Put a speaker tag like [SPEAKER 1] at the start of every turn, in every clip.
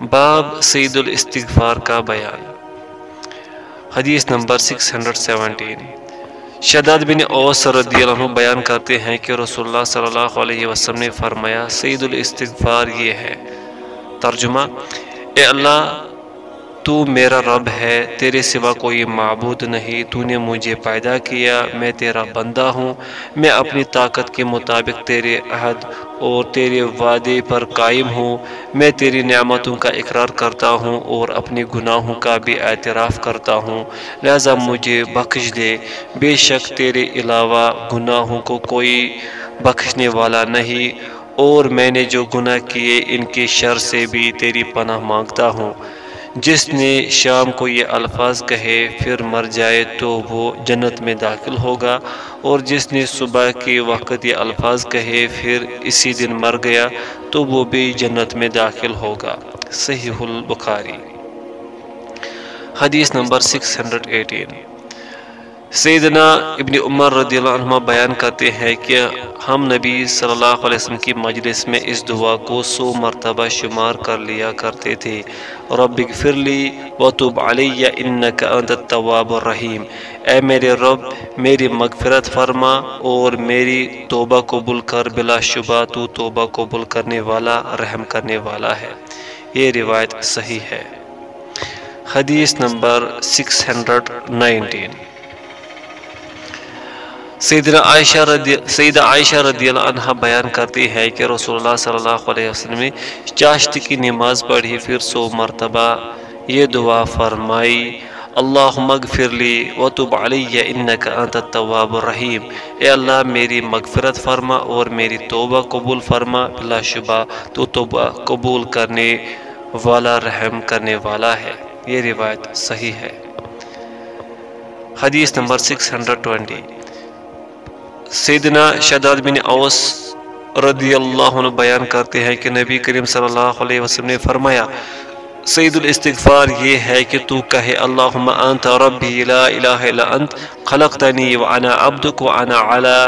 [SPEAKER 1] باب سید الاستغفار کا بیان۔ حدیث نمبر 617 شداد بن اوس رضی اللہ عنہ بیان کرتے ہیں کہ رسول اللہ صلی اللہ علیہ وسلم نے فرمایا سعید الاستغفار یہ ہے۔ ترجمہ، اے اللہ تو میرا رب ہے، تیرے سوا کوئی معبود نہیں، تو نے مجھے پیدا کیا، میں تیرا بندہ ہوں، میں اپنی طاقت کے مطابق تیرے عہد اور تیرے وعدے پر قائم ہوں، میں تیری نعمتوں کا اقرار کرتا ہوں اور اپنی گناہوں کا بھی اعتراف کرتا ہوں۔ لہذا مجھے بخش دے، بے شک تیرے علاوہ گناہوں کو کوئی بخشنے والا نہیں اور میں نے جو گناہ کیے، ان کے شر سے بھی تیری پناہ مانگتا ہوں۔ جس نے شام کو یہ الفاظ کہے، پھر مر جائے تو وہ جنت میں داخل ہوگا۔ اور جس نے صبح کے وقت یہ الفاظ کہے، پھر اسی دن مر گیا تو وہ بھی جنت میں داخل ہوگا۔ صحیح البخاری۔ حدیث نمبر 618 سیدنا ابن عمر رضی اللہ عنہ بیان کرتے ہیں کہ ہم نبی صلی اللہ علیہ وسلم کی مجلس میں اس دعا کو سو مرتبہ شمار کر لیا کرتے تھے۔ رب اغفر لی وتب علی انک انت التواب الرحیم۔ اے میرے رب، میری مغفرت فرما اور میری توبہ قبول کر، بلا شبہ تو توبہ قبول کرنے والا، رحم کرنے والا ہے۔ یہ روایت صحیح ہے۔ حدیث نمبر 619 سیدنا عائشہ رضی سیدہ عائشہ رضی اللہ عنہ بیان کرتی ہے کہ رسول اللہ صلی اللہ علیہ وسلم نے چاشت کی نماز پڑھی، پھر سو مرتبہ یہ دعا فرمائی اللہ مغفر لی وتب علی، انک انت التواب الرحیم. اے اللہ، میری مغفرت فرما اور میری توبہ قبول فرما۔ بلا شبہ تو توبہ قبول کرنے والا، رحم کرنے والا ہے۔ یہ روایت صحیح ہے۔ حدیث نمبر 620 سیدنا شداد بن اوس رضی اللہ عنہ بیان کرتے ہیں کہ نبی کریم صلی اللہ علیہ وسلم نے فرمایا، سید الاستغفار یہ ہے کہ تو کہے، اللہم انت ربی لا الہ الا انت، خلقتنی وانا عبدک وانا علی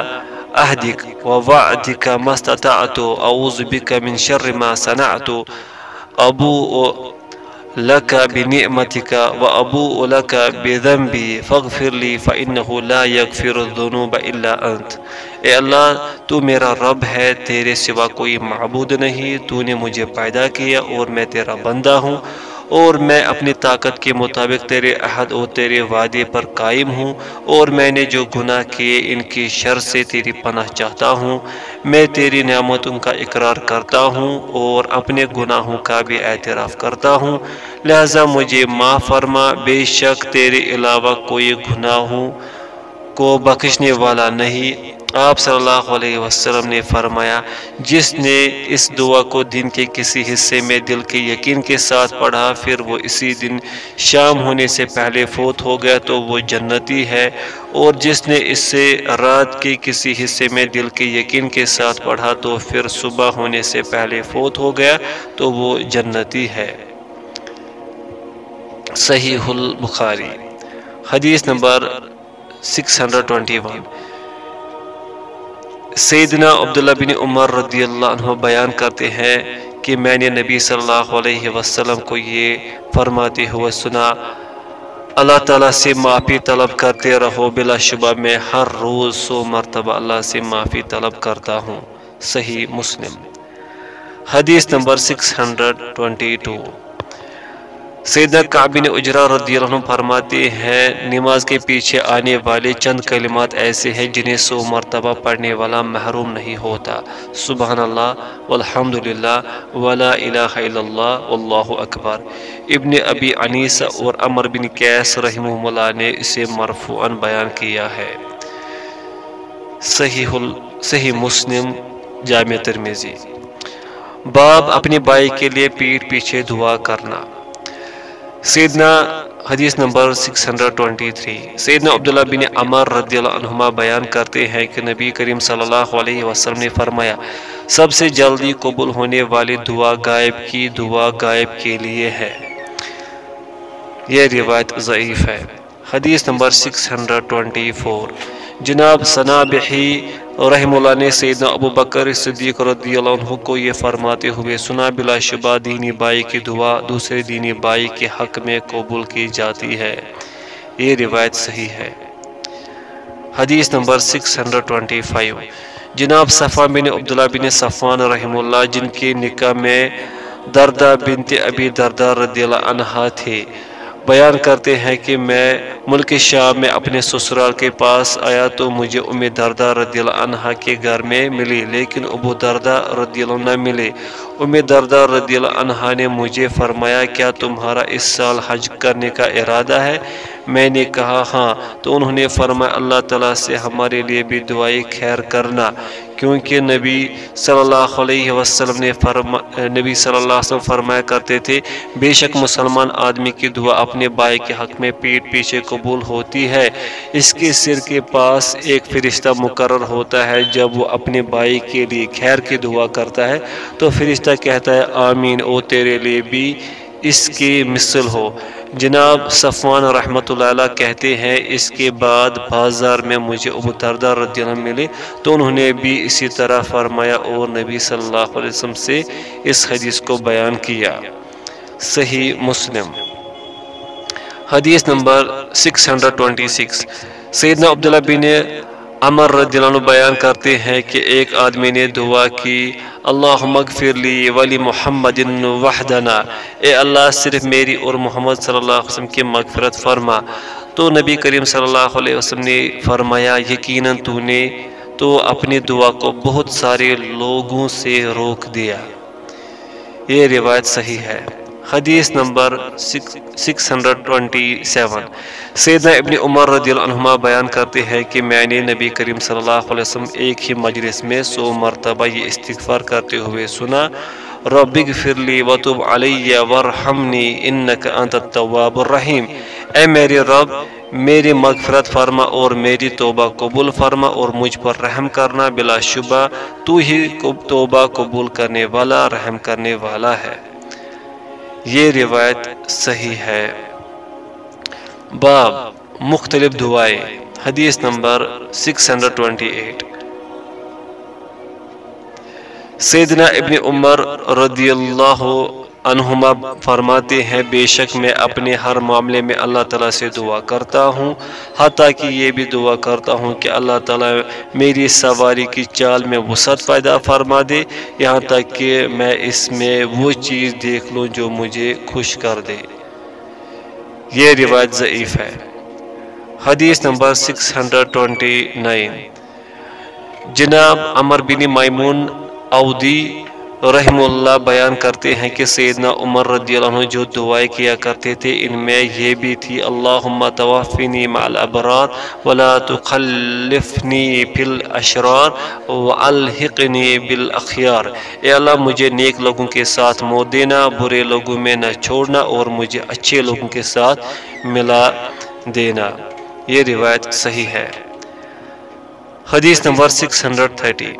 [SPEAKER 1] اہدک ووعدک ما استطعت، اعوذ بک من شر ما صنعت، ابو لك بنعمتك وأبوء لك بذنبي فاغفر لي فإنه لا يغفر الذنوب إلا أنت۔ اے اللہ، تو میرا رب ہے، تیرے سوا کوئی معبود نہیں، تو نے مجھے پیدا کیا اور میں تیرا بندہ ہوں۔ اور میں اپنی طاقت کے مطابق تیرے عہد اور تیرے وعدے پر قائم ہوں اور میں نے جو گناہ کیے ان کی شر سے تیری پناہ چاہتا ہوں، میں تیری نعمتوں کا اقرار کرتا ہوں اور اپنے گناہوں کا بھی اعتراف کرتا ہوں۔ لہذا مجھے معاف فرما، بے شک تیرے علاوہ کوئی گناہوں کو بخشنے والا نہیں۔ آپ صلی اللہ علیہ وسلم نے فرمایا، جس نے اس دعا کو دن کے کسی حصے میں دل کے یقین کے ساتھ پڑھا، پھر وہ اسی دن شام ہونے سے پہلے فوت ہو گیا تو وہ جنتی ہے۔ اور جس نے اس سے رات کے کسی حصے میں دل کے یقین کے ساتھ پڑھا تو پھر صبح ہونے سے پہلے فوت ہو گیا تو وہ جنتی ہے۔ صحیح البخاری، حدیث نمبر 621 سیدنا عبداللہ بن عمر رضی اللہ عنہ بیان کرتے ہیں کہ میں نے نبی صلی اللہ علیہ وسلم کو یہ فرماتے ہوئے سنا، اللہ تعالیٰ سے معافی طلب کرتے رہو بلا شبہ، میں ہر روز سو مرتبہ اللہ سے معافی طلب کرتا ہوں۔ صحیح مسلم۔ حدیث نمبر 622 سیدہ کعبین اجرا رضی اللہ عنہ فرماتے ہیں نماز کے پیچھے آنے والے چند کلمات ایسے ہیں جنہیں سو مرتبہ پڑھنے والا محروم نہیں ہوتا۔ سبحان اللہ والحمدللہ ولا الہ الا اللہ واللہ اکبر۔ ابن ابی عنیس اور عمر بن کیس رحمہ اللہ نے اسے مرفوعاً بیان کیا ہے۔ صحیح, صحیح مسلم جامع ترمیزی باب اپنی بائی کے لیے پیٹ پیچھے دعا کرنا۔ سیدنا حدیث نمبر 623 سیدنا عبداللہ بن عمر رضی اللہ عنہما بیان کرتے ہیں کہ نبی کریم صلی اللہ علیہ وسلم نے فرمایا، سب سے جلدی قبول ہونے والی دعا غائب کی دعا غائب کے لیے ہے۔ یہ روایت ضعیف ہے۔ حدیث نمبر 624 جناب صنابحی رحم اللہ نے سیدنا ابو بکر صدیق رضی اللہ عنہ کو یہ فرماتے ہوئے سنا بلا شبہ دینی بائی کی دعا دوسرے دینی بائی کے حق میں قبول کی جاتی ہے۔ یہ روایت صحیح ہے۔ حدیث نمبر 625 جناب صفا بن عبداللہ بن صفان رحم اللہ جن کے نکاح میں دردہ بنت ابی دردہ رضی اللہ عنہ تھے۔ بیان کرتے ہیں کہ میں ملک شام میں اپنے سسرال کے پاس آیا تو مجھے ام دردہ رضی اللہ عنہ کے گھر میں ملی، لیکن ابو دردہ رضی اللہ عنہ ملے۔ ام دردہ رضی اللہ عنہ نے مجھے فرمایا، کیا تمہارا اس سال حج کرنے کا ارادہ ہے؟ میں نے کہا ہاں۔ تو انہوں نے فرمایا، اللہ تعالیٰ سے ہمارے لیے بھی دعائی خیر کرنا۔ کیونکہ نبی صلی اللہ علیہ وسلم نے فرما نبی صلی اللہ علیہ وسلم فرمایا کرتے تھے، بے شک مسلمان آدمی کی دعا اپنے بھائی کے حق میں پیٹ پیچھے قبول ہوتی ہے۔ اس کے سر کے پاس ایک فرشتہ مقرر ہوتا ہے، جب وہ اپنے بھائی کے لیے خیر کی دعا کرتا ہے تو فرشتہ کہتا ہے، آمین، او تیرے لیے بھی اس کی مثل ہو۔ جناب صفوان رحمۃ اللہ علیہ کہتے ہیں، اس کے بعد بازار میں مجھے ابو دردہ رضی اللہ ملے۔ تو انہوں نے بھی اسی طرح فرمایا اور نبی صلی اللہ علیہ وسلم سے اس حدیث کو بیان کیا۔ صحیح مسلم۔ حدیث نمبر 626 سیدنا عبداللہ بن عمر رضی اللہ عنہ بیان کرتے ہیں کہ ایک آدمی نے دعا کی اللہ مغفر لی ولی محمد وحدنا. اے اللہ، صرف میری اور محمد صلی اللہ علیہ وسلم کی مغفرت فرما۔ تو نبی کریم صلی اللہ علیہ وسلم نے فرمایا، یقیناً تو نے تو اپنی دعا کو بہت سارے لوگوں سے روک دیا۔ یہ روایت صحیح ہے۔ حدیث نمبر 627 سیدنا ابن عمر رضی اللہ عنہما بیان کرتے ہیں کہ میں نے نبی کریم صلی اللہ علیہ وسلم ایک ہی مجلس میں سو مرتبہ یہ استغفار کرتے ہوئے سنا، رب اغفر لی وتب علی ورحمنی انک انت التواب الرحیم۔ اے میرے رب، میری مغفرت فرما اور میری توبہ قبول فرما اور مجھ پر رحم کرنا بلا شبہ، تو ہی توبہ قبول کرنے والا، رحم کرنے والا ہے۔ یہ روایت صحیح ہے۔ باب، مختلف دعائیں، حدیث نمبر 628 سیدنا ابن عمر رضی اللہ عنہما فرماتے ہیں، بے شک میں اپنے ہر معاملے میں اللہ تعالیٰ سے دعا کرتا ہوں، حتیٰ کہ یہ بھی دعا کرتا ہوں کہ اللہ تعالیٰ میری سواری کی چال میں وسعت پیدا فرما دے، یہاں تک کہ میں اس میں وہ چیز دیکھ لوں جو مجھے خوش کر دے۔ یہ روایت ضعیف ہے۔ حدیث نمبر 629 جناب عمر بن میمون اودی رحم اللہ بیان کرتے ہیں کہ سیدنا عمر رضی اللہ عنہ جو دعائیں کیا کرتے تھے، ان میں یہ بھی تھی، اللہم توفنی مع الابرار ولا تخلفنی فی الاشرار والحقنی بالاخیار۔ اے اللہ، مجھے نیک لوگوں کے ساتھ موت دینا، برے لوگوں میں نہ چھوڑنا اور مجھے اچھے لوگوں کے ساتھ ملا دینا۔ یہ روایت صحیح ہے۔ حدیث نمبر 630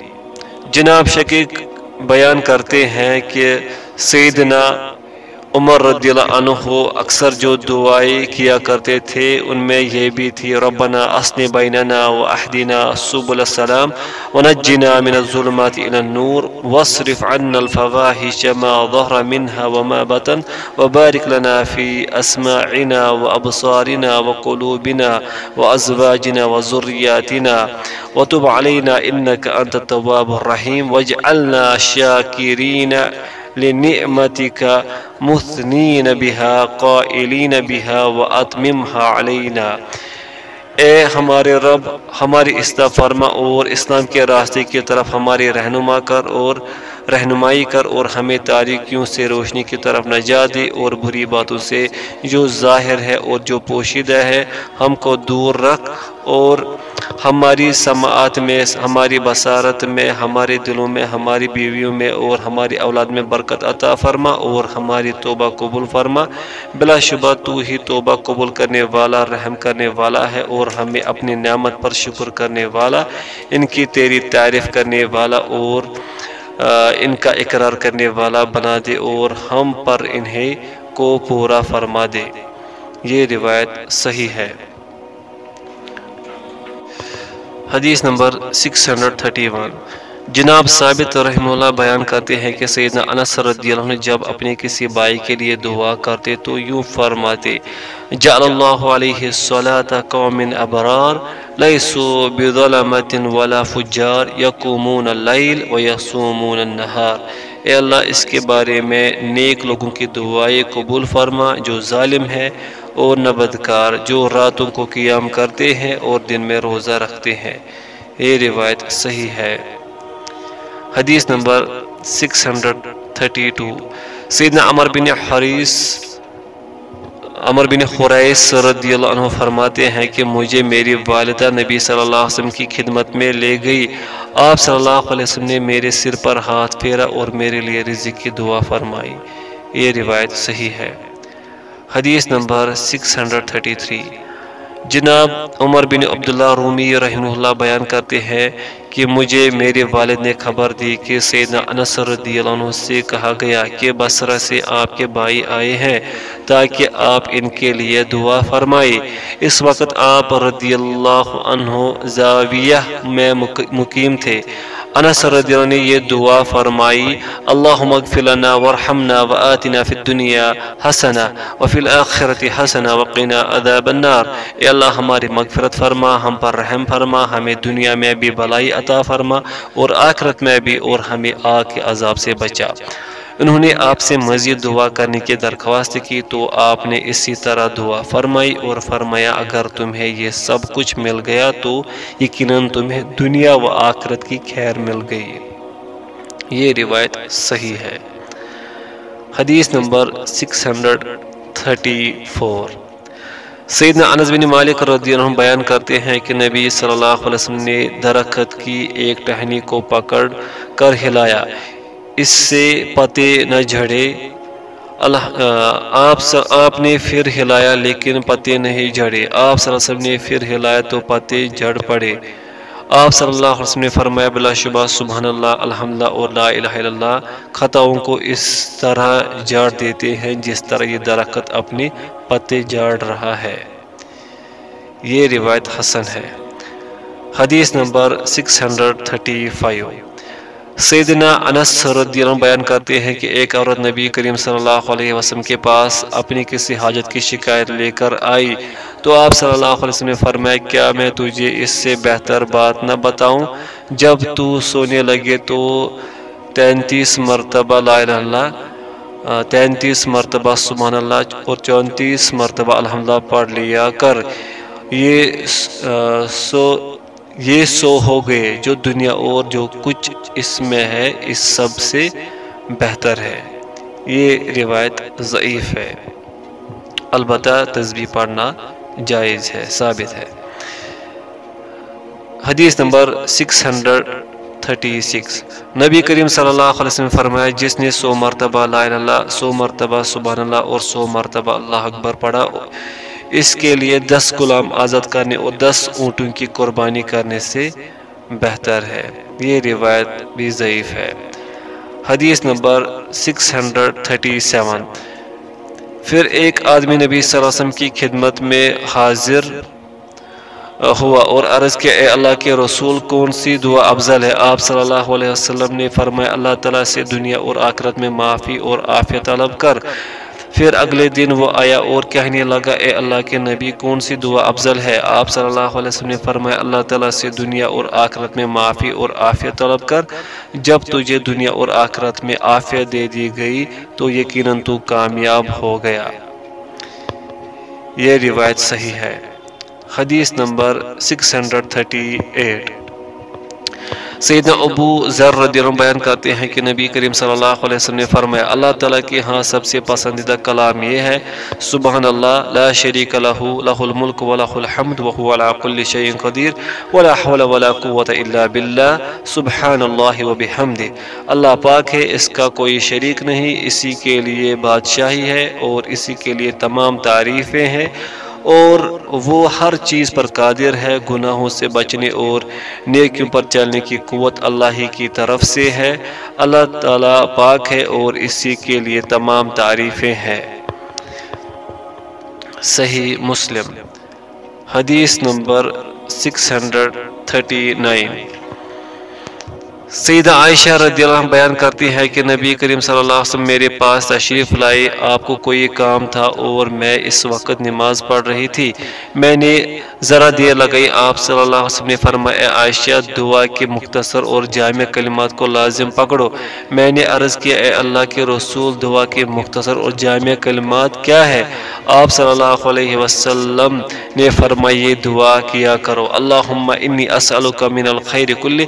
[SPEAKER 1] جناب شکیق بیان کرتے ہیں کہ سیدنا عمر رضی اللہ عنہ اکثر جو دعائی کیا کرتے تھے ان میں یہ بھی تھی ربنا اسنی بیننا و احدینا سبل السلام و نجینا من الظلمات إلى النور وصرف عنا الفواحش ما ظهر منها وما بطن و بارک لنا في اسماعنا و ابصارنا و قلوبنا و ازواجنا و ذریاتنا و تب علینا انک انت التواب الرحیم و اجعلنا شاکرین و اجعلنا شاکرین لنعمتك مثنين بها، قائلين بها واتممها علينا۔ اے ہمارے رب، ہماری اصلاح اور اسلام کے راستے کی طرف ہماری رہنما کر اور رہنمائی کر اور ہمیں تاریکیوں سے روشنی کی طرف نجات دے اور بری باتوں سے جو ظاہر ہے اور جو پوشیدہ ہے، ہم کو دور رکھ اور ہماری سماعت میں، ہماری بصارت میں، ہمارے دلوں میں، ہماری بیویوں میں اور ہماری اولاد میں برکت عطا فرما اور ہماری توبہ قبول فرما۔ بلا شبہ تو ہی توبہ قبول کرنے والا، رحم کرنے والا ہے اور ہمیں اپنی نعمت پر شکر کرنے والا، ان کی تیری تعریف کرنے والا اور ان کا اقرار کرنے والا بنا دے اور ہم پر انہیں کو پورا فرما دے۔ یہ روایت صحیح ہے۔ حدیث نمبر 631 جناب ثابت رحمہ اللہ بیان کرتے ہیں کہ سیدنا انس رضی اللہ عنہ جب اپنے کسی بھائی کے لیے دعا کرتے تو یوں فرماتے، جعل اللہ علیہ الصلاة قوم ابرار، لیسو بظلمت ولا فجار، یقومون اللیل ویصومون النہار۔ اے اللہ، اس کے بارے میں نیک لوگوں کی دعائیں قبول فرما، جو ظالم ہے اور نبدکار، جو راتوں کو قیام کرتے ہیں اور دن میں روزہ رکھتے ہیں۔ یہ روایت صحیح ہے۔ حدیث نمبر 632 سیدنا عمر بن حریس عمر بن خریس رضی اللہ عنہ فرماتے ہیں کہ مجھے میری والدہ نبی صلی اللہ علیہ وسلم کی خدمت میں لے گئی۔ آپ صلی اللہ علیہ وسلم نے میرے سر پر ہاتھ پھیرا اور میرے لیے رزق کی دعا فرمائی۔ یہ روایت صحیح ہے۔ حدیث نمبر 633 جناب عمر بن عبداللہ رومی رحمہ اللہ بیان کرتے ہیں کہ مجھے میرے والد نے خبر دی کہ سیدنا انس رضی اللہ عنہ سے کہا گیا کہ بصرہ سے آپ کے بھائی آئے ہیں تاکہ آپ ان کے لیے دعا فرمائی اس وقت آپ رضی اللہ عنہ زاویہ میں مقیم تھے۔ انس رضی اللہ نے یہ دعا فرمائی، اللہم اغفر لنا ورحمنا وآتنا فی الدنیا حسنا وفی الاخرت حسنا وقنا عذاب النار. اے اللہ، ہماری مغفرت فرما، ہم پر رحم فرما، ہمیں دنیا میں بھی بلائی عطا فرما اور آخرت میں بھی اور ہمیں آگ کے عذاب سے بچا۔ انہوں نے آپ سے مزید دعا کرنے کی درخواست کی تو آپ نے اسی طرح دعا فرمائی اور فرمایا، اگر تمہیں یہ سب کچھ مل گیا تو یقیناً تمہیں دنیا و آخرت کی خیر مل گئی۔ یہ روایت صحیح ہے۔ حدیث نمبر 634 سیدنا انس بن مالک رضی اللہ عنہ بیان کرتے ہیں کہ نبی صلی اللہ علیہ وسلم نے درخت کی ایک ٹہنی کو پکڑ کر ہلایا۔ اس سے پتے نہ جھڑے۔ اللہ آپ آپ نے پھر ہلایا لیکن پتے نہیں جھڑے۔ آپ صلی اللہ علیہ وسلم نے پھر ہلایا تو پتے جھڑ پڑے۔ آپ صلی اللہ علیہ وسلم نے فرمایا، بلا شبہ سبحان اللہ الحمدللہ اور لا الہ الا اللہ، خطاؤں کو اس طرح جھاڑ دیتے ہیں جس طرح یہ درخت اپنے پتے جھاڑ رہا ہے۔ یہ روایت حسن ہے۔ حدیث نمبر 635 سیدنا انس رضی اللہ بیان کرتے ہیں کہ ایک عورت نبی کریم صلی اللہ علیہ وسلم کے پاس اپنی کسی حاجت کی شکایت لے کر آئی۔ تو آپ صلی اللہ علیہ وسلم نے فرمایا، کیا میں تجھے اس سے بہتر بات نہ بتاؤں؟ جب تو سونے لگے تو تینتیس مرتبہ لا الہ اللہ، تینتیس مرتبہ سبحان اللہ اور چونتیس مرتبہ الحمدللہ پڑھ لیا کر۔ یہ سو یہ سو ہو گئے جو دنیا اور جو کچھ اس میں ہے، اس سب سے بہتر ہے۔ یہ روایت ضعیف ہے۔ البتہ تصویر پڑھنا جائز ہے، ثابت ہے۔ حدیث نمبر 636 نبی کریم صلی اللہ علیہ وسلم فرمایا، جس نے سو مرتبہ لا الہ اللہ، سو مرتبہ سبحان اللہ اور سو مرتبہ اللہ اکبر پڑھا اس کے لیے دس غلام آزاد کرنے اور دس اونٹوں کی قربانی کرنے سے بہتر ہے۔ یہ روایت بھی ضعیف ہے۔ حدیث نمبر 637 پھر ایک آدمی نبی صلی اللہ علیہ وسلم کی خدمت میں حاضر ہوا اور عرض کیا، اے اللہ کے رسول، کون سی دعا افضل ہے؟ آپ صلی اللہ علیہ وسلم نے فرمایا، اللہ تعالیٰ سے دنیا اور آخرت میں معافی اور عافیت طلب کر۔ پھر اگلے دن وہ آیا اور کہنے لگا، اے اللہ کے نبی، کون سی دعا افضل ہے؟ آپ صلی اللہ علیہ وسلم نے فرمایا، اللہ تعالیٰ سے دنیا اور آخرت میں معافی اور عافیت طلب کر، جب تجھے دنیا اور آخرت میں عافیت دے دی گئی تو یقیناً تو کامیاب ہو گیا۔ یہ روایت صحیح ہے۔ حدیث نمبر 638 سیدنا ابو ذر رضی اللہ بیان کرتے ہیں کہ نبی کریم صلی اللہ علیہ وسلم نے فرمایا، اللہ تعالیٰ کے ہاں سب سے پسندیدہ کلام یہ ہے، سبحان اللہ، لا شریک لہ لہ الملک و لہ الحمد وهو على كل شيء قدیر، ولا حول ولا قوة الا باللہ، سبحان اللہ و بحمد اللہ پاک ہے، اس کا کوئی شریک نہیں، اسی کے لیے بادشاہی ہے اور اسی کے لیے تمام تعریفیں ہیں۔ اور وہ ہر چیز پر قادر ہے، گناہوں سے بچنے اور نیکیوں پر چلنے کی قوت اللہ ہی کی طرف سے ہے۔ اللہ تعالیٰ پاک ہے اور اسی کے لیے تمام تعریفیں ہیں۔ صحیح مسلم، حدیث نمبر 639 سیدہ عائشہ رضی اللہ عنہ بیان کرتی ہے کہ نبی کریم صلی اللہ علیہ وسلم میرے پاس تشریف لائے، آپ کو کوئی کام تھا اور میں اس وقت نماز پڑھ رہی تھی۔ میں نے ذرا دیر لگئی آپ صلی اللہ علیہ وسلم نے فرمایا عائشہ، دعا کے مختصر اور جامع کلمات کو لازم پکڑو۔ میں نے عرض کیا، اے اللہ کے رسول، دعا کے مختصر اور جامع کلمات کیا ہے آپ صلی اللہ علیہ وسلم نے فرمایا یہ دعا کیا کرو۔ اللہم انی اسألک من الخیر کل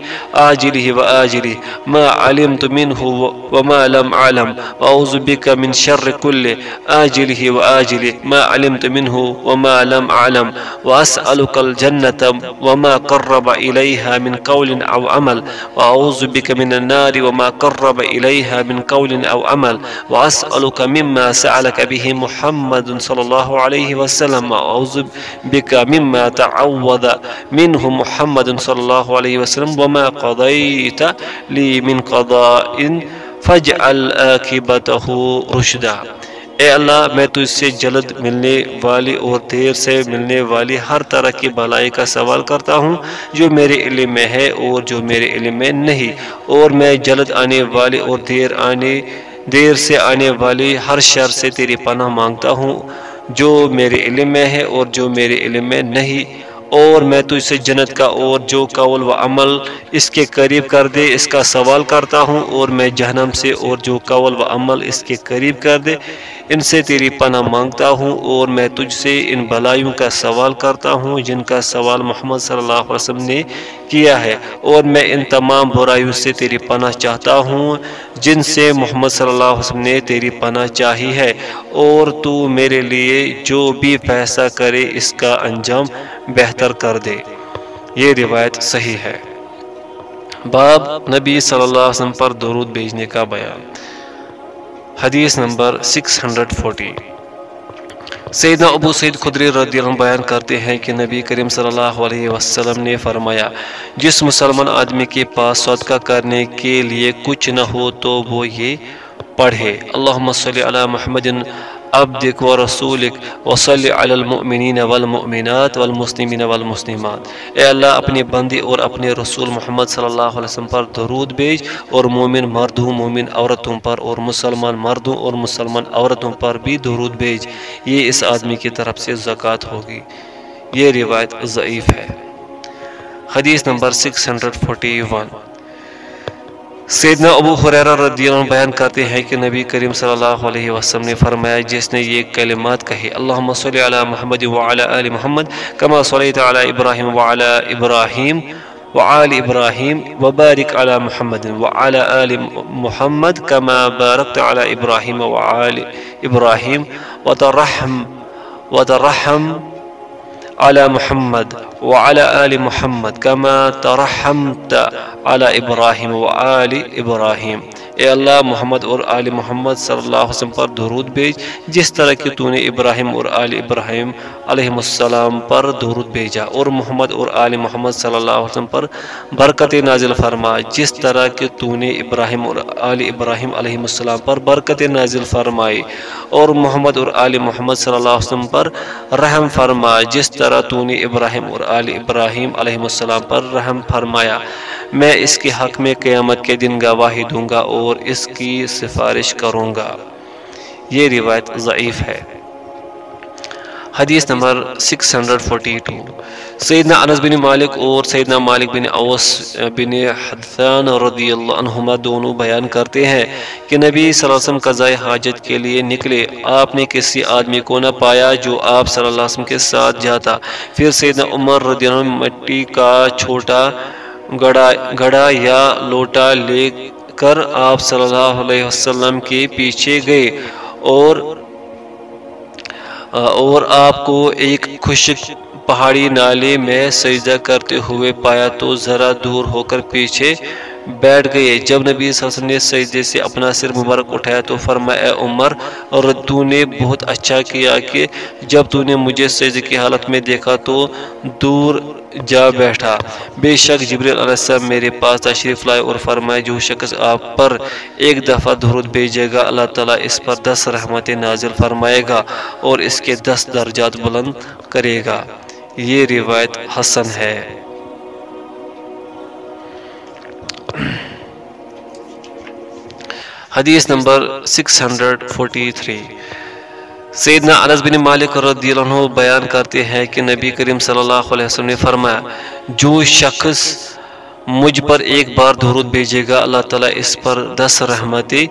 [SPEAKER 1] آجلہ و آجلہ، ما علمت منه وما لم علم وأعوذ بك من شر كل آجله وآجله ما علمت منه وما لم أعلم وأسألك الجنة وما قرب إليها من قول أو عمل وأعوذ بك من النار وما قرب إليها من قول أو عمل وأسألك مما سألك به محمد صلى الله عليه وسلم وأعوذ بك مما تعوذ منه محمد صلى الله عليه وسلم وما قضيت لي من قضاء فجعل آكبته رشدا. اے اللہ، میں تجھ سے جلد ملنے والی اور دیر سے ملنے والی ہر طرح کی بھلائی کا سوال کرتا ہوں، جو میرے علم میں ہے اور جو میرے علم میں نہیں۔ اور میں جلد آنے والی اور دیر آنے، دیر سے آنے والی ہر شر سے تیری پناہ مانگتا ہوں، جو میرے علم میں ہے اور جو میرے علم میں نہیں۔ اور میں تجھ سے جنت کا اور جو قول و عمل اس کے قریب کر دے، اس کا سوال کرتا ہوں، اور میں جہنم سے اور جو قول و عمل اس کے قریب کر دے، ان سے تیری پناہ مانگتا ہوں، اور میں تجھ سے ان بلائیوں کا سوال کرتا ہوں، جن کا سوال محمد صلی اللہ علیہ وسلم نے کیا ہے، اور میں ان تمام برائیوں سے تیری پناہ چاہتا ہوں، جن سے محمد صلی اللہ علیہ وسلم نے تیری پناہ چاہی ہے، اور تو میرے لیے جو بھی فیصلہ کرے، اس کا انجام بہتر بہتر کر دے۔ یہ روایت صحیح ہے۔ باب نبی صلی اللہ علیہ وسلم پر درود بھیجنے کا بیان۔ حدیث نمبر 640 سیدنا ابو سید خدری رضی اللہ عنہ بیان کرتے ہیں کہ نبی کریم صلی اللہ علیہ وسلم نے فرمایا، جس مسلمان آدمی کے پاس صدقہ کرنے کے لیے کچھ نہ ہو تو وہ یہ پڑھے۔ اللہم صلی علی محمد عبدک و رسولک وصلی علی المؤمنین والمؤمنات والمسلمین والمسلمات. اے اللہ اپنے بندی اور اپنے رسول محمد صلی اللہ علیہ وسلم پر درود بیج اور مومن مردوں مومن عورتوں پر، اور مسلمان مردوں اور مسلمان عورتوں پر بھی درود بیج یہ اس آدمی کی طرف سے زکوٰۃ ہوگی۔ یہ روایت ضعیف ہے۔ حدیث نمبر 641 سیدنا ابو حریرہ رضی اللہ عنہ بیان کرتے ہیں کہ نبی کریم صلی اللہ علیہ وسلم نے فرمایا، جس نے یہ کلمات کہی اللہم صلی علی محمد وعلی آل محمد، کما صلیت علی ابراہیم وعلی ابراہیم وعال ابراہیم وبارک علی محمد وعلی آل محمد، کما بارکت علی ابراہیم وعال ابراہیم وترحم وترحم على محمد وعلى آل محمد كما ترحمت على إبراهيم وآل إبراهيم. اے اللہ محمد اور آل محمد صلی اللہ علیہ وسلم پر درود بھیج، جس طرح کہ تو نے ابراہیم اور آل ابراہیم علیہ السلام پر درود بھیجا اور محمد اور آل محمد صلی اللہ علیہ وسلم پر برکت نازل فرما، جس طرح کہ تو نے ابراہیم اور آل ابراہیم علیہ السلام پر برکت نازل فرمائی اور محمد اور آل محمد صلی اللہ علیہ وسلم پر رحم فرما، جس طرح تو نے ابراہیم اور آل ابراہیم علیہ السلام پر رحم فرمایا۔ میں اس کے حق میں قیامت کے دن گواہی دوں گا اور اور اس کی سفارش کروں گا۔ یہ روایت ضعیف ہے۔ حدیث نمبر 642 سیدنا انس بن مالک اور سیدنا مالک بن اوس بن حدثان رضی اللہ عنہما دونوں بیان کرتے ہیں کہ نبی صلی اللہ علیہ وسلم قضاء حاجت کے لیے نکلے۔ آپ نے کسی آدمی کو نہ پایا جو آپ صلی اللہ علیہ وسلم کے ساتھ جاتا۔ پھر سیدنا عمر رضی اللہ عنہ مٹی کا چھوٹا گڑا گڑا یا لوٹا لے کر آپ صلی اللہ علیہ وسلم کے پیچھے گئے اور اور آپ کو ایک خشک پہاڑی نالے میں سجدہ کرتے ہوئے پایا تو ذرا دور ہو کر پیچھے بیٹھ گئے۔ جب نبی صلی اللہ علیہ وسلم نے سجدے سے اپنا سر مبارک اٹھایا تو فرمایا، اے عمر، اور تو نے بہت اچھا کیا کہ جب تو نے مجھے سجدے کی حالت میں دیکھا تو دور جا بیٹھا۔ بے شک جبریل علیہ السلام میرے پاس تشریف لائے اور فرمائے جو شخص آپ پر ایک دفعہ درود بھیجے گا، اللہ تعالیٰ اس پر دس رحمت نازل فرمائے گا اور اس کے دس درجات بلند کرے گا۔ یہ روایت حسن ہے۔ حدیث نمبر 643 سیدنا انس بن مالک رضی اللہ عنہ بیان کرتے ہیں کہ نبی کریم صلی اللہ علیہ وسلم نے فرمایا، جو شخص مجھ پر ایک بار درود بھیجے گا، اللہ تعالیٰ اس پر دس رحمتیں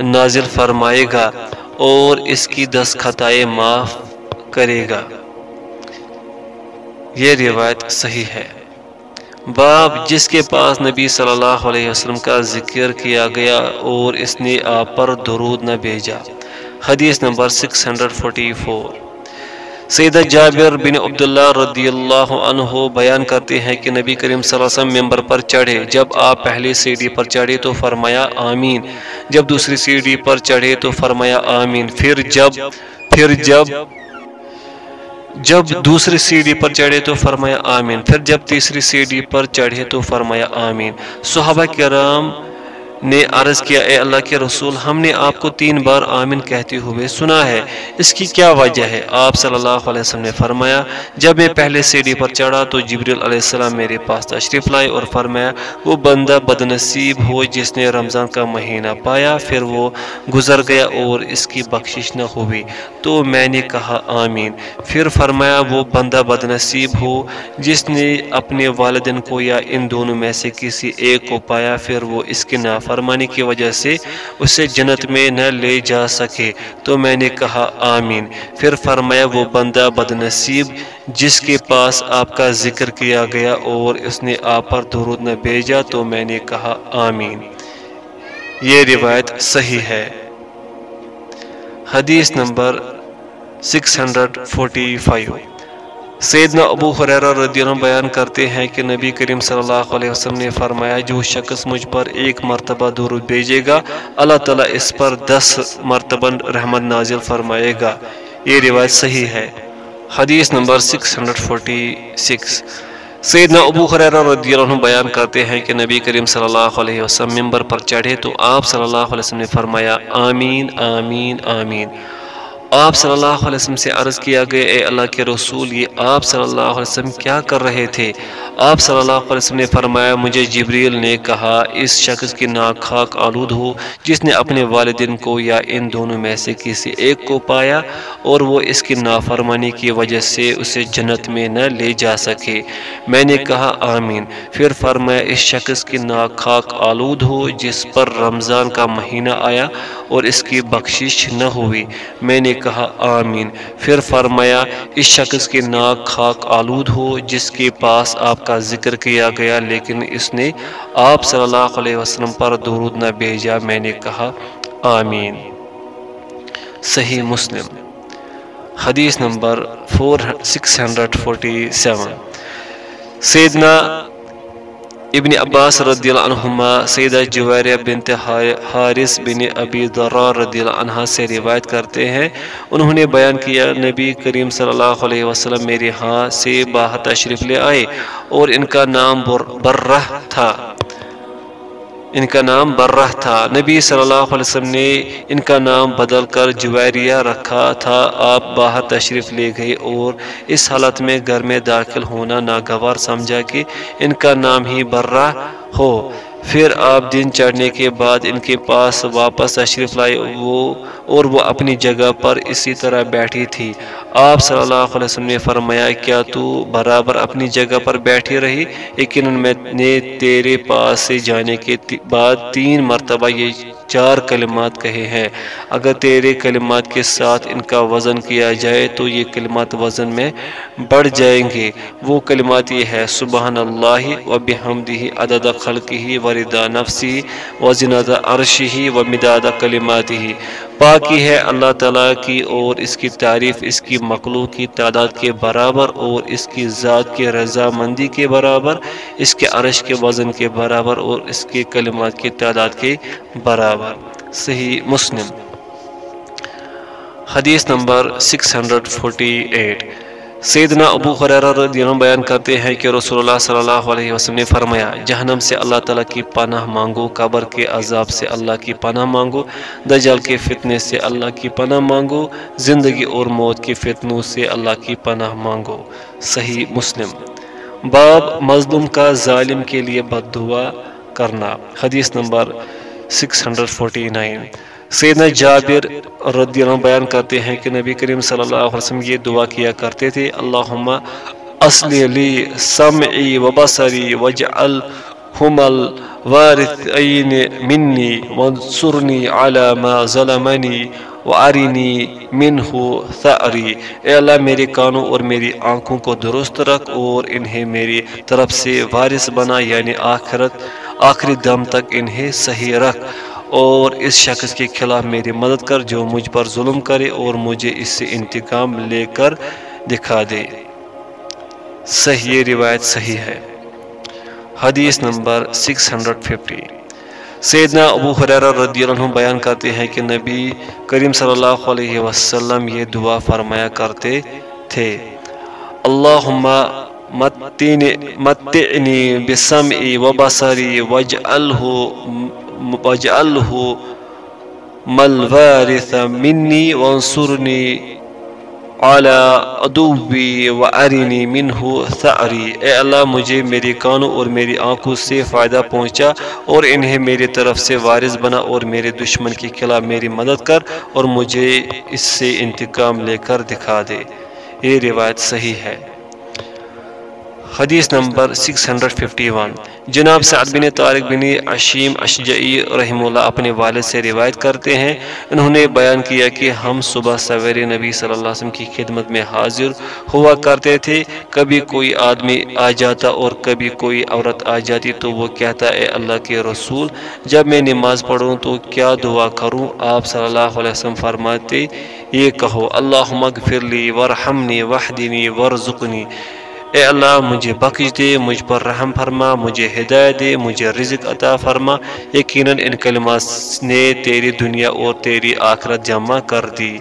[SPEAKER 1] نازل فرمائے گا اور اس کی دس خطائیں معاف کرے گا۔ یہ روایت صحیح ہے۔ باب جس کے پاس نبی صلی اللہ علیہ وسلم کا ذکر کیا گیا اور اس نے آپ پر درود نہ بھیجا۔ حدیث نمبر 644 سیدہ جابر بن عبداللہ رضی اللہ عنہ بیان کرتے ہیں کہ نبی کریم صلی اللہ علیہ وسلم ممبر پر چڑھے۔ جب آپ پہلی سیڑھی پر چڑھے تو فرمایا آمین۔ جب دوسری سیڑھی پر چڑھے تو فرمایا آمین۔ پھر جب پھر جب جب دوسری سیڑھی پر چڑھے تو فرمایا آمین۔ پھر جب تیسری سیڑھی پر چڑھے تو فرمایا آمین۔ صحابہ کرام نے عرض کیا، اے اللہ کے رسول، ہم نے آپ کو تین بار آمین کہتے ہوئے سنا ہے۔ اس کی کیا وجہ ہے؟ آپ صلی اللہ علیہ وسلم نے فرمایا، جب میں پہلے سیڑھی پر چڑھا تو جبریل علیہ السلام میرے پاس تشریف لائے اور فرمایا، وہ بندہ بدنصیب ہو جس نے رمضان کا مہینہ پایا، پھر وہ گزر گیا اور اس کی بخشش نہ ہوئی۔ تو میں نے کہا، آمین۔ پھر فرمایا، وہ بندہ بدنصیب ہو جس نے اپنے والدین کو یا ان دونوں میں سے کسی ایک کو پایا، پھر وہ اس کے نافرمانی فرمانی کی وجہ سے اسے جنت میں نہ لے جا سکے۔ تو میں نے کہا، آمین۔ پھر فرمایا، وہ بندہ بدنصیب، جس کے پاس آپ کا ذکر کیا گیا اور اس نے آپ پر درود نہ بھیجا، تو میں نے کہا، آمین۔ یہ روایت صحیح ہے۔ حدیث نمبر 645 سیدنا ابو حریرہ رضی اللہ عنہ بیان کرتے ہیں کہ نبی کریم صلی اللہ علیہ وسلم نے فرمایا، جو شخص مجھ پر ایک مرتبہ درود بھیجے گا، اللہ تعالیٰ اس پر دس مرتبہ رحمت نازل فرمائے گا۔ یہ روایت صحیح ہے۔ حدیث نمبر 646 سیدنا ابو حریرہ رضی اللہ عنہ بیان کرتے ہیں کہ نبی کریم صلی اللہ علیہ وسلم ممبر پر چڑھے تو آپ صلی اللہ علیہ وسلم نے فرمایا، آمین آمین آمین۔ آپ صلی اللہ علیہ وسلم سے عرض کیا گیا اے اللہ کے رسول، یہ آپ صلی اللہ علیہ وسلم کیا کر رہے تھے؟ آپ صلی اللہ علیہ وسلم نے فرمایا، مجھے جبریل نے کہا، اس شخص کی ناک خاک آلود ہو، جس نے اپنے والدین کو یا ان دونوں میں سے کسی ایک کو پایا اور وہ اس کی نافرمانی کی وجہ سے اسے جنت میں نہ لے جا سکے۔ میں نے کہا، آمین۔ پھر فرمایا، اس شخص کی ناک خاک آلود ہو، جس پر رمضان کا مہینہ آیا اور اس کی بخشش نہ ہوئی۔ میں نے کہا، آمین۔ پھر فرمایا، اس شخص کی ناک خاک آلود ہو، جس کے پاس آپ کا ذکر کیا گیا، لیکن اس نے آپ صلی اللہ علیہ وسلم پر درود نہ بھیجا۔ میں نے کہا، آمین۔ صحیح مسلم۔ حدیث نمبر 647 سیدنا ابن عباس رضی اللہ عنہما سیدہ جویریہ بنت حارث بن ابی درار رضی اللہ عنہ سے روایت کرتے ہیں۔ انہوں نے بیان کیا، نبی کریم صلی اللہ علیہ وسلم میرے ہاں سے باہر تشریف لے آئے اور ان کا نام برہ تھا۔ ان کا نام برہ تھا۔ نبی صلی اللہ علیہ وسلم نے ان کا نام بدل کر جویریہ رکھا تھا۔ آپ باہر تشریف لے گئے اور اس حالت میں گھر میں داخل ہونا ناگوار سمجھا کہ ان کا نام ہی برہ ہو۔ پھر آپ دن چڑھنے کے بعد ان کے پاس واپس تشریف لائے، وہ اور وہ اپنی جگہ پر اسی طرح بیٹھی تھی۔ آپ صلی اللہ علیہ وسلم نے فرمایا، کیا تو برابر اپنی جگہ پر بیٹھی رہی؟ لیکن میں نے تیرے پاس سے جانے کے بعد تین مرتبہ یہ چار کلمات کہے ہیں۔ اگر تیرے کلمات کے ساتھ ان کا وزن کیا جائے تو یہ کلمات وزن میں بڑھ جائیں گے۔ وہ کلمات یہ ہے سبحان اللہ و بحمدہ، عدد خلقہ و رضا نفسی و زناد عرشہ و مداد کلماتہ۔ پاکی ہے اللہ تعالیٰ کی اور اس کی تعریف اس کی مخلوق کی تعداد کے برابر اور اس کی ذات کے رضا مندی کے برابر، اس کے عرش کے وزن کے برابر اور اس کے کلمات کی تعداد کے برابر۔ صحیح مسلم۔ حدیث نمبر 648 سیدنا ابو رضی اللہ بیان کرتے ہیں کہ رسول اللہ صلی اللہ علیہ وسلم نے فرمایا، جہنم سے اللہ تعالیٰ کی پناہ مانگو، قبر کے عذاب سے اللہ کی پناہ مانگو، دجال کے فتنے سے اللہ کی پناہ مانگو، زندگی اور موت کے فتنوں سے اللہ کی پناہ مانگو۔ صحیح مسلم۔ باب مظلوم کا ظالم کے لیے بد دعا کرنا۔ حدیث نمبر 649 سیدنا جابر رضی اللہ بیان کرتے ہیں کہ نبی کریم صلی اللہ علیہ وسلم یہ دعا کیا کرتے تھے، اللہم اصلی لی سمعی و بصری وجعل هم الوارثین منی وانصرنی على ما ظلمنی وارنی منہ ثأری. اے اللہ، میرے کانوں اور میری آنکھوں کو درست رکھ اور انہیں میری طرف سے وارث بنا یعنی آخرت، آخری دم تک انہیں صحیح رکھ۔ اور اس شخص کے خلاف میری مدد کر، جو مجھ پر ظلم کرے اور مجھے اس سے انتقام لے کر دکھا دے۔ صحیح، یہ روایت صحیح ہے۔ حدیث نمبر 650 سیدنا ابو حریرہ رضی اللہ عنہ بیان کرتے ہیں کہ نبی کریم صلی اللہ علیہ وسلم یہ دعا فرمایا کرتے تھے۔ اللہم متعنی بسمعی و بصری وجعلہ وجعله ملوارث مني وانصرني على عدوبی و ارینی منہ ثعری اے اللہ، مجھے میری کانوں اور میری آنکھوں سے فائدہ پہنچا اور انہیں میری طرف سے وارث بنا اور میرے دشمن کے خلاف میری مدد کر اور مجھے اس سے انتقام لے کر دکھا دے۔ یہ روایت صحیح ہے۔ حدیث نمبر 651 جناب سعد بن طارق بن عشیم اشجعی رحم اللہ اپنے والد سے روایت کرتے ہیں۔ انہوں نے بیان کیا کہ ہم صبح سویر نبی صلی اللہ علیہ وسلم کی خدمت میں حاضر ہوا کرتے تھے۔ کبھی کوئی آدمی آ جاتا اور کبھی کوئی عورت آ جاتی تو وہ کہتا، اے اللہ کے رسول، جب میں نماز پڑھوں تو کیا دعا کروں؟ آپ صلی اللہ علیہ وسلم فرماتے، یہ کہو اللہ مغفر لی، ورحمنی، وحدنی، ورزقنی۔ اے اللہ، مجھے بخش دے، مجھ پر رحم فرما، مجھے ہدایت دے، مجھے رزق عطا فرما۔ یقیناً ان کلمات نے تیری دنیا اور تیری آخرت جمع کر دی۔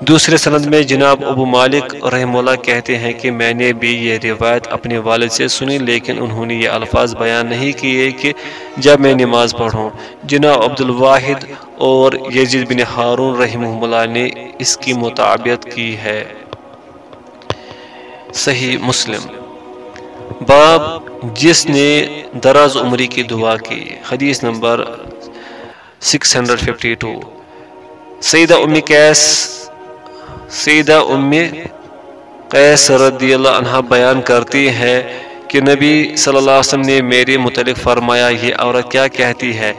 [SPEAKER 1] دوسرے سند میں جناب ابو مالک رحم اللہ کہتے ہیں کہ میں نے بھی یہ روایت اپنے والد سے سنی، لیکن انہوں نے یہ الفاظ بیان نہیں کیے کہ جب میں نماز پڑھوں۔ جناب عبد الواحد اور یزید بن ہارون رحمہ اللہ نے اس کی مطابعت کی ہے۔ صحیح مسلم۔ باب، جس نے دراز عمری کی دعا کی، حدیث نمبر 652 سیدہ امی کیس سیدہ امی قیس رضی اللہ عنہ بیان کرتی ہے کہ نبی صلی اللہ علیہ وسلم نے میرے متعلق فرمایا، یہ عورت کیا کہتی ہے؟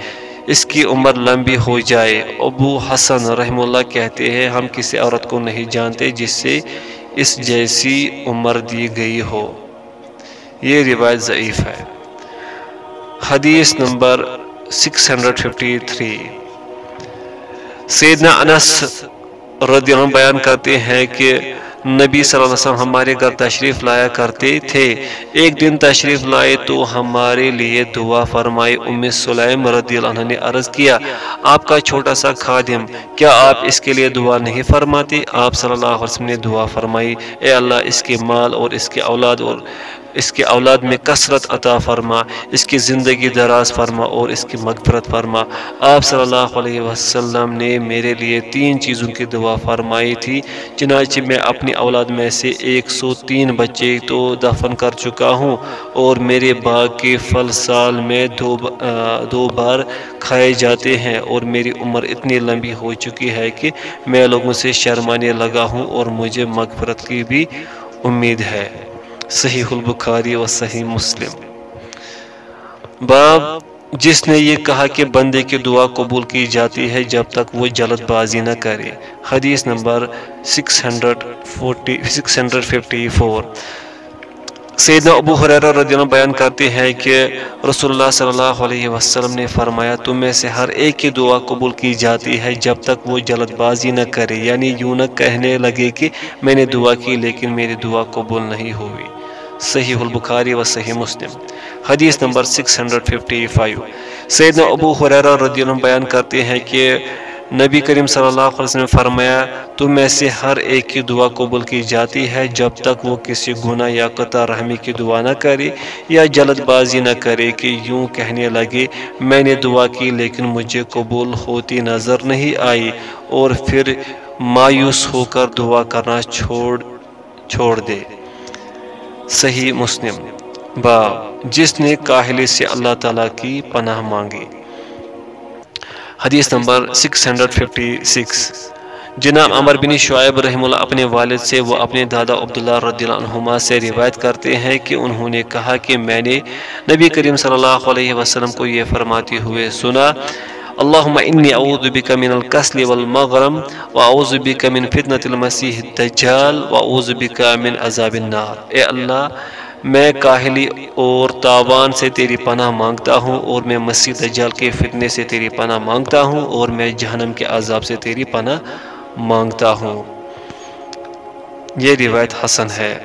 [SPEAKER 1] اس کی عمر لمبی ہو جائے۔ ابو حسن رحم اللہ کہتے ہیں، ہم کسی عورت کو نہیں جانتے، جس سے اس جیسی عمر دی گئی ہو۔ یہ روایت ضعیف ہے۔ حدیث نمبر 653 سیدنا انس رضی اللہ بیان کرتے ہیں کہ نبی صلی اللہ علیہ وسلم ہمارے گھر تشریف لایا کرتے تھے۔ ایک دن تشریف لائے تو ہمارے لیے دعا فرمائی۔ ام سلیم رضی اللہ عنہ نے عرض کیا، آپ کا چھوٹا سا خادم، کیا آپ اس کے لیے دعا نہیں فرماتے؟ آپ صلی اللہ علیہ وسلم نے دعا فرمائی، اے اللہ، اس کے مال اور اس کے اولاد اور اس کے اولاد میں کثرت عطا فرما، اس کی زندگی دراز فرما اور اس کی مغفرت فرما۔ آپ صلی اللہ علیہ وسلم نے میرے لیے تین چیزوں کی دعا فرمائی تھی، چنانچہ میں اپنی اولاد میں سے ایک سو تین بچے تو دفن کر چکا ہوں اور میرے باغ کے پھل سال میں دو دو بار کھائے جاتے ہیں اور میری عمر اتنی لمبی ہو چکی ہے کہ میں لوگوں سے شرمانے لگا ہوں اور مجھے مغفرت کی بھی امید ہے۔ صحیح البخاری و صحیح مسلم۔ باب، جس نے یہ کہا کہ بندے کی دعا قبول کی جاتی ہے جب تک وہ جلد بازی نہ کرے۔ حدیث نمبر 654 سیدنا ابو حریرہ رضی اللہ بیان کرتے ہیں کہ رسول اللہ صلی اللہ علیہ وسلم نے فرمایا، تم میں سے ہر ایک کی دعا قبول کی جاتی ہے جب تک وہ جلد بازی نہ کرے۔ یعنی یوں نہ کہنے لگے کہ میں نے دعا کی لیکن میری دعا قبول نہیں ہوئی۔ صحیح البخاری و صحیح مسلم۔ حدیث نمبر 655 سیدنا ابو حریرہ رضی اللہ بیان کرتے ہیں کہ نبی کریم صلی اللہ علیہ وسلم نے فرمایا، تم میں سے ہر ایک کی دعا قبول کی جاتی ہے، جب تک وہ کسی گناہ یا قطع رحمی کی دعا نہ کرے یا جلد بازی نہ کرے کہ یوں کہنے لگے، میں نے دعا کی لیکن مجھے قبول ہوتی نظر نہیں آئی اور پھر مایوس ہو کر دعا کرنا چھوڑ چھوڑ دے۔ صحیح مسلم۔ باب جس نے کاہلی سے اللہ تعالیٰ کی پناہ مانگی۔ حدیث نمبر 656 جناب عمر بن شعیب رحم اللہ اپنے والد سے وہ اپنے دادا عبداللہ رضی اللہ عنہما سے روایت کرتے ہیں کہ انہوں نے کہا کہ میں نے نبی کریم صلی اللہ علیہ وسلم کو یہ فرماتے ہوئے سنا اللہم انی اعوذ بک من الکسل والمغرم واعوذ بک من فتنة المسیح الدجال واعوذ بک من عذاب النار. اے اللہ، میں کاہلی اور تاوان سے تیری پناہ مانگتا ہوں اور میں مسیح دجال کے فتنے سے تیری پناہ مانگتا ہوں اور میں جہنم کے عذاب سے تیری پناہ مانگتا ہوں۔ یہ روایت حسن ہے۔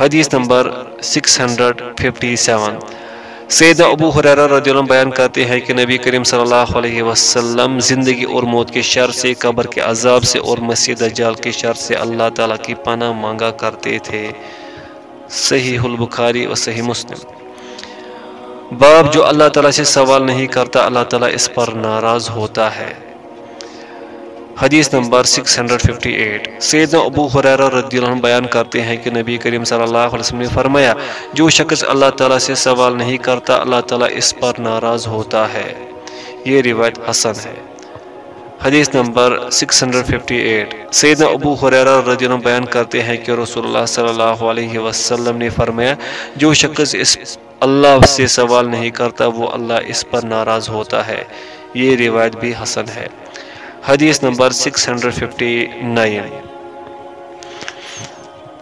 [SPEAKER 1] حدیث نمبر 657 سید ابو حریرہ رضی اللہ عنہ بیان کرتے ہیں کہ نبی کریم صلی اللہ علیہ وسلم زندگی اور موت کے شر سے، قبر کے عذاب سے اور مسیح دجال کے شر سے اللہ تعالیٰ کی پناہ مانگا کرتے تھے۔ صحیح البخاری و صحیح مسلم۔ باب جو اللہ تعالیٰ سے سوال نہیں کرتا، اللہ تعالیٰ اس پر ناراض ہوتا ہے۔ حدیث نمبر 658 سیدنا ابو حریرہ رضی اللہ عنہ بیان کرتے ہیں کہ نبی کریم صلی اللہ علیہ وسلم نے فرمایا، جو شخص اللہ تعالیٰ سے سوال نہیں کرتا، اللہ تعالیٰ اس پر ناراض ہوتا ہے۔ یہ روایت حسن ہے۔ حدیث نمبر 658 سیدنا ابو حریرہ رضی اللہ عنہ بیان کرتے ہیں کہ رسول اللہ صلی اللہ علیہ وسلم نے فرمایا، جو شخص اس اللہ سے سوال نہیں کرتا، وہ اللہ اس پر ناراض ہوتا ہے۔ یہ روایت بھی حسن ہے۔ حدیث نمبر 659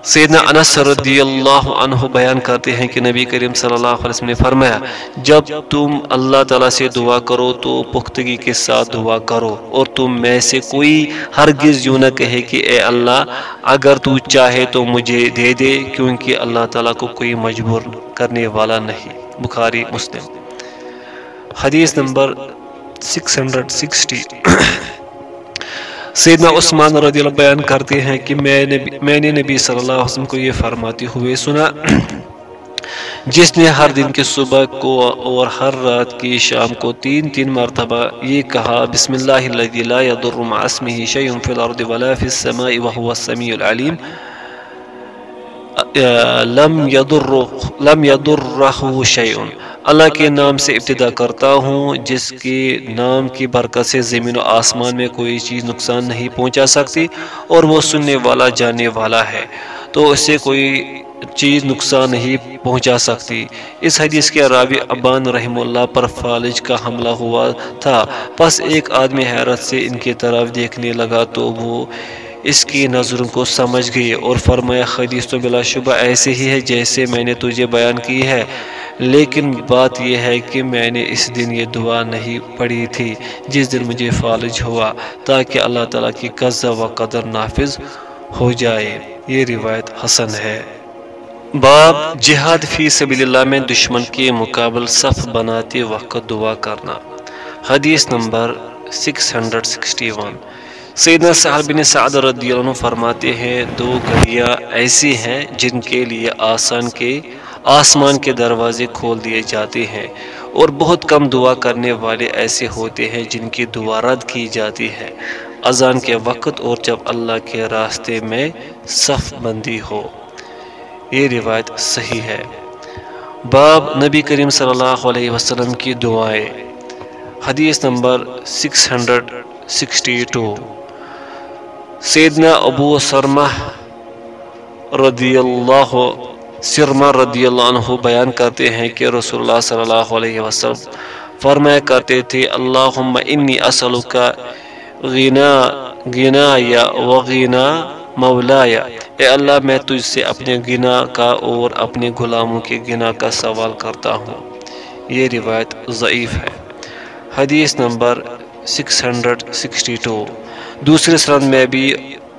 [SPEAKER 1] سیدنا انس رضی اللہ عنہ بیان کرتے ہیں کہ نبی کریم صلی اللہ علیہ وسلم نے فرمایا، جب تم اللہ تعالیٰ سے دعا کرو تو پختگی کے ساتھ دعا کرو، اور تم میں سے کوئی ہرگز یوں نہ کہے کہ اے اللہ، اگر تو چاہے تو مجھے دے دے، کیونکہ اللہ تعالیٰ کو کوئی مجبور کرنے والا نہیں۔ بخاری، مسلم۔ حدیث نمبر 660 سیدنا عثمان رضی اللہ بیان کرتے ہیں کہ میں نے نبی صلی اللہ علیہ وسلم کو یہ فرماتے ہوئے سنا، جس نے ہر دن کے صبح کو اور ہر رات کی شام کو تین تین مرتبہ یہ کہا، بسم اللہ الذي لا يضر مع اسمه شيء في الارض ولا في السماء وهو السميع العليم لم يضر لم يضره شيء اللہ کے نام سے ابتدا کرتا ہوں، جس کے نام کی برکت سے زمین و آسمان میں کوئی چیز نقصان نہیں پہنچا سکتی اور وہ سننے والا، جاننے والا ہے۔ تو اس سے کوئی چیز نقصان نہیں پہنچا سکتی۔ اس حدیث کے راوی ابان رحم اللہ پر فالج کا حملہ ہوا تھا۔ پس ایک آدمی حیرت سے ان کی طرف دیکھنے لگا تو وہ اس کی نظروں کو سمجھ گئی اور فرمایا، حدیث تو بلا شبہ ایسے ہی ہے جیسے میں نے تجھے بیان کی ہے۔ لیکن بات یہ ہے کہ میں نے اس دن یہ دعا نہیں پڑھی تھی جس دن مجھے فالج ہوا تاکہ اللہ تعالیٰ کی قضا و قدر نافذ ہو جائے۔ یہ روایت حسن ہے۔ باب جہاد فی سبیل اللہ میں دشمن کے مقابل صف بناتے وقت دعا کرنا۔ حدیث نمبر 661 سیدنا صاحب بن سعد رضی اللہ عنہ فرماتے ہیں، دو گھڑیاں ایسی ہیں جن کے لیے آسان کے آسمان کے دروازے کھول دیے جاتے ہیں اور بہت کم دعا کرنے والے ایسے ہوتے ہیں جن کی دعا رد کی جاتی ہے۔ اذان کے وقت اور جب اللہ کے راستے میں صف بندی ہو۔ یہ روایت صحیح ہے۔ باب نبی کریم صلی اللہ علیہ وسلم کی دعائیں۔ حدیث نمبر 662 سیدنا ابو سرمہ رضی اللہ سرما رضی اللہ عنہ بیان کرتے ہیں کہ رسول اللہ صلی اللہ علیہ وسلم فرمایا کرتے تھے، اللہم انی اسلوکا غنا غنا یا وغنا مولایا۔ اے اللہ، میں تجھ سے اپنے گنا کا اور اپنے غلاموں کے گنا کا سوال کرتا ہوں۔ یہ روایت ضعیف ہے۔ حدیث نمبر 662 دوسرے سرند میں بھی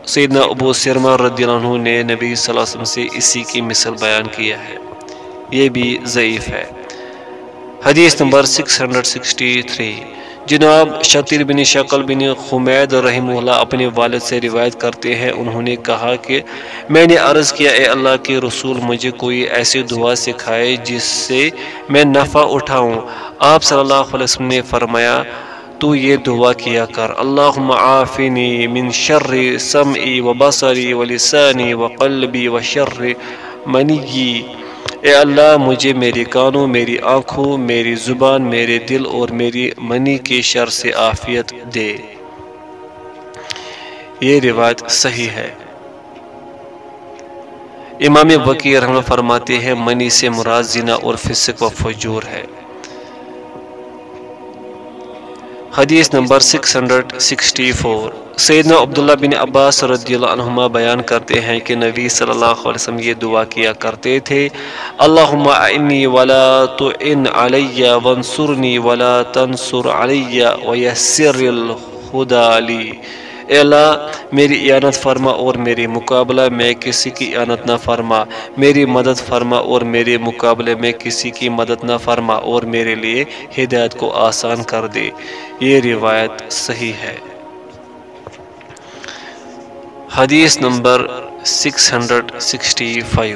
[SPEAKER 1] سیدنا ابو سرما رضی اللہ عنہ نے نبی صلی اللہ علیہ وسلم سے اسی کی مثل بیان کیا ہے۔ یہ بھی ضعیف ہے۔ حدیث نمبر 663 جناب شطیر بن شکل بن خمید رحم اللہ اپنے والد سے روایت کرتے ہیں۔ انہوں نے کہا کہ میں نے عرض کیا، اے اللہ کے رسول، مجھے کوئی ایسی دعا سکھائے جس سے میں نفع اٹھاؤں۔ آپ صلی اللہ علیہ وسلم نے فرمایا تو یہ دعا کیا کر۔ اللہم عافنی من شر سمعی و بصری و لسانی و قلبی و شر منیی اے اللہ، مجھے میری کانوں، میری آنکھوں، میری زبان، میرے دل اور میری منی کے شر سے عافیت دے۔ یہ روایت صحیح ہے۔ امام وکی رحمہ فرماتے ہیں، منی سے مراد زنا اور فسق و فجور ہے۔ حدیث نمبر 664 سیدنا عبداللہ بن عباس رضی اللہ عنہما بیان کرتے ہیں کہ نبی صلی اللہ علیہ وسلم یہ دعا کیا کرتے تھے، اللہم اعنی ولا تعن علی وانصرنی ولا تنصر علی ویسر الہدا لی اے اللہ، میری اعانت فرما اور میری مقابلہ میں کسی کی اعانت نہ فرما۔ میری مدد فرما اور میرے مقابلے میں کسی کی مدد نہ فرما اور میرے لیے ہدایت کو آسان کر دے۔ یہ روایت صحیح ہے۔ حدیث نمبر 665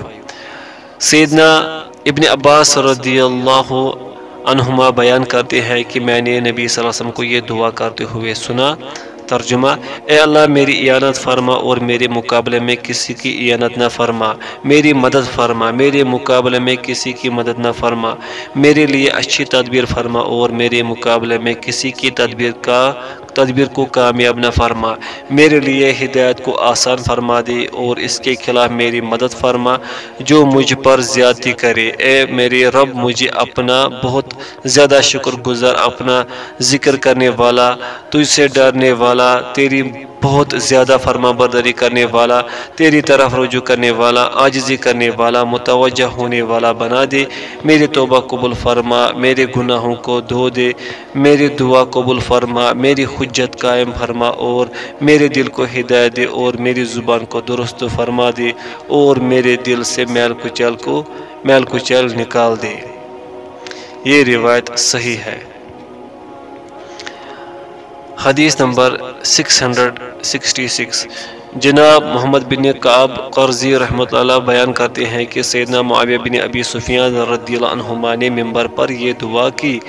[SPEAKER 1] سیدنا ابن عباس رضی اللہ عنہما بیان کرتے ہیں کہ میں نے نبی صلی اللہ علیہ وسلم کو یہ دعا کرتے ہوئے سنا ترجمہ، اے اللہ میری اعانت فرما اور میرے مقابلے میں کسی کی اعانت نہ فرما، میری مدد فرما، میرے مقابلے میں کسی کی مدد نہ فرما، میرے لیے اچھی تدبیر فرما اور میرے مقابلے میں کسی کی تدبیر کا تدبیر کو کامیاب نہ فرما۔ میرے لیے ہدایت کو آسان فرما دے اور اس کے خلاف میری مدد فرما جو مجھ پر زیادتی کرے۔ اے میرے رب، مجھے اپنا بہت زیادہ شکر گزار اپنا ذکر کرنے والا، تجھ سے ڈرنے والا، تیری بہت زیادہ فرما برداری کرنے والا، تیری طرف رجوع کرنے والا، عاجزی کرنے والا، متوجہ ہونے والا بنا دے۔ میری توبہ قبول فرما، میرے گناہوں کو دھو دے۔ میری دعا قبول فرما، میری حجت قائم فرما اور میرے دل کو ہدایت دے اور میری زبان کو درست فرما دے اور میرے دل سے میل کچل کو، میل کچل نکال دے۔ یہ روایت صحیح ہے۔ حدیث نمبر 666 جناب محمد بن قعب قرضی رحمۃ اللہ بیان کرتے ہیں کہ سیدنا معاویہ بن ابی سفیان رضی اللہ عنہما نے ممبر پر یہ دعا کی۔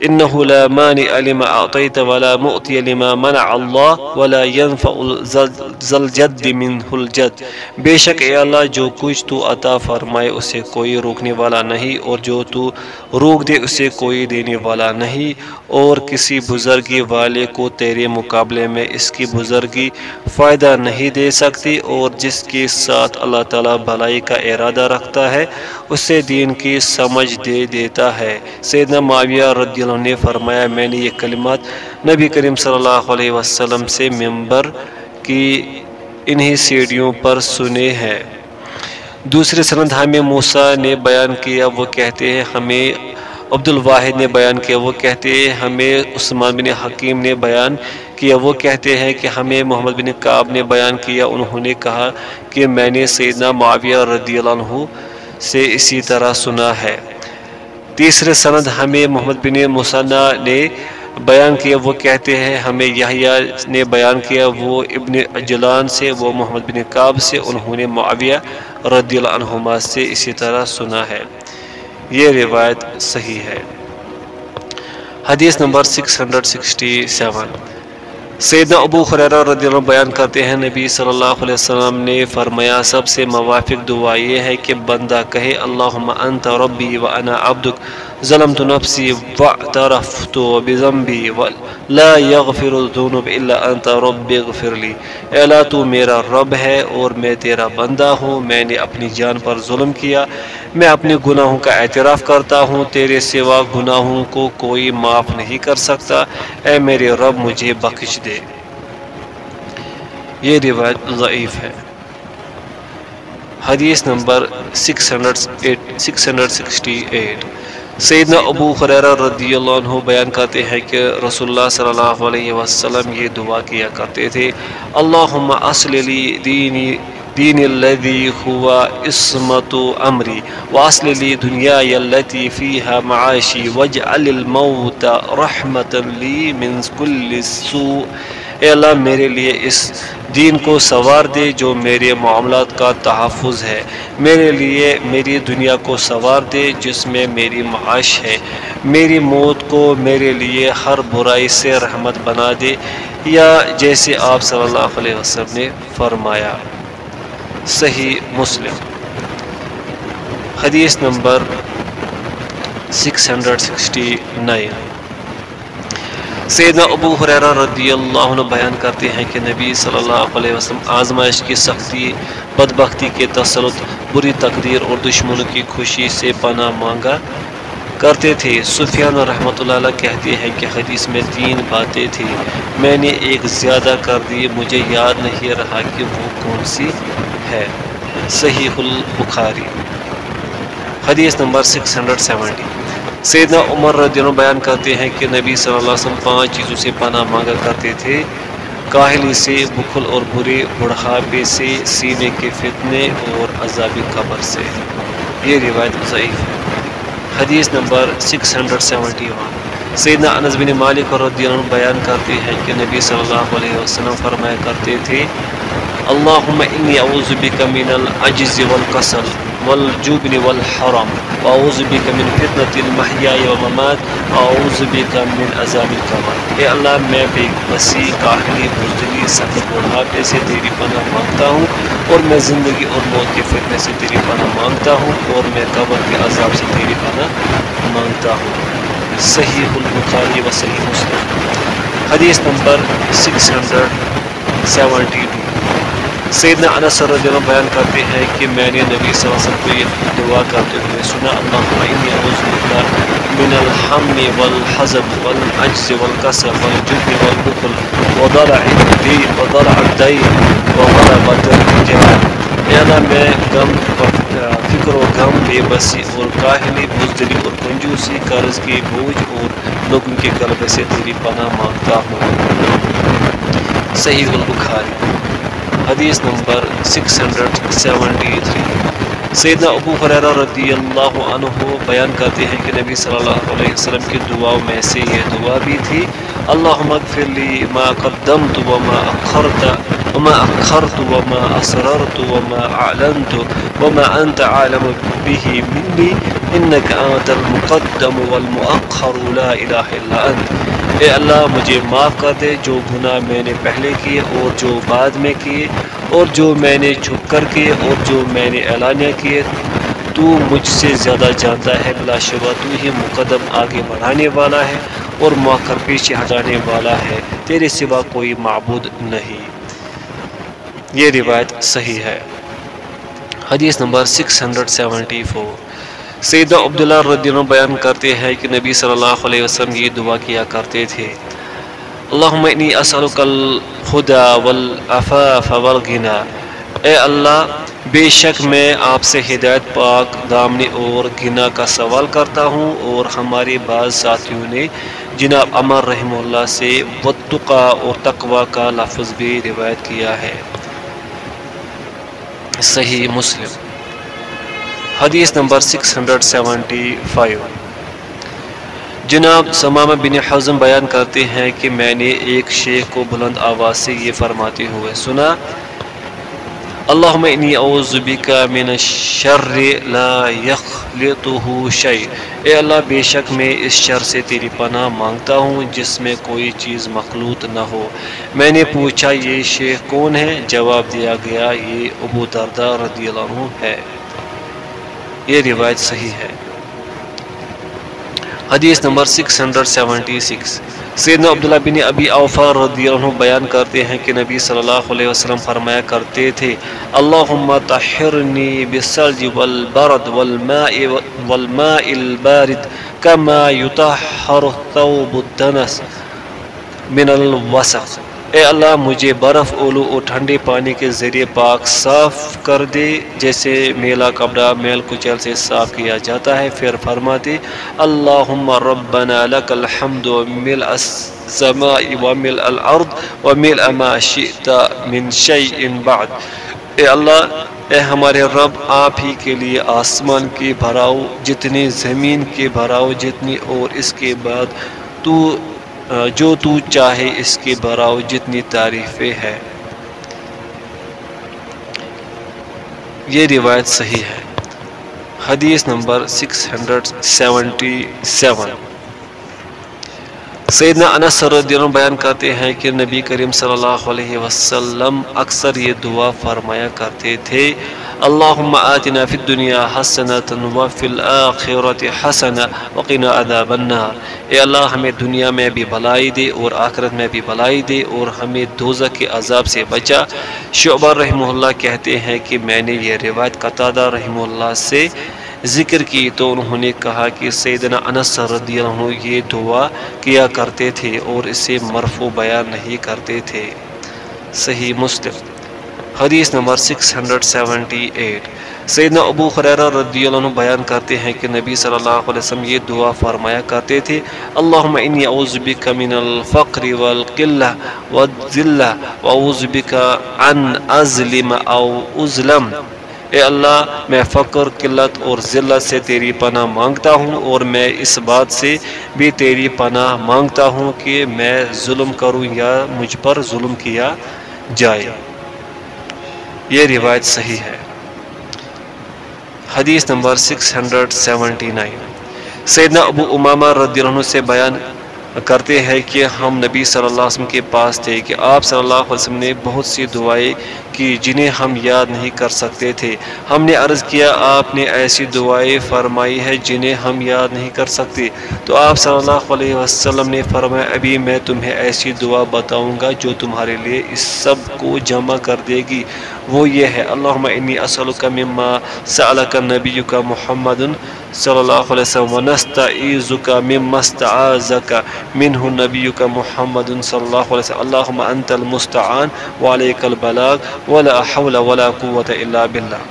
[SPEAKER 1] انه لا مانع لما اعطيت ولا مؤتي لما منع الله ولا ينفع ذل الجد منه الجد. بے شک اے اللہ، جو کچھ تو عطا فرمائے، اسے کوئی روکنے والا نہیں، اور جو تو روک دے، اسے کوئی دینے والا نہیں۔ اور کسی بزرگی والے کو تیرے مقابلے میں اس کی بزرگی فائدہ نہیں دے سکتی، اور جس کے ساتھ اللہ تعالیٰ بھلائی کا ارادہ رکھتا ہے، اسے دین کی سمجھ دے دیتا ہے۔ سیدنا معاویہ رضی عنہ نے فرمایا، میں نے یہ کلمات نبی کریم صلی اللہ علیہ وسلم سے ممبر کی انہی سیڑھیوں پر سنے ہیں۔ دوسرے سند ہمیں موسیٰ نے بیان کیا، وہ کہتے ہیں، ہمیں عبد الواحد نے بیان کیا، وہ کہتے ہیں، ہمیں عثمان بن حکیم نے بیان کیا، وہ کہتے ہیں کہ ہمیں محمد بن قاب نے بیان کیا، انہوں نے کہا کہ میں نے سیدنا معاویہ رضی اللہ عنہ سے اسی طرح سنا ہے۔ تیسرے سند ہمیں محمد بن مسنہ نے بیان کیا، وہ کہتے ہیں، ہمیں یحییٰ نے بیان کیا، وہ ابن اجلان سے، وہ محمد بن قاب سے، انہوں نے معاویہ رضی اللہ عنہما سے اسی طرح سنا ہے۔ یہ روایت صحیح ہے۔ حدیث نمبر 667 سیدنا ابو خریرہ رضی اللہ بیان کرتے ہیں، نبی صلی اللہ علیہ وسلم نے فرمایا، سب سے موافق دعا یہ ہے کہ بندہ کہے، اللہم انت ربی و انا عبدک۔ ظلمت نفسی واعترفت بذنبی لا یغفر الذنوب الا انت رب اغفر لی اے اللہ، تو میرا رب ہے اور میں تیرا بندہ ہوں، میں نے اپنی جان پر ظلم کیا، میں اپنے گناہوں کا اعتراف کرتا ہوں، تیرے سوا گناہوں کو کوئی معاف نہیں کر سکتا۔ اے میرے رب، مجھے بخش دے۔ یہ روایت ضعیف ہے۔ حدیث نمبر 668 سیدنا ابو خریرہ رضی اللہ عنہ بیان کرتے ہیں کہ رسول اللہ صلی اللہ علیہ وسلم یہ دعا کیا کرتے تھے اللہم اصل لی دینی دین الذي هو اسمت امری واصل لي دنياي التي فيها معاشي واجعل الموت رحمة لي من كل سوء اے اللہ، میرے لیے اس دین کو سوار دے جو میرے معاملات کا تحفظ ہے۔ میرے لیے، میری دنیا کو سوار دے جس میں میری معاش ہے۔ میری موت کو میرے لیے ہر برائی سے رحمت بنا دے۔ یا جیسے آپ صلی اللہ علیہ وسلم نے فرمایا، صحیح مسلم۔ حدیث نمبر 669 سیدنا ابو حریرہ رضی اللہ عنہ بیان کرتے ہیں کہ نبی صلی اللہ علیہ وسلم آزمائش کی سختی، بدبختی کے تسلط، بری تقدیر اور دشمنوں کی خوشی سے پناہ مانگا کرتے تھے۔ سفیان رحمۃ اللہ علیہ کہتے ہیں کہ حدیث میں تین باتیں تھیں۔ میں نے ایک زیادہ کر دی، مجھے یاد نہیں رہا کہ وہ کون سی ہے۔ صحیح البخاری، حدیث نمبر 670 سیدنا عمر رضی اللہ بیان کرتے ہیں کہ نبی صلی اللہ علیہ وسلم پانچ چیزوں سے پناہ مانگا کرتے تھے۔ کاہلی سے بخل اور برے، بڑھاپے سے، سینے کے فتنے اور عذابی قبر سے۔ یہ روایت ضعیف ہے۔ حدیث نمبر 671 سیدنا انس بن مالک رضی اللہ عنہ بیان کرتے ہیں کہ نبی صلی اللہ علیہ وسلم فرمایا کرتے تھے، اللہم انی اعوذ بک من العجز والکسل۔ والجبن والحرم. واعوذ بك من فتنة المحيا والممات. واعوذ بك من عذاب القبر. اے اللہ، میں بے بسی کاہلی، بزدلی، سخت بڑھاپے سے تیری پناہ مانگتا ہوں اور میں زندگی اور موت کے فتنے سے تیری پناہ مانگتا ہوں اور میں قبر کے عذاب سے تیری پناہ مانگتا ہوں۔ صحیح البخاری و صحیح مسلم۔ حدیث نمبر 672 سیدنا انس رضی اللہ بیان کرتے ہیں کہ میں نے نبی صلی اللہ علیہ وسلم کو یہ دعا کرتے ہوئے سنا، اللہم انی اعوذ بک من الحم والحزن والعجز والکسل والجبن والبخل وضلع الدین وضلع الدین وغلبۃ الرجال اے اللہ، میں غم فکر و غم بے بسی اور کاہلی، بزدلی اور کنجوسی، قرض کے بوجھ اور لوگوں کے غلبے سے تیری پناہ مانگتا ہوں۔ صحیح البخاری۔ حدیث نمبر 673 سیدنا ابو حریرہ رضی اللہ عنہ بیان کرتے ہیں کہ نبی صلی اللہ علیہ وسلم کی دعاؤں میں سے یہ دعا بھی تھی، اللہم اغفر لی ما قدمت وما اخرت وما اخرت وما اسررت وما اعلنت وما انت عالم به منی انك انت المقدم والمؤخر، لا الہ الا انت اے اللہ، مجھے معاف کر دے جو گناہ میں نے پہلے کیے اور جو بعد میں کیے اور جو میں نے چھپ کر کیے اور جو میں نے اعلانیہ کیے۔ تو مجھ سے زیادہ جانتا ہے بلا شبہ تو ہی مقدم آگے بڑھانے والا ہے اور مؤخر پیچھے ہٹانے والا ہے۔ تیرے سوا کوئی معبود نہیں۔ یہ روایت صحیح ہے۔ حدیث نمبر 674 سیدہ عبداللہ رضی اللہ بیان کرتے ہیں کہ نبی صلی اللہ علیہ وسلم یہ دعا کیا کرتے تھے۔ اللہم انی اسألک الخدا والعفاف والغنا اے اللہ، بے شک میں آپ سے ہدایت پاک، دامنی اور گنا کا سوال کرتا ہوں اور ہمارے بعض ساتھیوں نے جناب عمر رحم اللہ سے وطقہ اور تقوی کا لفظ بھی روایت کیا ہے۔ صحیح مسلم۔ حدیث نمبر 675 جناب، سمامہ بن حضم بیان کرتے ہیں کہ میں نے ایک شیخ کو بلند آواز سے یہ فرماتے ہوئے سنا، اللہم انی اعوذ بکا من الشر لا یخلطہ شیء۔ اے اللہ، بے شک میں اس شر سے تیری پناہ مانگتا ہوں جس میں کوئی چیز مخلوط نہ ہو۔ میں نے پوچھا، یہ شیخ کون ہے؟ جواب دیا گیا، یہ ابو دردہ رضی اللہ عنہ ہے۔ یہ روایت صحیح ہے۔ حدیث نمبر 676 سیدنا عبداللہ بن ابی اوفا رضی اللہ عنہ بیان کرتے ہیں کہ نبی صلی اللہ علیہ وسلم فرمایا کرتے تھے، اللہم تحرنی بالسلج والبرد والماء والماء البارد کما یتحر ثوب الدنس من الوسخ۔ اے اللہ، مجھے برف، اولو اور ٹھنڈے پانی کے ذریعے پاک صاف کر دے، جیسے میلا کپڑا، میل کچل سے صاف کیا جاتا ہے۔ پھر فرماتے اللہم ربنا لک الحمد مل السماء ومل الارض ومل ما شئت من شیء بعد۔ اے اللہ، اے ہمارے رب، آپ ہی کے لیے آسمان کے بھراؤ، جتنی زمین کے بھراؤ، جتنی اور اس کے بعد تو جو تو چاہے اس کے براؤ جتنی تعریفیں ہے یہ روایت صحیح ہے۔ حدیث number six hundred seventy seven سیدنا انس رضی اللہ بیان کرتے ہیں کہ نبی کریم صلی اللہ علیہ وسلم اکثر یہ دعا فرمایا کرتے تھے، اللہم آتنا فی الدنیا حسنت وفی الاخرت حسن وقنا عذاب النار. اے اللہ، ہمیں دنیا میں بھی بلائی دے اور آخرت میں بھی بلائی دے اور ہمیں دوزہ کے عذاب سے بچا۔ شعبہ رحمہ اللہ کہتے ہیں کہ میں نے یہ روایت قطادہ رحمہ اللہ سے ذکر کی تو انہوں نے کہا کہ سیدنا انس رضی اللہ عنہ یہ دعا کیا کرتے تھے اور اسے مرفو بیان نہیں کرتے تھے۔ صحیح مسلم۔ حدیث نمبر 678 سیدنا ابو خریرہ رضی اللہ عنہ بیان کرتے ہیں کہ نبی صلی اللہ علیہ وسلم یہ دعا فرمایا کرتے تھے، اللہم انی اعوذ بک من الفقر والقلہ والذلہ، واعوذ بک عن ازلم او ازلم اے اللہ، میں فقر، قلت اور ذلت سے تیری پناہ مانگتا ہوں اور میں اس بات سے بھی تیری پناہ مانگتا ہوں کہ میں ظلم کروں یا مجھ پر ظلم کیا جائے۔ یہ روایت صحیح ہے۔ حدیث نمبر 679 سیدنا ابو امامہ رضی اللہ عنہ سے بیان کرتے ہیں کہ ہم نبی صلی اللہ علیہ وسلم کے پاس تھے کہ آپ صلی اللہ علیہ وسلم نے بہت سی دعائیں کی جنہیں ہم یاد نہیں کر سکتے تھے۔ ہم نے عرض کیا، آپ نے ایسی دعائیں فرمائی ہے جنہیں ہم یاد نہیں کر سکتے۔ تو آپ صلی اللہ علیہ وسلم نے فرمایا، ابھی میں تمہیں ایسی دعا بتاؤں گا جو تمہارے لیے اس سب کو جمع کر دے گی۔ وہ یہ ہے، اللہم انی اسألک مما سألک نبی کا محمد صلی اللہ علیہ وسلم ونستعیزک مما استعازک منہ نبی کا محمد صلی اللہ علیہ وسلم. اللہم انت المستعان وعلیک البلاغ ولا حول ولا قوة الا باللہ۔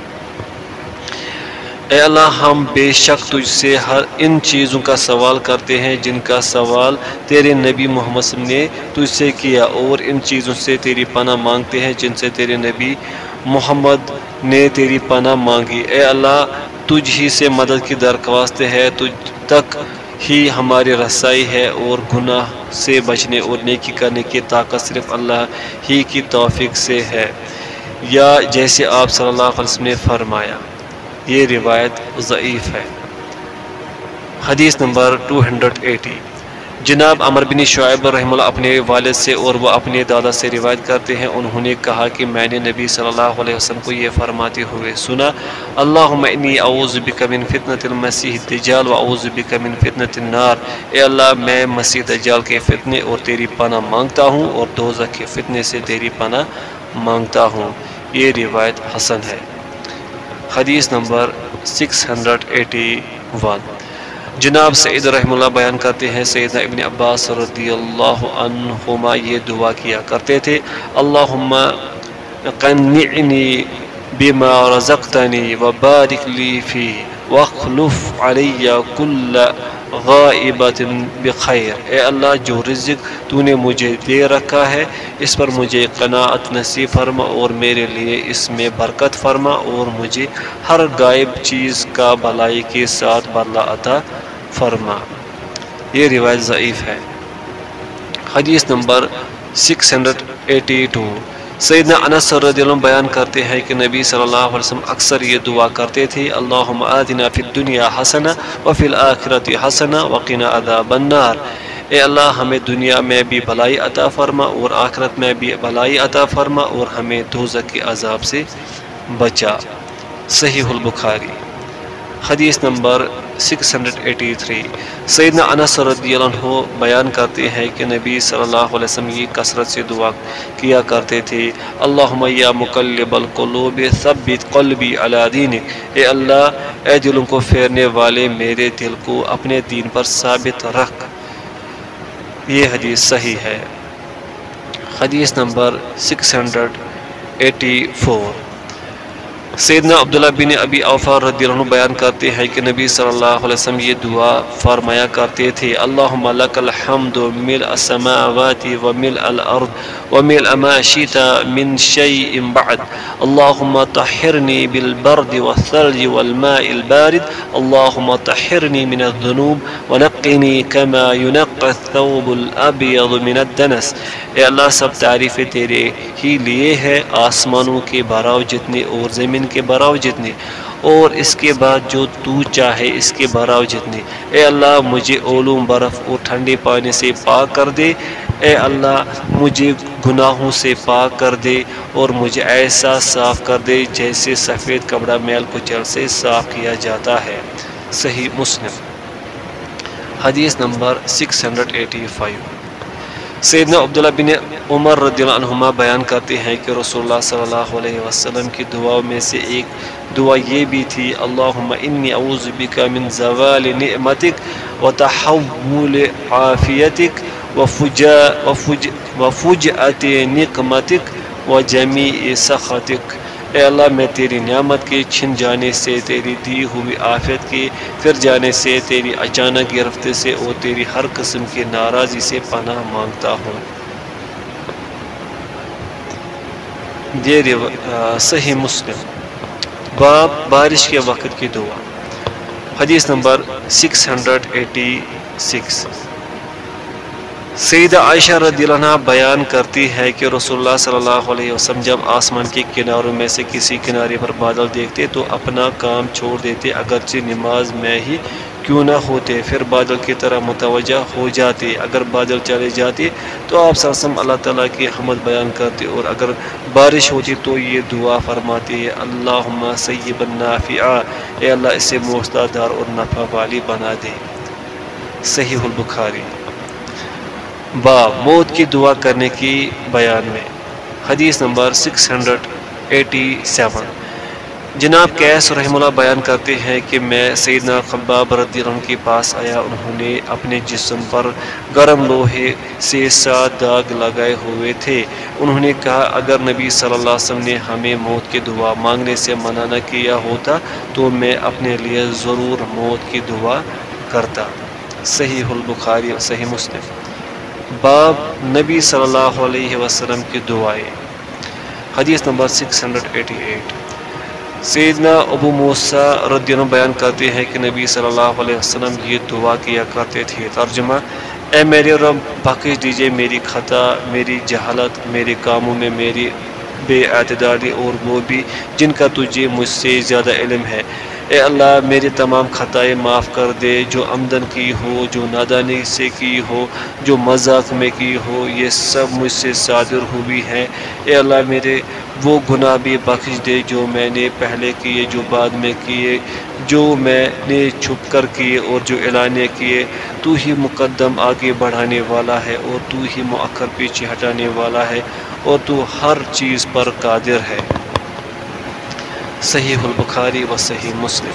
[SPEAKER 1] اے اللہ، ہم بے شک تجھ سے ہر ان چیزوں کا سوال کرتے ہیں جن کا سوال تیرے نبی محمد صلی اللہ علیہ وسلم نے تجھ سے کیا اور ان چیزوں سے تیری پناہ مانگتے ہیں جن سے تیرے نبی محمد نے تیری پناہ مانگی۔ اے اللہ، تجھ ہی سے مدد کی درخواست ہے، تجھ تک ہی ہماری رسائی ہے اور گناہ سے بچنے اور نیکی کرنے کی طاقت صرف اللہ ہی کی توفیق سے ہے۔ یا جیسے آپ صلی اللہ علیہ وسلم نے فرمایا، یہ روایت ضعیف ہے۔ حدیث نمبر 280 جناب عمر بن شعیب رحم اللہ اپنے والد سے اور وہ اپنے دادا سے روایت کرتے ہیں، انہوں نے کہا کہ میں نے نبی صلی اللہ علیہ وسلم کو یہ فرماتے ہوئے سنا، اللہم انی اعوذ بک من فتنة المسیح الدجال و اعوذ بک من فتنة النار. اے اللہ، میں مسیح دجال کے فتنے اور تیری پناہ مانگتا ہوں اور دوزخ کے فتنے سے تیری پناہ مانگتا ہوں۔ یہ روایت حسن ہے۔ حدیث نمبر 681 جناب سعید رحم اللہ بیان کرتے ہیں، سیدنا ابن عباس رضی اللہ عنہما یہ دعا کیا کرتے تھے، اللہم قنعنی بما رزقتنی وبارک لی فی واخلف علی کل غائبت بخیر۔ اے اللہ، جو رزق تو نے مجھے دے رکھا ہے، اس پر مجھے قناعت نصیب فرما اور میرے لیے اس میں برکت فرما اور مجھے ہر غائب چیز کا بلائی کے ساتھ بدلہ عطا فرما۔ یہ روایت ضعیف ہے۔ حدیث نمبر 682 سیدنا انس رضی اللہ عنہ بیان کرتے ہیں کہ نبی صلی اللہ علیہ وسلم اکثر یہ دعا کرتے تھے، اللہم آدنا فی الدنیا حسنہ وفی الاخرت حسنہ وقنا عذاب النار. اے اللہ، ہمیں دنیا میں بھی بھلائی عطا فرما اور آخرت میں بھی بھلائی عطا فرما اور ہمیں دوزک کے عذاب سے بچا۔ صحیح البخاری۔ حدیث نمبر 683 سیدنا انس رضی اللہ عنہ بیان کرتے ہیں کہ نبی صلی اللہ علیہ وسلم یہ کثرت سے دعا کیا کرتے تھے۔ اللہم یا مقلب القلوب ثبت قلبی علی دینک۔ اے اللہ، اے دلوں کو پھیرنے والے میرے دل کو اپنے دین پر ثابت رکھ۔ یہ حدیث صحیح ہے۔ حدیث نمبر 684 سیدنا عبداللہ بن ابی اوفا رضی اللہ عنہ بیان کرتے ہیں کہ نبی صلی اللہ علیہ وسلم یہ دعا فرمایا کرتے تھے، اللہم لک الحمد مل السماوات و مل الارض و مل ما شیت من شیء بعد، اللہم طہرنی بالبرد والثلج والماء البارد، اللہم طہرنی من الذنوب ونقنی کما ينقى الثوب الابیض من الدنس۔ اے اللہ، سب تعریف تیرے ہی لیے ہے آسمانوں کے براؤ جتنے اور زمین کے براؤ جتنے، اور اس کے بعد جو تو چاہے اس کے براؤ جتنے۔ اے اللہ، مجھے علوم برف اور ٹھنڈے پانی سے پاک کر دے۔ اے اللہ، مجھے گناہوں سے پاک کر دے اور مجھے ایسا صاف کر دے جیسے سفید کپڑا میل کچل سے صاف کیا جاتا ہے۔ صحیح مسلم۔ حدیث نمبر 685 سیدنا عبداللہ بن عمر رضی اللہ عنہما بیان کرتے ہیں کہ رسول اللہ صلی اللہ علیہ وسلم کی دعاؤں میں سے ایک دعا یہ بھی تھی، اللہم انی اعوذ بکا من زوال نعمتک و تحول عافیتک و نقمتک و جمیع سخطک. اے اللہ، میں تیری نعمت کے چھن جانے سے تیری دی ہوئی آفیت کے پھر جانے سے تیری اچانک گرفت سے اور تیری ہر قسم کی ناراضی سے پناہ مانگتا ہوں۔ صحیح مسلم۔ باب، بارش کے وقت کی دعا۔ حدیث نمبر 686 سیدہ عائشہ رضی اللہ عنہ بیان کرتی ہے کہ رسول اللہ صلی اللہ علیہ وسلم جب آسمان کے کناروں میں سے کسی کنارے پر بادل دیکھتے تو اپنا کام چھوڑ دیتے، اگرچہ نماز میں ہی کیوں نہ ہوتے، پھر بادل کی طرح متوجہ ہو جاتے۔ اگر بادل چلے جاتے تو آپ وسلم اللہ تعالیٰ کی حمد بیان کرتے اور اگر بارش ہوتی تو یہ دعا فرماتے اللہ سیب النافع اے اللہ اسے موستا دار اور نفع والی بنا دے۔ صحیح البخاری۔ با موت کی دعا کرنے کی بیان میں۔ حدیث نمبر 687 جناب کیس رحم اللہ بیان کرتے ہیں کہ میں سیدنا خباب رضی اللہ عنہ کے پاس آیا۔ انہوں نے اپنے جسم پر گرم لوہے سے سات داغ لگائے ہوئے تھے۔ انہوں نے کہا، اگر نبی صلی اللہ علیہ وسلم نے ہمیں موت کی دعا مانگنے سے منع نہ کیا ہوتا، تو میں اپنے لیے ضرور موت کی دعا کرتا۔ صحیح البخاری اور صحیح مسلم۔ باب نبی صلی اللہ علیہ وسلم کی دعائیں۔ حدیث نمبر 688 سیدنا ابو موسیٰ رضی اللہ بیان کرتے ہیں کہ نبی صلی اللہ علیہ وسلم یہ دعا کیا کرتے تھے۔ ترجمہ، اے میرے رب، بخش دیجیے میری خطا، میری جہالت، میرے کاموں میں میری بے اعتدالی اور وہ بھی جن کا تجھے مجھ سے زیادہ علم ہے۔ اے اللہ میری تمام خطائیں معاف کر دے، جو آمدن کی ہو، جو نادانی سے کی ہو، جو مذاق میں کی ہو، یہ سب مجھ سے صادر ہوئی ہیں۔ اے اللہ، میرے وہ گناہ بھی بخش دے جو میں نے پہلے کیے، جو بعد میں کیے، جو میں نے چھپ کر کیے اور جو اعلانیہ کیے۔ تو ہی مقدم آگے بڑھانے والا ہے اور تو ہی مؤخر پیچھے ہٹانے والا ہے اور تو ہر چیز پر قادر ہے۔ صحیح البخاری و صحیح مسلم۔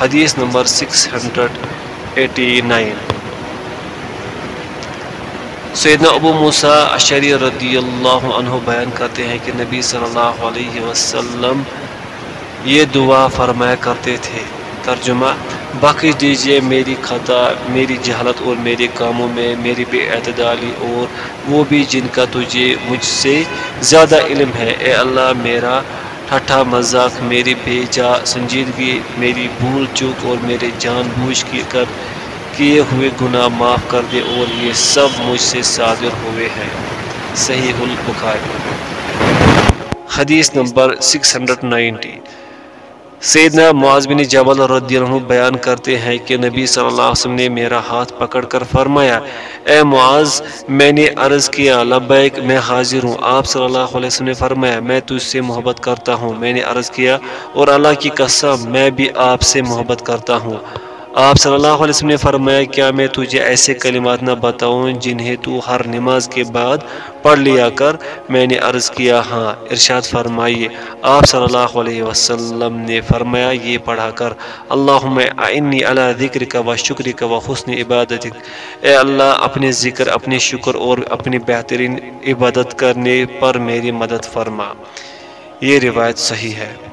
[SPEAKER 1] حدیث نمبر 689 سیدنا ابو موسیٰ اشری رضی اللہ عنہ بیان کرتے ہیں کہ نبی صلی اللہ علیہ وسلم یہ دعا فرمایا کرتے تھے۔ ترجمہ بخش دیجیے میری خطا، میری جہالت اور میرے کاموں میں میری بے اعتدالی اور وہ بھی جن کا تجھے مجھ سے زیادہ علم ہے۔ اے اللہ، میرا ٹھٹھا مذاق میری بے جا سنجیدگی میری بھول چوک اور میرے جان بوجھ کی کر کیے ہوئے گناہ معاف کر دے اور یہ سب مجھ سے صادر ہوئے ہیں۔ صحیح البخاری۔ حدیث نمبر 690 سیدنا معاذ بن جبل رضی اللہ عنہ بیان کرتے ہیں کہ نبی صلی اللہ علیہ وسلم نے میرا ہاتھ پکڑ کر فرمایا، اے معاذ، میں نے عرض کیا، لبیک، میں حاضر ہوں۔ آپ صلی اللہ علیہ وسلم نے فرمایا، میں تجھ سے محبت کرتا ہوں۔ میں نے عرض کیا، اور اللہ کی قسم، میں بھی آپ سے محبت کرتا ہوں۔ آپ صلی اللہ علیہ وسلم نے فرمایا، کیا میں تجھے ایسے کلمات نہ بتاؤں جنہیں تو ہر نماز کے بعد پڑھ لیا کر میں نے عرض کیا؟ ہاں ارشاد فرمائیے۔ آپ صلی اللہ علیہ وسلم نے فرمایا، یہ پڑھا کر، اللہم اعنی علی ذکر کا و شکر کا و حسن عبادت اے اللہ، اپنے ذکر، اپنے شکر اور اپنی بہترین عبادت کرنے پر میری مدد فرما۔ یہ روایت صحیح ہے۔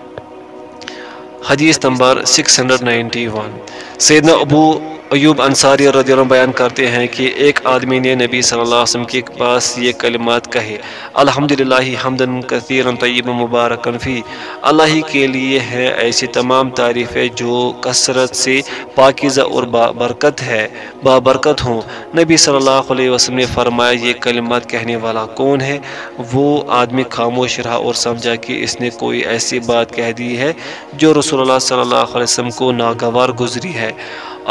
[SPEAKER 1] حدیث نمبر 691 سیدنا ابو ایوب انصاری رضی اللہ عنہ بیان کرتے ہیں کہ ایک آدمی نے نبی صلی اللہ علیہ وسلم کے پاس یہ کلمات کہے، الحمدللہ حمدن کثیرا طیب مبارکن فی. اللہ ہی کے لیے ہے ایسی تمام تعریفیں جو کثرت سے پاکیزہ اور برکت ہے بابرکت ہوں۔ نبی صلی اللہ علیہ وسلم نے فرمایا، یہ کلمات کہنے والا کون ہے؟ وہ آدمی خاموش رہا اور سمجھا کہ اس نے کوئی ایسی بات کہہ دی ہے جو رسول اللہ صلی اللہ علیہ وسلم کو ناگوار گزری ہے۔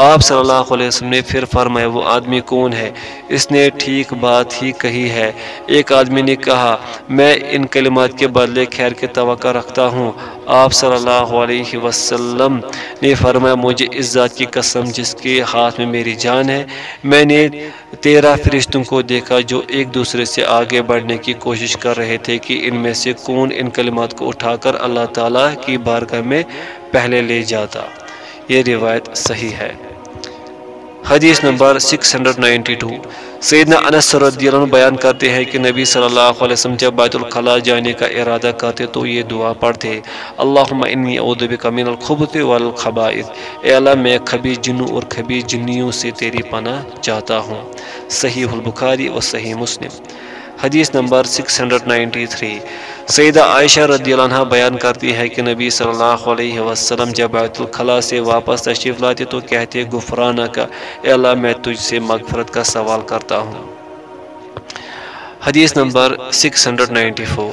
[SPEAKER 1] آپ صلی اللہ علیہ وسلم نے پھر فرمایا، وہ آدمی کون ہے؟ اس نے ٹھیک بات ہی کہی ہے۔ ایک آدمی نے کہا، میں ان کلمات کے بدلے خیر کے توقع رکھتا ہوں۔ آپ صلی اللہ علیہ وسلم نے فرمایا، مجھے اس ذات کی قسم جس کے ہاتھ میں میری جان ہے، میں نے تیرہ فرشتوں کو دیکھا جو ایک دوسرے سے آگے بڑھنے کی کوشش کر رہے تھے کہ ان میں سے کون ان کلمات کو اٹھا کر اللہ تعالیٰ کی بارگاہ میں پہلے لے جاتا۔ یہ روایت صحیح ہے۔ حدیث نمبر 692 سیدنا انس رضی اللہ عنہ بیان کرتے ہیں کہ نبی صلی اللہ علیہ وسلم جب بیت الخلاء جانے کا ارادہ کرتے تو یہ دعا پڑھتے، اللہم انی اعوذ بک من الخبث والخبائث۔ اے اللہ، میں کھبی جنوں اور کھبی جنیوں سے تیری پناہ چاہتا ہوں۔ صحیح البخاری و صحیح مسلم۔ حدیث نمبر 693 سیدہ عائشہ رضی اللہ عنہ بیان کرتی ہے کہ نبی صلی اللہ علیہ وسلم جب بیت الخلاء سے واپس تشریف لاتے تو کہتے گفرانہ کا اے اللہ میں تجھ سے مغفرت کا سوال کرتا ہوں۔ حدیث نمبر 694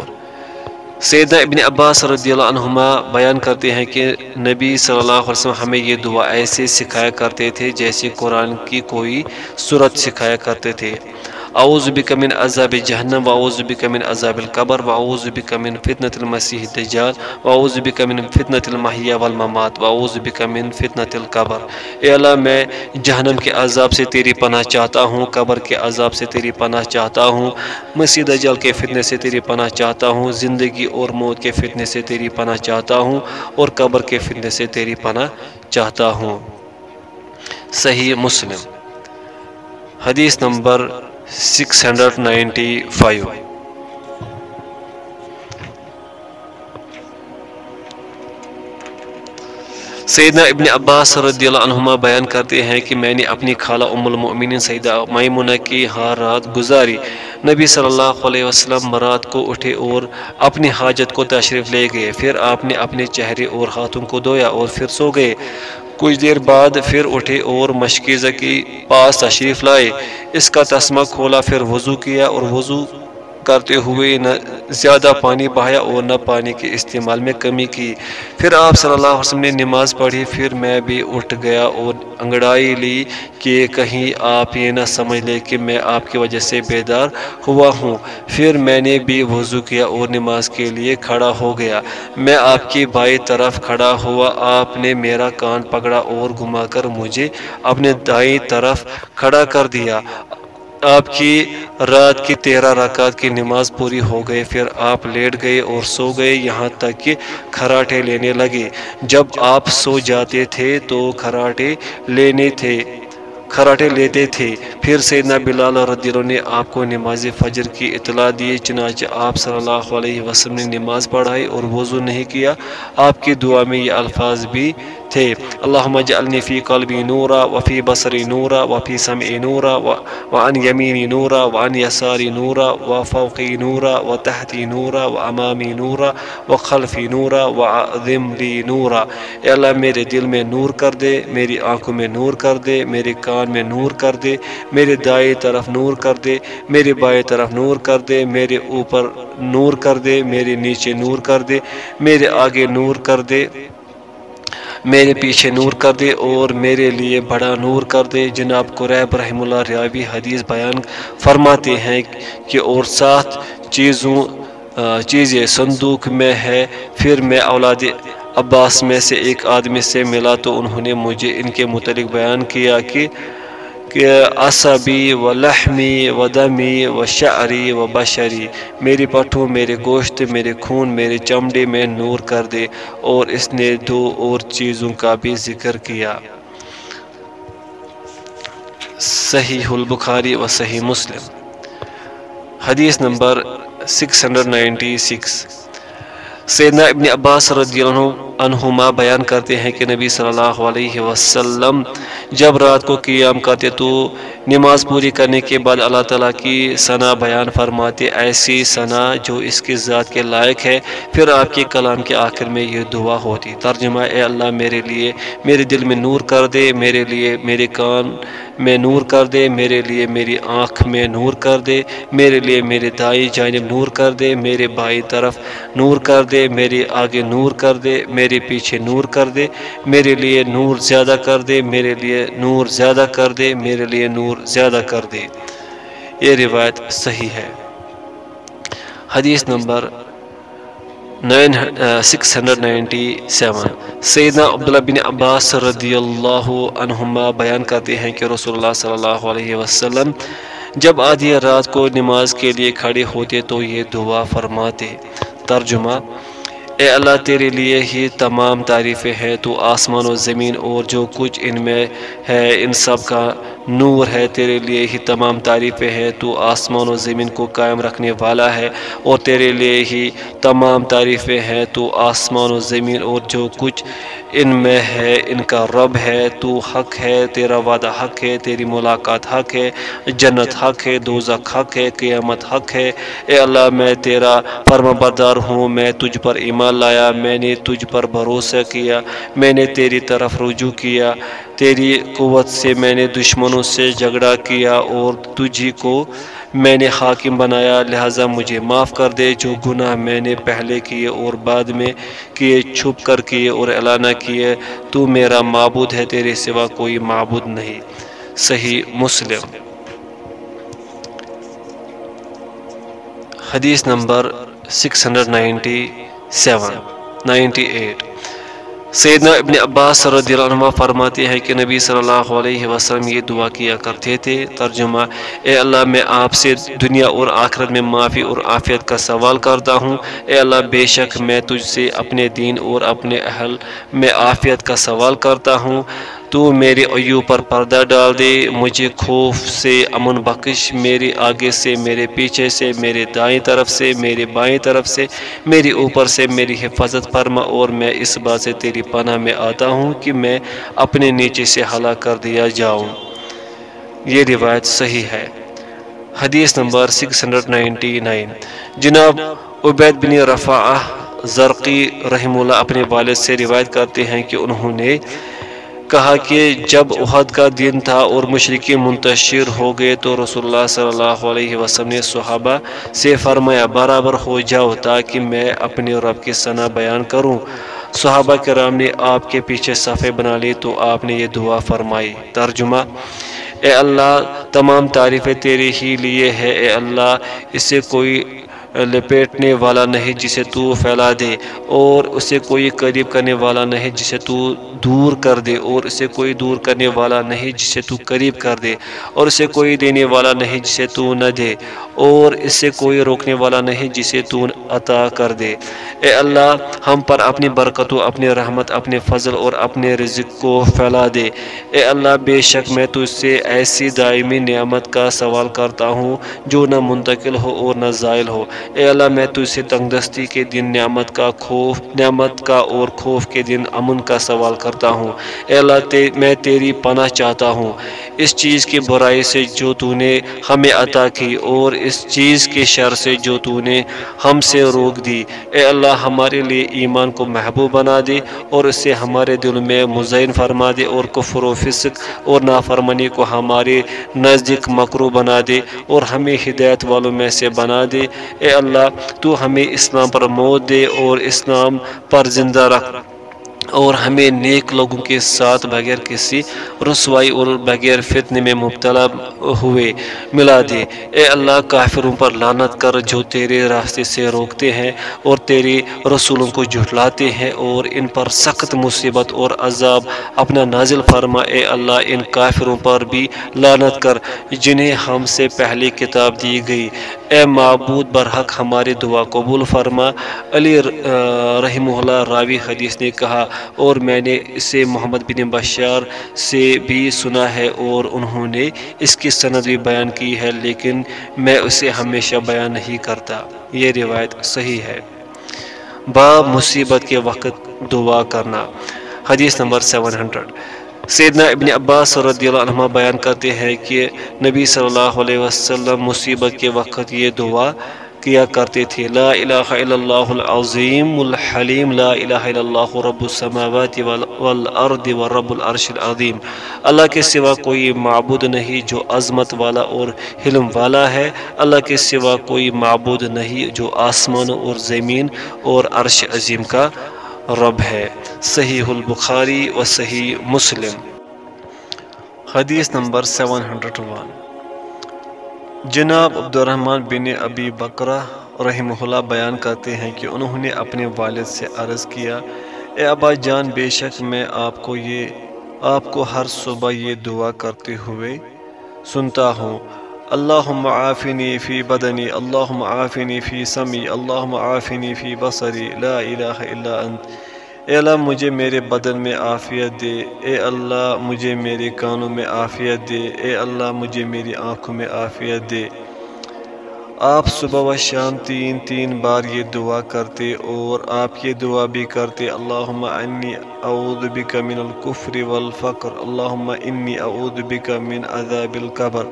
[SPEAKER 1] سیدہ ابن عباس رضی اللہ عنہما بیان کرتے ہیں کہ نبی صلی اللہ علیہ وسلم ہمیں یہ دعا ایسے سکھایا کرتے تھے جیسے قرآن کی کوئی صورت سکھایا کرتے تھے۔ اعوذ بک من عذاب جہنم واعوذ بک من عذاب القبر واعوذ بک من فتنة المسیح الدجال واعوذ بک من فتنة المحیا والممات واعوذ بک من فتنة القبر. اے اللہ، میں جہنم کے عذاب سے تیری پناہ چاہتا ہوں، قبر کے عذاب سے تیری پناہ چاہتا ہوں، مسیح دجال کے فتنے سے تیری پناہ چاہتا ہوں، زندگی اور موت کے فتنے سے تیری پناہ چاہتا ہوں، اور قبر کے فتنے سے تیری پناہ چاہتا ہوں۔ صحیح مسلم۔ حدیث نمبر 695 سیدنا ابن عباس رضی اللہ عنہما بیان کرتے ہیں کہ میں نے اپنی خالہ ام المؤمنین سیدہ میمونہ کی ہر رات گزاری۔ نبی صلی اللہ علیہ وسلم رات کو اٹھے اور اپنی حاجت کو تشریف لے گئے۔ پھر آپ نے اپنے چہرے اور ہاتھوں کو دھویا اور پھر سو گئے۔ کچھ دیر بعد پھر اٹھے اور مشکیزہ کی پاس تشریف لائے۔ اس کا تسمہ کھولا، پھر وضو کیا اور وضو کرتے ہوئے نہ زیادہ پانی بہایا اور نہ پانی کے استعمال میں کمی کی۔ پھر آپ صلی اللہ علیہ وسلم نے نماز پڑھی، پھر میں بھی اٹھ گیا اور انگڑائی لی کہ کہیں آپ یہ نہ سمجھ لے کہ میں آپ کی وجہ سے بیدار ہوا ہوں۔ پھر میں نے بھی وضو کیا اور نماز کے لیے کھڑا ہو گیا۔ میں آپ کی بائیں طرف کھڑا ہوا، آپ نے میرا کان پکڑا اور گھما کر مجھے اپنے دائیں طرف کھڑا کر دیا۔ آپ کی رات کی تیرہ رکعت کی نماز پوری ہو گئی، پھر آپ لیٹ گئے اور سو گئے، یہاں تک کہ کھراٹے لینے لگے۔ جب آپ سو جاتے تھے تو کھراٹے لینے تھے، کھراٹے لیتے تھے۔ پھر سیدنا بلال رضی اللہ نے آپ کو نماز فجر کی اطلاع دی، چنانچہ آپ صلی اللہ علیہ وسلم نے نماز پڑھائی اور وضو نہیں کیا۔ آپ کی دعا میں یہ الفاظ بھی تھے اللہم اجعلنی فی قلبی نورا وفی بصری نورا وفی سمعی نورا وعن یمینی نورا وعن یساری نورا وفوقی نورا وتحتی نورا وامامی نورا وخلفی نورا وعظم لی نورا اے اللہ میرے دل میں نور کر دے میری آنکھوں میں نور کر دے میرے کان میں نور کر دے میرے دائیں طرف نور کر دے میرے بائیں طرف نور کر دے میرے اوپر نور کر دے میرے نیچے نور کر دے میرے آگے نور کر دے میرے پیچھے نور کر دے اور میرے لیے بڑا نور کر دے۔ جناب قریب رحم اللہ ریابی حدیث بیان فرماتے ہیں کہ اور سات چیزوں چیزیں، صندوق میں ہے، پھر میں اولاد عباس میں سے ایک آدمی سے ملا تو انہوں نے مجھے ان کے متعلق بیان کیا کہ کہ عصبی و لحمی و دمی و شعری و بشری، میری پٹھوں، میرے گوشت، میرے خون، میرے چمڑے میں نور کر دے، اور اس نے دو اور چیزوں کا بھی ذکر کیا۔ صحیح البخاری و صحیح مسلم۔ حدیث نمبر 696 سیدنا ابن عباس رضی اللہ عنہما بیان کرتے ہیں کہ نبی صلی اللہ علیہ وسلم جب رات کو قیام کرتے تو نماز پوری کرنے کے بعد اللہ تعالیٰ کی ثنا بیان فرماتے، ایسی ثنا جو اس کی ذات کے لائق ہے۔ پھر آپ کے کلام کے آخر میں یہ دعا ہوتی، ترجمہ، اے اللہ میرے لیے، میرے دل میں نور کر دے، میرے لیے، میرے کان میں نور کر دے، میرے لیے میری آنکھ میں نور کر دے، میرے لیے میرے دائی جانب نور کر دے، میرے بائیں طرف نور کر دے، میرے آگے نور کر دے، میرے پیچھے نور کر دے، میرے لیے نور زیادہ کر دے، میرے لیے نور زیادہ کر دے، میرے لیے نور زیادہ کر دے۔ یہ روایت صحیح ہے۔ حدیث number six hundred ninety seven سیدنا عبداللہ بن عباس رضی اللہ عنہما بیان کرتے ہیں کہ رسول اللہ صلی اللہ علیہ وسلم جب آدھی رات کو نماز کے لیے کھڑے ہوتے تو یہ دعا فرماتے، ترجمہ، اے اللہ تیرے لیے ہی تمام تعریفیں ہیں، تو آسمان و زمین اور جو کچھ ان میں ہے، ان سب کا نور ہے، تیرے لیے ہی تمام تعریفیں ہیں۔ تو آسمان و زمین کو قائم رکھنے والا ہے اور تیرے لیے ہی تمام تعریفیں ہیں۔ تو آسمان و زمین اور جو کچھ ان میں ہے، ان کا رب ہے۔ تو حق ہے، تیرا وعدہ حق ہے، تیری ملاقات حق ہے۔ جنت حق ہے، دوزخ حق ہے، قیامت حق ہے۔ اے اللہ، میں تیرا فرما بردار ہوں، میں تجھ پر ایمان لایا، میں نے تجھ پر بھروسہ کیا، میں نے تیری طرف رجوع کیا۔ تیری قوت سے میں نے دونوں سے جھگڑا کیا اور تجھی کو میں نے حاکم بنایا، لہٰذا مجھے معاف کر دے۔ جو گناہ میں نے پہلے کیے اور بعد میں کیے، چھپ کر کیے اور اعلانہ کیے، تو میرا معبود ہے، تیرے سوا کوئی معبود نہیں۔ صحیح مسلم۔ حدیث نمبر 697 98 سیدنا ابن عباس رضی اللہ عنہ فرماتے ہیں کہ نبی صلی اللہ علیہ وسلم یہ دعا کیا کرتے تھے، ترجمہ، اے اللہ میں آپ سے دنیا اور آخرت میں معافی اور عافیت کا سوال کرتا ہوں۔ اے اللہ، بے شک میں تجھ سے اپنے دین اور اپنے اہل میں عافیت کا سوال کرتا ہوں۔ تو میرے ایو پر پردہ ڈال دے، مجھے خوف سے امن بخش، میرے آگے سے، میرے پیچھے سے، میرے دائیں طرف سے، میرے بائیں طرف سے میری اوپر سے، میری حفاظت فرما، اور میں اس بات سے تیری پناہ میں آتا ہوں کہ میں اپنے نیچے سے ہلاک کر دیا جاؤں۔ یہ روایت صحیح ہے۔ حدیث نمبر 699 جناب عبید بن رفاع زرقی رحم اللہ اپنے والد سے روایت کرتے ہیں کہ انہوں نے کہا کہ جب احد کا دن تھا اور مشرقی منتشر ہو گئے تو رسول اللہ صلی اللہ علیہ وسلم نے صحابہ سے فرمایا، برابر ہو جاؤ تاکہ میں اپنے رب کی ثنا بیان کروں۔ صحابہ کرام نے آپ کے پیچھے صفحے بنا لی تو آپ نے یہ دعا فرمائی۔ ترجمہ، اے اللہ، تمام تعریفیں تیرے ہی لیے ہے اے اللہ، اس سے کوئی لپیٹنے والا نہیں جسے تو پھیلا دے، اور اسے کوئی قریب کرنے والا نہیں جسے تو دور کر دے، اور اسے کوئی دور کرنے والا نہیں جسے تو قریب کر دے، اور اسے کوئی دینے والا نہیں جسے تو نہ دے، اور اسے کوئی روکنے والا نہیں جسے تو عطا کر دے۔ اے اللہ، ہم پر اپنی برکت و اپنی رحمت، اپنے فضل اور اپنے رزق کو پھیلا دے۔ اے اللہ، بے شک میں تجھ سے ایسی دائمی نعمت کا سوال کرتا ہوں جو نہ منتقل ہو اور نہ زائل ہو۔ اے اللہ، میں تجھ سے تنگ دستی کے دن، نعمت کا خوف، نعمت کا اور خوف کے دن امن کا سوال کرتا ہوں۔ اے اللہ میں تیری پناہ چاہتا ہوں۔ اس چیز کی برائی سے جو تو نے ہمیں عطا کی، اور اس چیز کے شر سے جو تو نے ہم سے روک دی۔ اے اللہ، ہمارے لیے ایمان کو محبوب بنا دے، اور اسے ہمارے دل میں مزین فرما دے، اور کفر و فسق اور نافرمانی کو ہمارے نزدیک مکرو بنا دے، اور ہمیں ہدایت والوں میں سے بنا دے۔ اے اللہ تو ہمیں اسلام پر موت دے اور اسلام پر زندہ رکھ۔ اور ہمیں نیک لوگوں کے ساتھ بغیر کسی رسوائی اور بغیر فتنے میں مبتلا ہوئے ملا دے۔ اے اللہ، کافروں پر لانت کر جو تیرے راستے سے روکتے ہیں اور تیرے رسولوں کو جھٹلاتے ہیں اور ان پر سخت مصیبت اور عذاب اپنا نازل فرما۔ اے اللہ، ان کافروں پر بھی لانت کر جنہیں ہم سے پہلی کتاب دی گئی۔ اے معبود، برحق ہماری دعا قبول فرما۔ علی رحمہ اللہ راوی حدیث نے کہا اور میں نے اسے محمد بن بشار سے بھی سنا ہے اور انہوں نے اس کی سند بھی بیان کی ہے، لیکن میں اسے ہمیشہ بیان نہیں کرتا۔ یہ روایت صحیح ہے۔ با مصیبت کے وقت دعا کرنا۔ حدیث نمبر سیون ہنڈریڈ۔ سیدنا ابن عباس رضی اللہ عنہ بیان کرتے ہیں کہ نبی صلی اللہ علیہ وسلم مصیبت کے وقت یہ دعا کیا کرتے تھے؟ لا الہ الا اللہ العظیم الحلیم، لا الہ الا اللہ رب السماوات والارض ورب العرش العظیم۔ اللہ کے سوا کوئی معبود نہیں جو عظمت والا اور حلم والا ہے۔ اللہ کے سوا کوئی معبود نہیں جو آسمان اور زمین اور عرش عظیم کا رب ہے۔ صحیح البخاری و صحیح مسلم۔ حدیث نمبر سیون ہنڈریڈ ون۔ جناب عبد الرحمن بن ابی بکرہ رحمہ اللہ بیان کرتے ہیں کہ انہوں نے اپنے والد سے عرض کیا، اے ابا جان، بے شک میں آپ کو یہ، آپ کو ہر صبح یہ دعا کرتے ہوئے سنتا ہوں۔ اللہم عافنی فی بدنی، اللہم عافنی فی سمی، اللہم عافنی فی بصری، لا الہ الا انت۔ اے اللہ، مجھے میرے بدن میں عافیت دے۔ اے اللہ، مجھے میرے کانوں میں عافیت دے۔ اے اللہ، مجھے میری آنکھوں میں عافیت دے۔ آپ صبح و شام تین تین بار یہ دعا کرتے اور آپ یہ دعا بھی کرتے، اللہم انی اعوذ بک من الکفر والفقر، اللہم انی اعوذ بک من عذاب القبر۔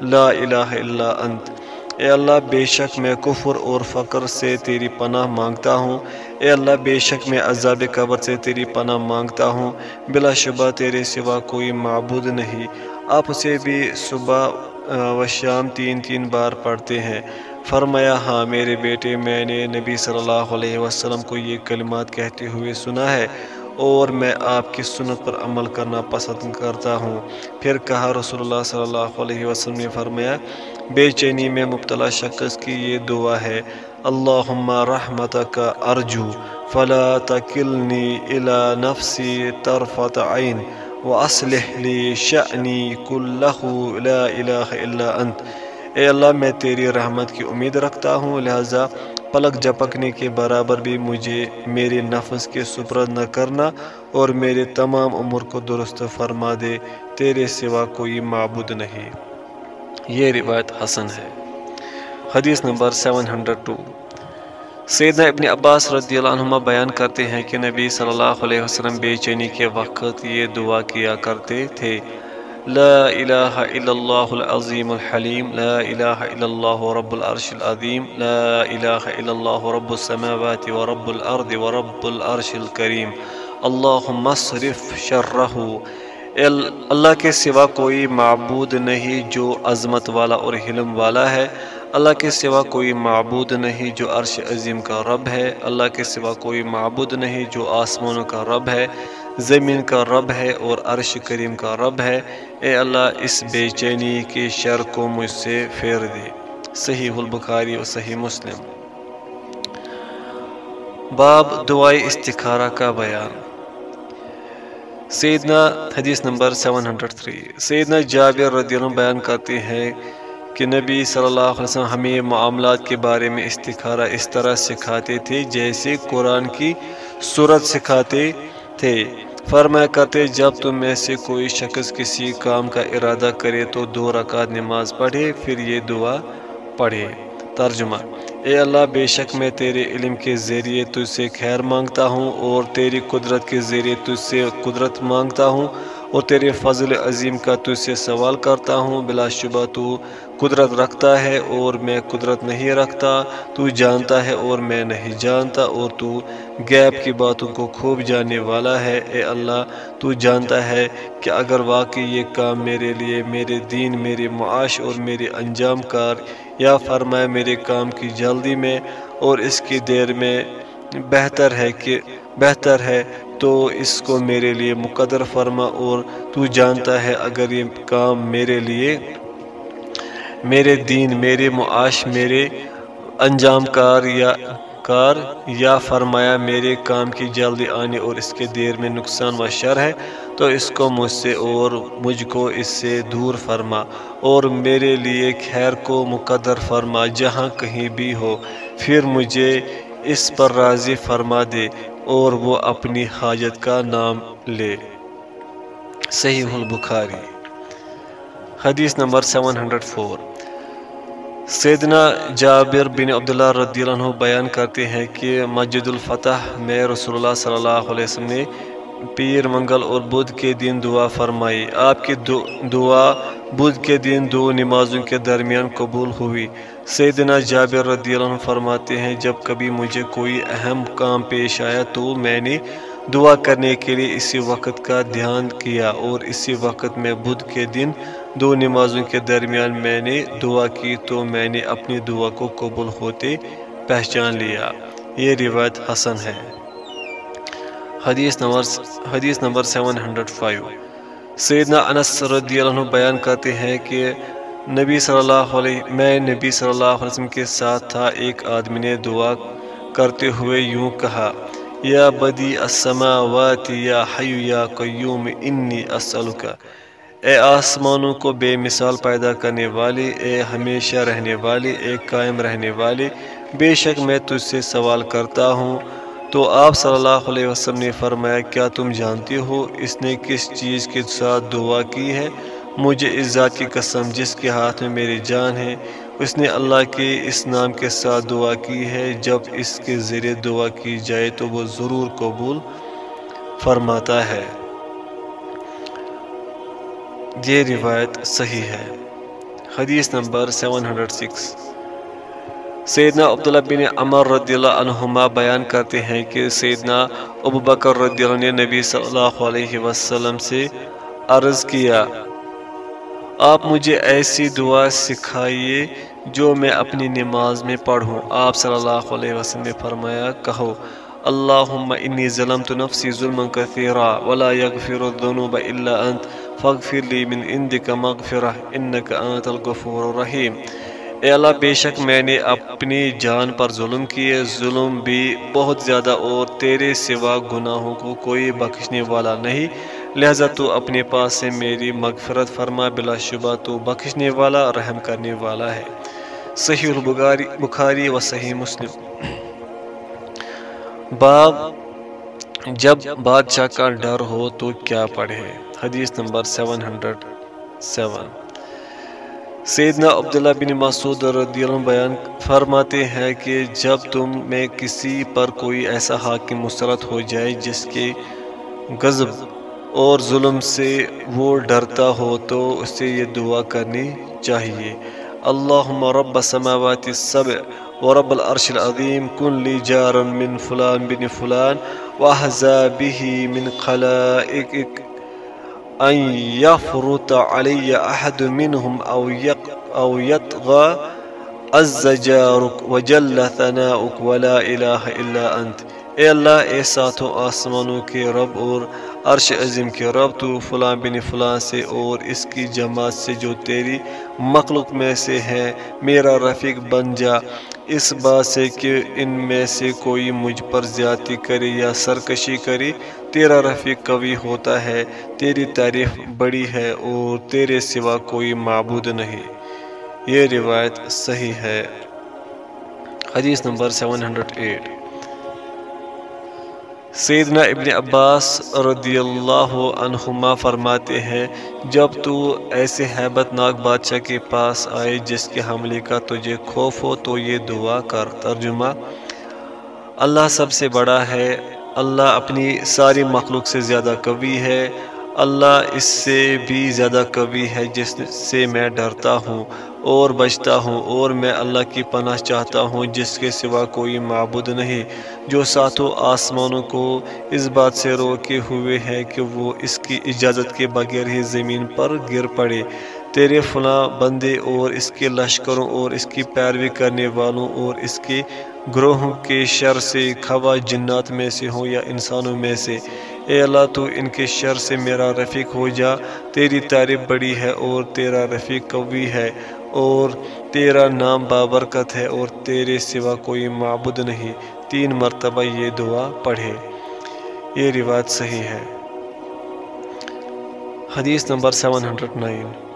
[SPEAKER 1] لا الہ الا انت۔ اے اللہ بے شک میں کفر اور فقر سے تیری پناہ مانگتا ہوں۔ اے اللہ بے شک میں عذاب قبر سے تیری پناہ مانگتا ہوں۔ بلا شبہ تیرے سوا کوئی معبود نہیں۔ آپ اسے بھی صبح و شام تین تین بار پڑھتے ہیں۔ فرمایا ہاں میرے بیٹے، میں نے نبی صلی اللہ علیہ وسلم کو یہ کلمات کہتے ہوئے سنا ہے۔ اور میں آپ کی سنت پر عمل کرنا پسند کرتا ہوں۔ پھر کہا رسول اللہ صلی اللہ علیہ وسلم نے فرمایا، بے چینی میں مبتلا شخص کی یہ دعا ہے، اللہم رحمتک ارجو، فلا تکلنی الى نفسی طرفت عین واسلح لی شأنی کلہ لا الہ الا انت۔ اے اللہ، میں تیری رحمت کی امید رکھتا ہوں، لہذا پلک جپکنے کے برابر بھی مجھے میرے نفس کے سپرد نہ کرنا اور میرے تمام عمر کو درست فرما دے، تیرے سوا کوئی معبود نہیں۔ یہ روایت حسن ہے۔ حدیث نمبر 702 سیدنا ابن عباس رضی اللہ عنہ بیان کرتے ہیں کہ نبی صلی اللہ علیہ وسلم بے چینی کے وقت یہ دعا کیا کرتے تھے۔ لا الہ الا اللہ العظیم الحلیم لا الہ الا اللہ رب العرش العظیم لا الہ الا اللہ رب السماوات ورب الارض ورب العرش الكریم اللہم صرف شرہ اللہ کے سوا کوئی معبود نہیں جو عظمت والا اور حلم والا ہے. اللہ کے سوا کوئی معبود نہیں جو عرش عظیم کا رب ہے. اللہ کے سوا کوئی معبود نہیں جو آسمانوں کا رب ہے. زمین کا رب ہے اور عرش کریم کا رب ہے۔ اے اللہ، اس بے چینی کے شر کو مجھ سے پھیر دے۔ صحیح البخاری و صحیح مسلم۔ باب دعائی استخارہ کا بیان۔ سیدنا حدیث نمبر 703 سیدنا جابر رضی اللہ بیان کرتے ہیں کہ نبی صلی اللہ علیہ وسلم ہمیں معاملات کے بارے میں استخارہ اس طرح سکھاتے تھے جیسے قرآن کی صورت سکھاتے تھے۔ فرمایا کرتے جب تم میں سے کوئی شخص کسی کام کا ارادہ کرے تو دو رکعت نماز پڑھے، پھر یہ دعا پڑھے۔ ترجمہ، اے اللہ، بے شک میں تیرے علم کے ذریعے تجھ سے خیر مانگتا ہوں اور تیری قدرت کے ذریعے تجھ سے قدرت مانگتا ہوں۔ اور تیرے فضل عظیم کا تجھ سے سوال کرتا ہوں، بلا شبہ تو قدرت رکھتا ہے اور میں قدرت نہیں رکھتا۔ تو جانتا ہے اور میں نہیں جانتا اور تو غیب کی باتوں کو خوب جاننے والا ہے۔ اے اللہ، تو جانتا ہے کہ اگر واقعی یہ کام میرے لیے، میرے دین، میرے معاش اور میرے انجام کار، یا فرمائے میرے کام کی جلدی میں اور اس کی دیر میں بہتر ہے کہ بہتر ہے، تو اس کو میرے لیے مقدر فرما اور تو جانتا ہے اگر یہ کام میرے لیے، میرے دین، میرے معاش، میرے انجام کار یا کار، یا فرمایا میرے کام کی جلدی آنے اور اس کے دیر میں نقصان و شر ہے، تو اس کو مجھ سے اور مجھ کو اس سے دور فرما اور میرے لیے خیر کو مقدر فرما جہاں کہیں بھی ہو، پھر مجھے اس پر راضی فرما دے۔ اور وہ اپنی حاجت کا نام لے۔ صحیح البخاری۔ حدیث نمبر 704 سیدنا جابر بن عبداللہ رضی اللہ عنہ بیان کرتے ہیں کہ مسجد الفتح میں رسول اللہ صلی اللہ علیہ وسلم نے پیر منگل اور بدھ کے دن دعا فرمائی۔ آپ کی دعا بدھ کے دن دو نمازوں کے درمیان قبول ہوئی۔ سیدنا جابر رضی اللہ عنہ فرماتے ہیں، جب کبھی مجھے کوئی اہم کام پیش آیا تو میں نے دعا کرنے کے لیے اسی وقت کا دھیان کیا اور اسی وقت میں بدھ کے دن دو نمازوں کے درمیان میں نے دعا کی تو میں نے اپنی دعا کو قبول ہوتے پہچان لیا۔ یہ روایت حسن ہے۔ حدیث نمبر حدیث نمبر سیون ہنڈریڈ فائیو سیدنا انس رضی اللہ عنہ بیان کرتے ہیں کہ نبی صلی اللہ علیہ میں نبی صلی اللہ علیہ وسلم کے ساتھ تھا، ایک آدمی نے دعا کرتے ہوئے یوں کہا، یا بدی السماوات یا حیو یا قیوم، انی اسألکا اے آسمانوں کو بے مثال پیدا کرنے والی اے ہمیشہ رہنے والی اے قائم رہنے والی بے شک میں تجھ سے سوال کرتا ہوں۔ تو آپ صلی اللہ علیہ وسلم نے فرمایا، کیا تم جانتی ہو اس نے کس چیز کے ساتھ دعا کی ہے؟ مجھے اس ذات کی قسم جس کے ہاتھ میں میری جان ہے، اس نے اللہ کے اس نام کے ساتھ دعا کی ہے، جب اس کے ذریعے دعا کی جائے تو وہ ضرور قبول فرماتا ہے۔ یہ روایت صحیح ہے۔ حدیث نمبر 706 سیدنا عبداللہ بن عمر رضی اللہ عنہما بیان کرتے ہیں کہ سیدنا ابو بکر رضی اللہ نے نبی صلی اللہ علیہ وسلم سے عرض کیا آپ مجھے ایسی دعا سکھائیے جو میں اپنی نماز میں پڑھوں۔ آپ صلی اللہ علیہ وسلم نے فرمایا، کہو، اللہم انی ظلمت نفسی ظلم کثیرا ولا یغفر الذنوب الا انت فاغفر لی من اندک مغفرہ انکا انت الغفور الرحیم۔ اے اللہ، بے شک میں نے اپنی جان پر ظلم کیے۔ ظلم بھی بہت زیادہ اور تیرے سوا گناہوں کو کوئی بخشنے والا نہیں۔ لہذا تو اپنے پاس سے میری مغفرت فرما، بلا شبہ تو بخشنے والا، رحم کرنے والا ہے۔ صحیح البخاری، بخاری و صحیح مسلم۔ باب، جب بادشاہ کا ڈر ہو تو کیا پڑھے حدیث نمبر سیون ہنڈریڈ سیون۔ سیدنا عبداللہ بن مسعود رضی اللہ بیان فرماتے ہیں کہ جب تم میں کسی پر کوئی ایسا حاکم مسلط ہو جائے جس کے غضب اور ظلم سے وہ ڈرتا ہو تو اسے یہ دعا کرنی چاہیے۔ اللہم رب سماوات السبع ورب العرش العظیم، کن لی جارا من فلان بن فلان واحزا به من خلائق أن يفرط علي أحد منهم أو أو يطغى عز جارك وجل ثناؤك ولا إله إلا أنت اے اللہ، اے ساتھوں آسمانوں کے رب اور عرش عظیم کے رب تو فلاں بن فلاں سے اور اس کی جماعت سے جو تیری مخلوق میں سے ہے، میرا رفیق بن جا۔ اس بات سے کہ ان میں سے کوئی مجھ پر زیادتی کرے یا سرکشی کرے، تیرا رفیق قوی ہوتا ہے، تیری تعریف بڑی ہے اور تیرے سوا کوئی معبود نہیں۔ یہ روایت صحیح ہے۔ حدیث نمبر 708 سیدنا ابن عباس رضی اللہ عنہما فرماتے ہیں، جب تو ایسے حیبت ناک بادشاہ کے پاس آئے جس کے حملے کا تجھے خوف ہو تو یہ دعا کر۔ ترجمہ، اللہ سب سے بڑا ہے، اللہ اپنی ساری مخلوق سے زیادہ قوی ہے، اللہ اس سے بھی زیادہ قوی ہے جس سے میں ڈرتا ہوں۔ اور بچتا ہوں اور میں اللہ کی پناہ چاہتا ہوں، جس کے سوا کوئی معبود نہیں، جو ساتھوں آسمانوں کو اس بات سے روکے ہوئے ہے کہ وہ اس کی اجازت کے بغیر ہی زمین پر گر پڑے۔ تیرے فلاں بندے اور اس کے لشکروں اور اس کی پیروی کرنے والوں اور اس کے گروہوں کے شر سے کھوا جنات میں سے ہوں یا انسانوں میں سے۔ اے اللہ، تو ان کے شر سے میرا رفیق ہو جا، تیری تعریف بڑی ہے اور تیرا رفیق قوی ہے۔ اور تیرا نام بابرکت ہے اور تیرے سوا کوئی معبود نہیں۔ تین مرتبہ یہ دعا پڑھے۔ یہ روایت صحیح ہے۔ حدیث نمبر 709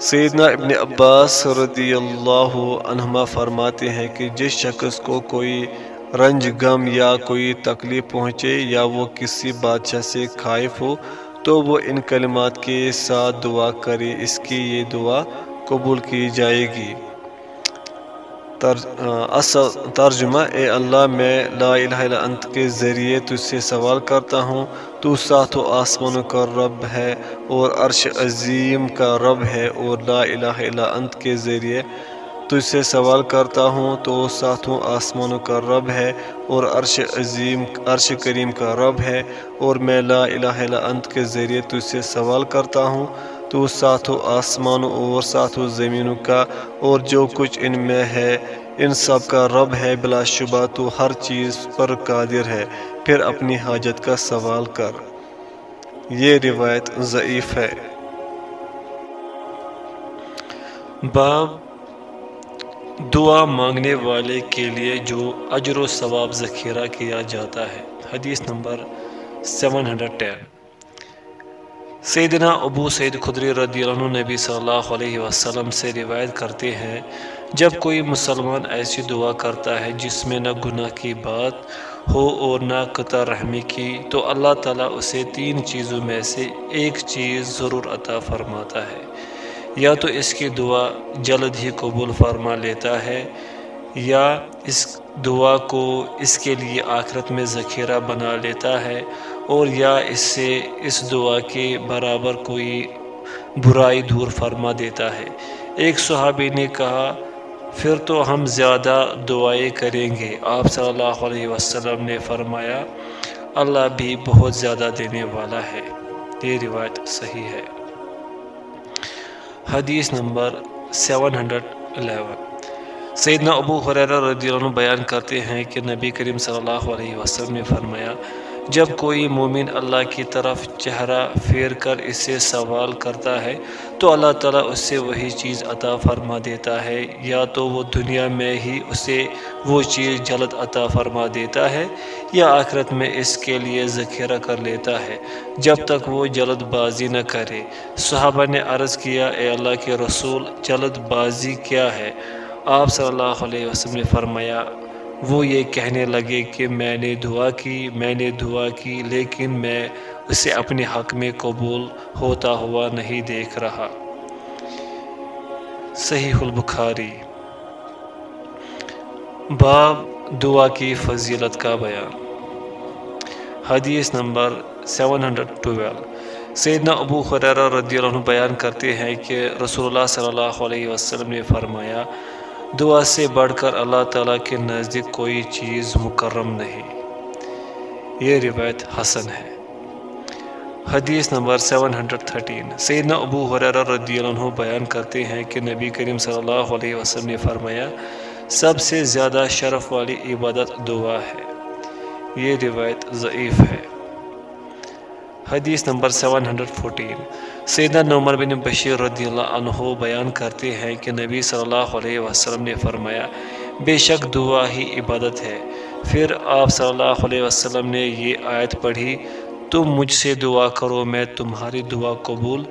[SPEAKER 1] سیدنا ابن عباس رضی اللہ عنہما فرماتے ہیں کہ جس شخص کو کوئی رنج غم یا کوئی تکلیف پہنچے یا وہ کسی بادشاہ سے خائف ہو تو وہ ان کلمات کے ساتھ دعا کرے، اس کی یہ دعا قبول کی جائے گی۔ ترجمہ، اے اللہ، میں لا الہ الا انت کے ذریعے تجھ سے سوال کرتا ہوں۔ تو سات و آسمانوں کا رب ہے اور عرش عظیم کا رب ہے اور لا الہ الا انت کے ذریعے تجھ سے سوال کرتا ہوں تو ساتوں آسمانوں کا رب ہے اور عرش عظیم عرش کریم کا رب ہے اور میں لا الہ الا انت کے ذریعے تجھ سے سوال کرتا ہوں تو ساتھوں آسمانوں اور ساتھوں زمینوں کا اور جو کچھ ان میں ہے، ان سب کا رب ہے بلا شبہ تو ہر چیز پر قادر ہے۔ پھر اپنی حاجت کا سوال کر۔ یہ روایت ضعیف ہے۔ باب دعا مانگنے والے کے لیے جو اجر و ثواب ذخیرہ کیا جاتا ہے۔ حدیث نمبر سیون ہنڈریڈ ٹین۔ سیدنا ابو سید خدری رضی اللہ عنہ نبی صلی اللہ علیہ وسلم سے روایت کرتے ہیں، جب کوئی مسلمان ایسی دعا کرتا ہے جس میں نہ گناہ کی بات ہو اور نہ قطع رحمی کی، تو اللہ تعالیٰ اسے تین چیزوں میں سے ایک چیز ضرور عطا فرماتا ہے۔ یا تو اس کی دعا جلد ہی قبول فرما لیتا ہے، یا اس دعا کو اس کے لیے آخرت میں ذخیرہ بنا لیتا ہے، اور یا اس سے اس دعا کے برابر کوئی برائی دور فرما دیتا ہے۔ ایک صحابی نے کہا، پھر تو ہم زیادہ دعائیں کریں گے۔ آپ صلی اللہ علیہ وسلم نے فرمایا، اللہ بھی بہت زیادہ دینے والا ہے۔ یہ روایت صحیح ہے۔ حدیث نمبر سیون ہنڈریڈ الیون۔ سیدنا ابو حریرہ رضی اللہ عنہ بیان کرتے ہیں کہ نبی کریم صلی اللہ علیہ وسلم نے فرمایا جب کوئی مومن اللہ کی طرف چہرہ پھیر کر اس سے سوال کرتا ہے، تو اللہ تعالیٰ اس سے وہی چیز عطا فرما دیتا ہے۔ یا تو وہ دنیا میں ہی اسے وہ چیز جلد عطا فرما دیتا ہے، یا آخرت میں اس کے لیے ذخیرہ کر لیتا ہے۔ جب تک وہ جلد بازی نہ کرے۔ صحابہ نے عرض کیا، اے اللہ کے رسول، جلد بازی کیا ہے؟ آپ صلی اللہ علیہ وسلم نے فرمایا وہ یہ کہنے لگے کہ میں نے دعا کی، میں نے دعا کی، لیکن میں اسے اپنے حق میں قبول ہوتا ہوا نہیں دیکھ رہا۔ صحیح البخاری۔ باب دعا کی فضیلت کا بیان۔ حدیث نمبر سیون ہنڈریڈ ٹویلو۔ سیدنا ابو خریرہ رضی اللہ عنہ بیان کرتے ہیں کہ رسول اللہ صلی اللہ علیہ وسلم نے فرمایا دعا سے بڑھ کر اللہ تعالیٰ کے نزدیک کوئی چیز مکرم نہیں۔ یہ روایت حسن ہے۔ حدیث نمبر 713 سیدنا ابو حریرہ رضی اللہ عنہ بیان کرتے ہیں کہ نبی کریم صلی اللہ علیہ وسلم نے فرمایا، سب سے زیادہ شرف والی عبادت دعا ہے۔ یہ روایت ضعیف ہے۔ حدیث نمبر 714 سیدہ نعمر بن بشیر رضی اللہ عنہ بیان کرتے ہیں کہ نبی صلی اللہ علیہ وسلم نے فرمایا، بے شک دعا ہی عبادت ہے۔ پھر آپ صلی اللہ علیہ وسلم نے یہ آیت پڑھی، تم مجھ سے دعا کرو، میں تمہاری دعا قبول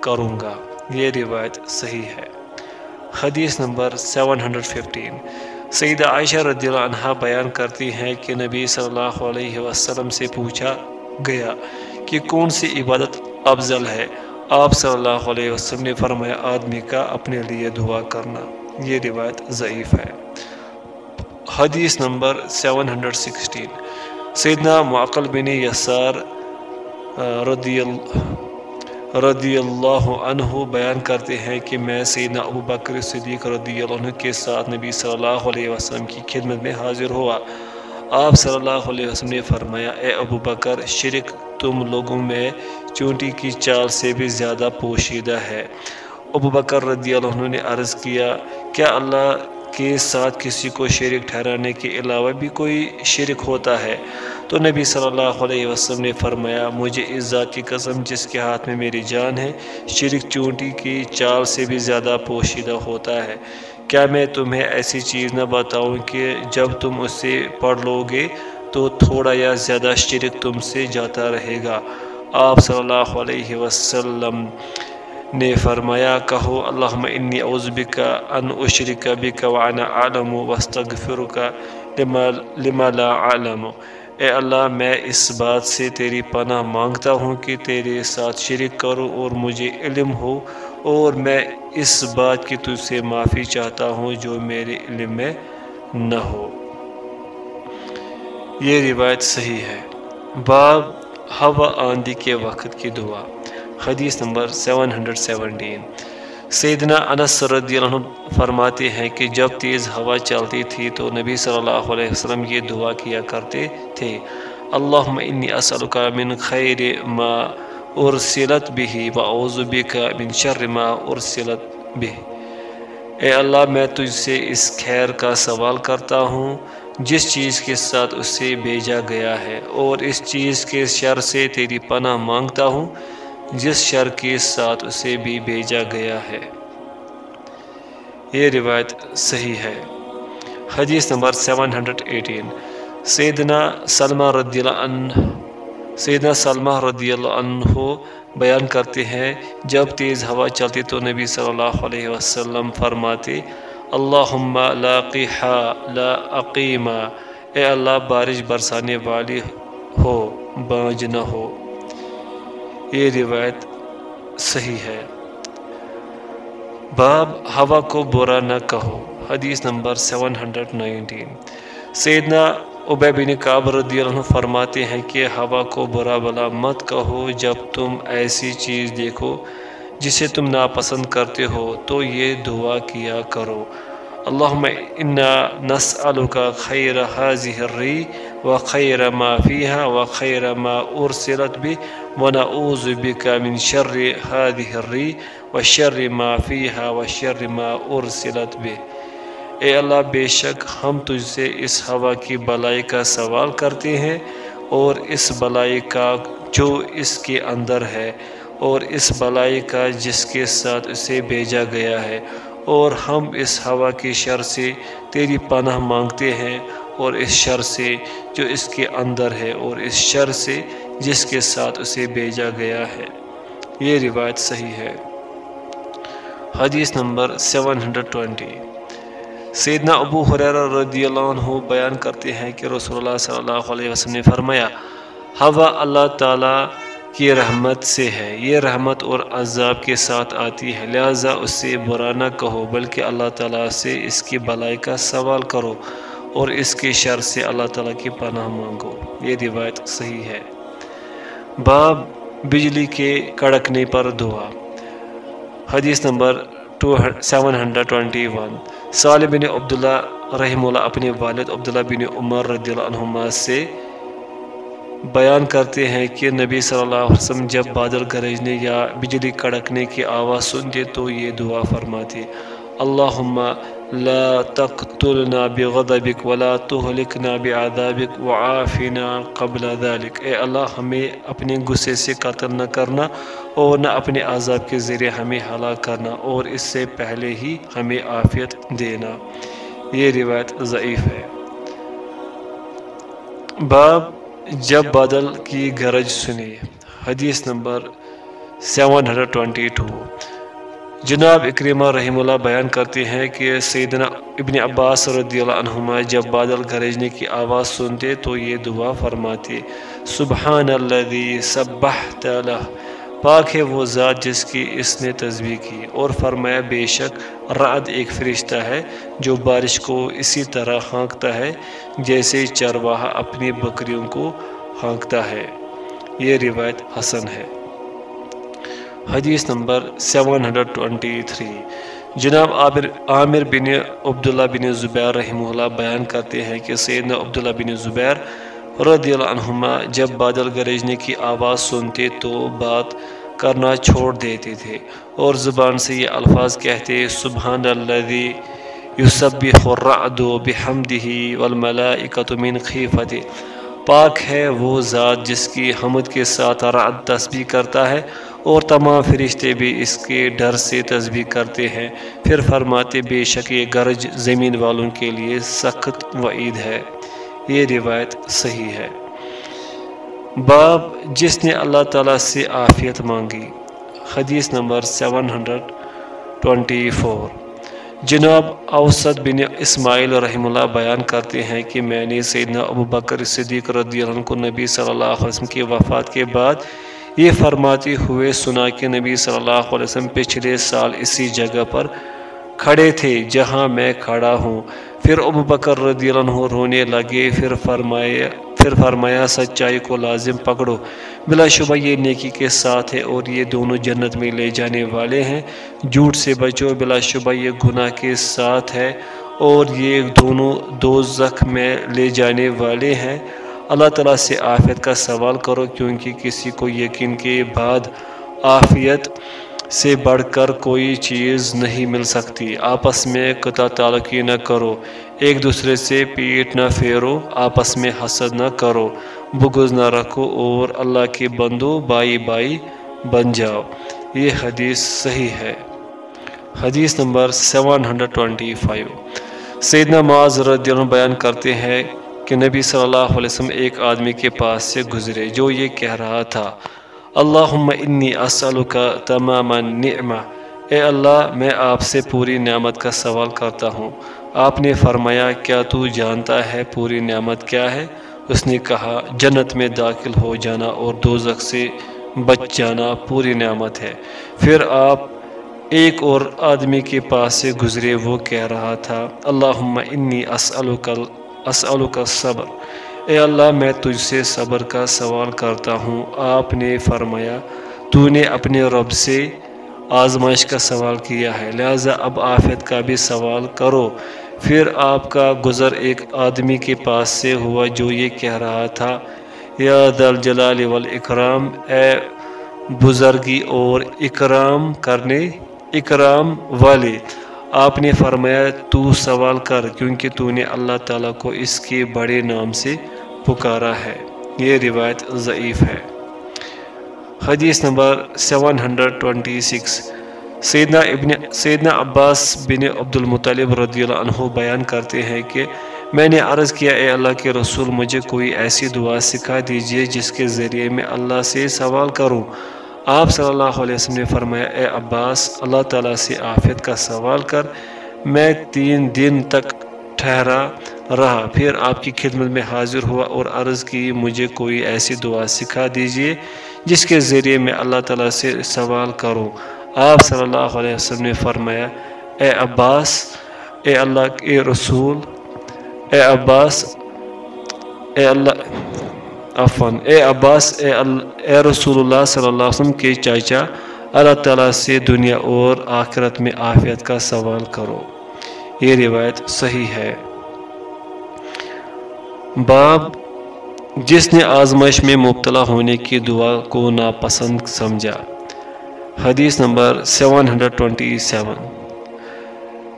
[SPEAKER 1] کروں گا۔ یہ روایت صحیح ہے۔ حدیث نمبر 715 سیدہ عائشہ رضی اللہ عنہ بیان کرتی ہیں کہ نبی صلی اللہ علیہ وسلم سے پوچھا گیا کہ کون سی عبادت افضل ہے؟ آپ صلی اللہ علیہ وسلم نے فرمایا، آدمی کا اپنے لیے دعا کرنا، یہ روایت ضعیف ہے۔ حدیث نمبر 716 سیدنا معقل بن یسار رضی اللہ رضی اللہ عنہ بیان کرتے ہیں کہ میں سیدنا ابو بکر صدیق رضی اللہ عنہ کے ساتھ نبی صلی اللہ علیہ وسلم کی خدمت میں حاضر ہوا۔ آپ صلی اللہ علیہ وسلم نے فرمایا، اے ابو بکر، شرک تم لوگوں میں چونٹی کی چال سے بھی زیادہ پوشیدہ ہے۔ ابو بکر رضی اللہ عنہ نے عرض کیا کیا اللہ کے ساتھ کسی کو شرک ٹھہرانے کے علاوہ بھی کوئی شرک ہوتا ہے؟ تو نبی صلی اللہ علیہ وسلم نے فرمایا، مجھے اس ذات کی قسم جس کے ہاتھ میں میری جان ہے شرک چونٹی کی چال سے بھی زیادہ پوشیدہ ہوتا ہے۔ کیا میں تمہیں ایسی چیز نہ بتاؤں کہ جب تم اسے پڑھ لو گے تو تھوڑا یا زیادہ شرک تم سے جاتا رہے گا؟ آپ صلی اللہ علیہ وسلم نے فرمایا، کہو، اللہم انی اعوذ بکا ان اشرک بکا وانا عالم واستغفرکا لما لا عالم اے اللہ، میں اس بات سے تیری پناہ مانگتا ہوں کہ تیرے ساتھ شرک کروں اور مجھے علم ہو، اور میں اس بات کی تجھ سے معافی چاہتا ہوں جو میرے علم میں نہ ہو۔ یہ روایت صحیح ہے۔ باب ہوا آندھی کے وقت کی دعا۔ حدیث نمبر 717 سیدنا انس رضی اللہ عنہ فرماتے ہیں کہ جب تیز ہوا چلتی تھی تو نبی صلی اللہ علیہ وسلم یہ دعا کیا کرتے تھے۔ اللہم انی اسألکا من خیر ما ارسلت بھی واعوذ بکا من شر ما ارسلت بھی اے اللہ، میں تجھ سے اس خیر کا سوال کرتا ہوں۔ جس چیز کے ساتھ اسے بھیجا گیا ہے اور اس چیز کے شر سے تیری پناہ مانگتا ہوں، جس شر کے ساتھ اسے بھی بھیجا گیا ہے۔ یہ روایت صحیح ہے۔ حدیث نمبر 718 سیدنا سلمہ رضی اللہ عنہ، سیدنا سلمہ رضی اللہ عنہ بیان کرتے ہیں، جب تیز ہوا چلتی تو نبی صلی اللہ علیہ وسلم فرماتے اللہم لا قیحا لا عقیمہ اے اللہ، بارش برسانے والی ہو، بانج نہ ہو۔ یہ روایت صحیح ہے۔ باب ہوا کو برا نہ کہو، حدیث نمبر 719 سیدنا عبی بن قاب رضی اللہ عنہ فرماتے ہیں کہ ہوا کو برا بلا مت کہو، جب تم ایسی چیز دیکھو جسے تم ناپسند کرتے ہو، تو یہ دعا کیا کرو۔ اللہم انا نسألک خیر حاضح الری و خیر ما فیہا و خیر ما ارسلت بھی ونعوذ بک من شر هذه الری و شر ما فیہا و شر ما ارسلت بھی اے اللہ، بے شک ہم تجھ سے اس ہوا کی بلائی کا سوال کرتے ہیں اور اس بلائی کا جو اس کے اندر ہے اور اس بلائی کا جس کے ساتھ اسے بھیجا گیا ہے۔ اور ہم اس ہوا کی شر سے تیری پناہ مانگتے ہیں اور اس شر سے جو اس کے اندر ہے اور اس شر سے جس کے ساتھ اسے بھیجا گیا ہے۔ یہ روایت صحیح ہے۔ حدیث نمبر 720 سیدنا ابو حریر رضی اللہ عنہ بیان کرتے ہیں کہ رسول اللہ صلی اللہ علیہ وسلم نے فرمایا، ہوا اللہ تعالیٰ کی رحمت سے ہے۔ یہ رحمت اور عذاب کے ساتھ آتی ہے۔ لہٰذا اس سے برا نہ کہو، بلکہ اللہ تعالیٰ سے اس کی بلائی کا سوال کرو اور اس کے شر سے اللہ تعالیٰ کی پناہ مانگو۔ یہ روایت صحیح ہے۔ باب بجلی کے کڑکنے پر دعا۔ حدیث number seven hundred twenty one صالح بن عبداللہ رحم اللہ اپنے والد عبداللہ بن عمر رضی اللہ عنہما سے بیان کرتے ہیں کہ نبی صلی اللہ علیہ وسلم جب بادل گرجنے یا بجلی کڑکنے کی آواز سنتے تو یہ دعا فرماتے، اللہم لا تقتلنا بغضبک ولا تہلکنا بعذابک وعافنا قبل ذلك اے اللہ، ہمیں اپنے غصے سے قتل نہ کرنا اور نہ اپنے عذاب کے ذریعے ہمیں ہلاک کرنا اور اس سے پہلے ہی ہمیں عافیت دینا۔ یہ روایت ضعیف ہے۔ باب جب بادل کی گرج سنی۔ حدیث نمبر 722 جناب اکریمہ رحم اللہ بیان کرتے ہیں کہ سیدنا ابن عباس رضی اللہ عنہما جب بادل گرجنے کی آواز سنتے تو یہ دعا فرماتے، سبحان اللہ سبحت لہ۔ پاک ہے وہ ذات جس کی اس نے تصویر کی۔ اور فرمایا، بے شک رعد ایک فرشتہ ہے جو بارش کو اسی طرح ہانکتا ہے، جیسے چرواہا اپنی بکریوں کو ہانکتا ہے۔ یہ روایت حسن ہے۔ حدیث نمبر 723 جناب عامر عامر بن عبداللہ بن زبیر رحمہ اللہ بیان کرتے ہیں کہ سیدنا عبداللہ بن زبیر رضی اللہ عنہما، جب بادل گرجنے کی آواز سنتے تو بات کرنا چھوڑ دیتے تھے اور زبان سے یہ الفاظ کہتے سبحان اللہ یسبح الرعد بحمدہ والملائکۃ من خیفت پاک ہے وہ ذات جس کی حمد کے ساتھ رعد تسبیح کرتا ہے اور تمام فرشتے بھی اس کے ڈر سے تسبیح کرتے ہیں۔ پھر فرماتے، بے شک یہ گرج زمین والوں کے لیے سخت وعید ہے۔ یہ روایت صحیح ہے۔ باب جس نے اللہ تعالیٰ سے آفیت مانگی، حدیث number seven hundred twenty four جناب، اوسط بن اسماعیل رحم اللہ بیان کرتے ہیں کہ میں نے سیدنا ابو بکر صدیق رضی اللہ عنہ کو نبی صلی اللہ علیہ وسلم کی وفات کے بعد یہ فرماتے ہوئے سنا کہ نبی صلی اللہ علیہ وسلم پچھلے سال اسی جگہ پر کھڑے تھے جہاں میں کھڑا ہوں۔ پھر ابو بکر رضی اللہ عنہ رونے لگے، پھر فرمایا پھر فرمایا، سچائی کو لازم پکڑو۔ بلا شبہ یہ نیکی کے ساتھ ہے اور یہ دونوں جنت میں لے جانے والے ہیں۔ جھوٹ سے بچو، بلا شبہ یہ گناہ کے ساتھ ہے اور یہ دونوں دو زخ میں لے جانے والے ہیں۔ اللہ تعالیٰ سے آفیت کا سوال کرو، کیونکہ کسی کو یقین کے بعد آفیت سے بڑھ کر کوئی چیز نہیں مل سکتی۔ آپس میں قطع تعلقی نہ کرو۔ ایک دوسرے سے پیٹ نہ پھیرو۔ آپس میں حسد نہ کرو۔ بغض نہ رکھو اور اللہ کے بندو بائی بائی بن جاؤ۔ یہ حدیث صحیح ہے۔ حدیث نمبر 725 سیدنا معاذ رضی اللہ بیان کرتے ہیں کہ نبی صلی اللہ علیہ وسلم ایک آدمی کے پاس سے گزرے۔ جو یہ کہہ رہا تھا اللہم انی اسألک تمام نعمہ اے اللہ، میں آپ سے پوری نعمت کا سوال کرتا ہوں۔ آپ نے فرمایا، کیا تو جانتا ہے پوری نعمت کیا ہے؟ اس نے کہا، جنت میں داخل ہو جانا اور دوزخ سے بچ جانا پوری نعمت ہے۔ پھر آپ ایک اور آدمی کے پاس سے گزرے، وہ کہہ رہا تھا، اللہم انی اسألک اسألک صبر اے اللہ، میں تجھ سے صبر کا سوال کرتا ہوں۔ آپ نے فرمایا، تو نے اپنے رب سے آزمائش کا سوال کیا ہے، لہذا اب آفت کا بھی سوال کرو۔ پھر آپ کا گزر ایک آدمی کے پاس سے ہوا جو یہ کہہ رہا تھا، یا دل جلال والاکرام، اے بزرگی اور اکرام کرنے، اکرام والے آپ نے فرمایا، تو سوال کر، کیونکہ تو نے اللہ تعالیٰ کو اس کے بڑے نام سے پکارا ہے۔ یہ روایت ضعیف ہے۔ حدیث نمبر 726 سیدنا ابن، سیدنا عباس بن عبد المطلب رضی اللہ عنہ بیان کرتے ہیں کہ، میں نے عرض کیا، اے اللہ کے رسول، مجھے کوئی ایسی دعا سکھا دیجیے جس کے ذریعے میں اللہ سے سوال کروں۔ آپ صلی اللہ علیہ وسلم نے فرمایا، اے عباس، اللہ تعالیٰ سے آفت کا سوال کر، میں تین دن تک ٹھہرا رہا۔ پھر آپ کی خدمت میں حاضر ہوا اور عرض کی، مجھے کوئی ایسی دعا سکھا دیجیے جس کے ذریعے میں اللہ تعالیٰ سے سوال کروں۔ آپ صلی اللہ علیہ وسلم نے فرمایا، اے عباس، اے اللہ کے رسول، اے عباس، اے اللہ عفن اے عباس اے, اے رسول اللہ صلی اللہ علیہ وسلم کے چاچا اللہ تعالیٰ سے دنیا اور آخرت میں آفیت کا سوال کرو۔ یہ روایت صحیح ہے۔ باب جس نے آزمائش میں مبتلا ہونے کی دعا کو ناپسند سمجھا۔ حدیث نمبر 727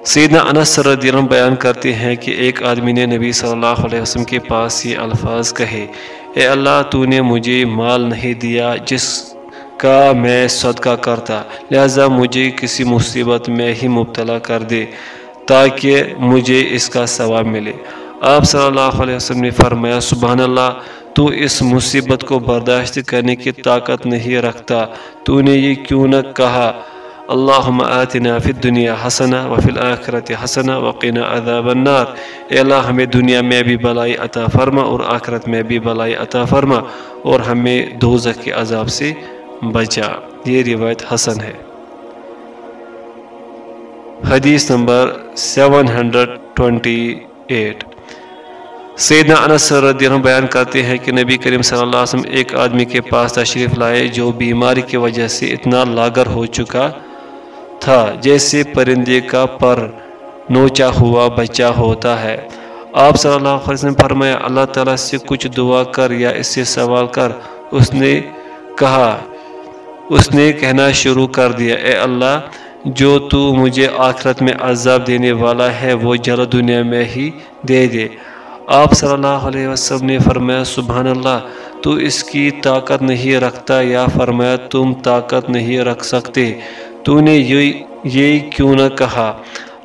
[SPEAKER 1] سیدنا انس رضی اللہ بیان کرتے ہیں کہ ایک آدمی نے نبی صلی اللہ علیہ وسلم کے پاس یہ الفاظ کہے۔ اے اللہ، تو نے مجھے مال نہیں دیا جس کا میں صدقہ کرتا، لہذا مجھے کسی مصیبت میں ہی مبتلا کر دے تاکہ مجھے اس کا ثواب ملے۔ آپ صلی اللہ علیہ وسلم نے فرمایا، سبحان اللہ، تو اس مصیبت کو برداشت کرنے کی طاقت نہیں رکھتا، تو نے یہ کیوں نہ کہا؟ اللہم آتنا فی الدنیا حسنہ وفی الاخرت حسنہ وقینا عذاب النار. اے اللہ، ہمیں دنیا میں بھی بلائی عطا فرما اور آخرت میں بھی بلائی عطا فرما اور ہمیں دوزخ کے عذاب سے بچا۔ یہ روایت حسن ہے۔ حدیث نمبر 728 سیدنا انس رضی اللہ بیان کرتے ہیں کہ نبی کریم صلی اللہ علیہ وسلم ایک آدمی کے پاس تشریف لائے جو بیماری کی وجہ سے اتنا لاگر ہو چکا تھا۔ جیسے پرندے کا پر نوچا ہوا بچہ ہوتا ہے۔ آپ صلی اللہ علیہ وسلم فرمایا، اللہ تعالیٰ سے کچھ دعا کر یا اس سے سوال کر۔ اس نے کہا، اس نے کہنا شروع کر دیا، اے اللہ، جو تو مجھے آخرت میں عذاب دینے والا ہے، وہ جلد دنیا میں ہی دے دے۔ آپ صلی اللہ علیہ وسلم نے فرمایا، سبحان اللہ، تو اس کی طاقت نہیں رکھتا یا فرمایا، تم طاقت نہیں رکھ سکتے۔ تو نے یہ کیوں نہ کہا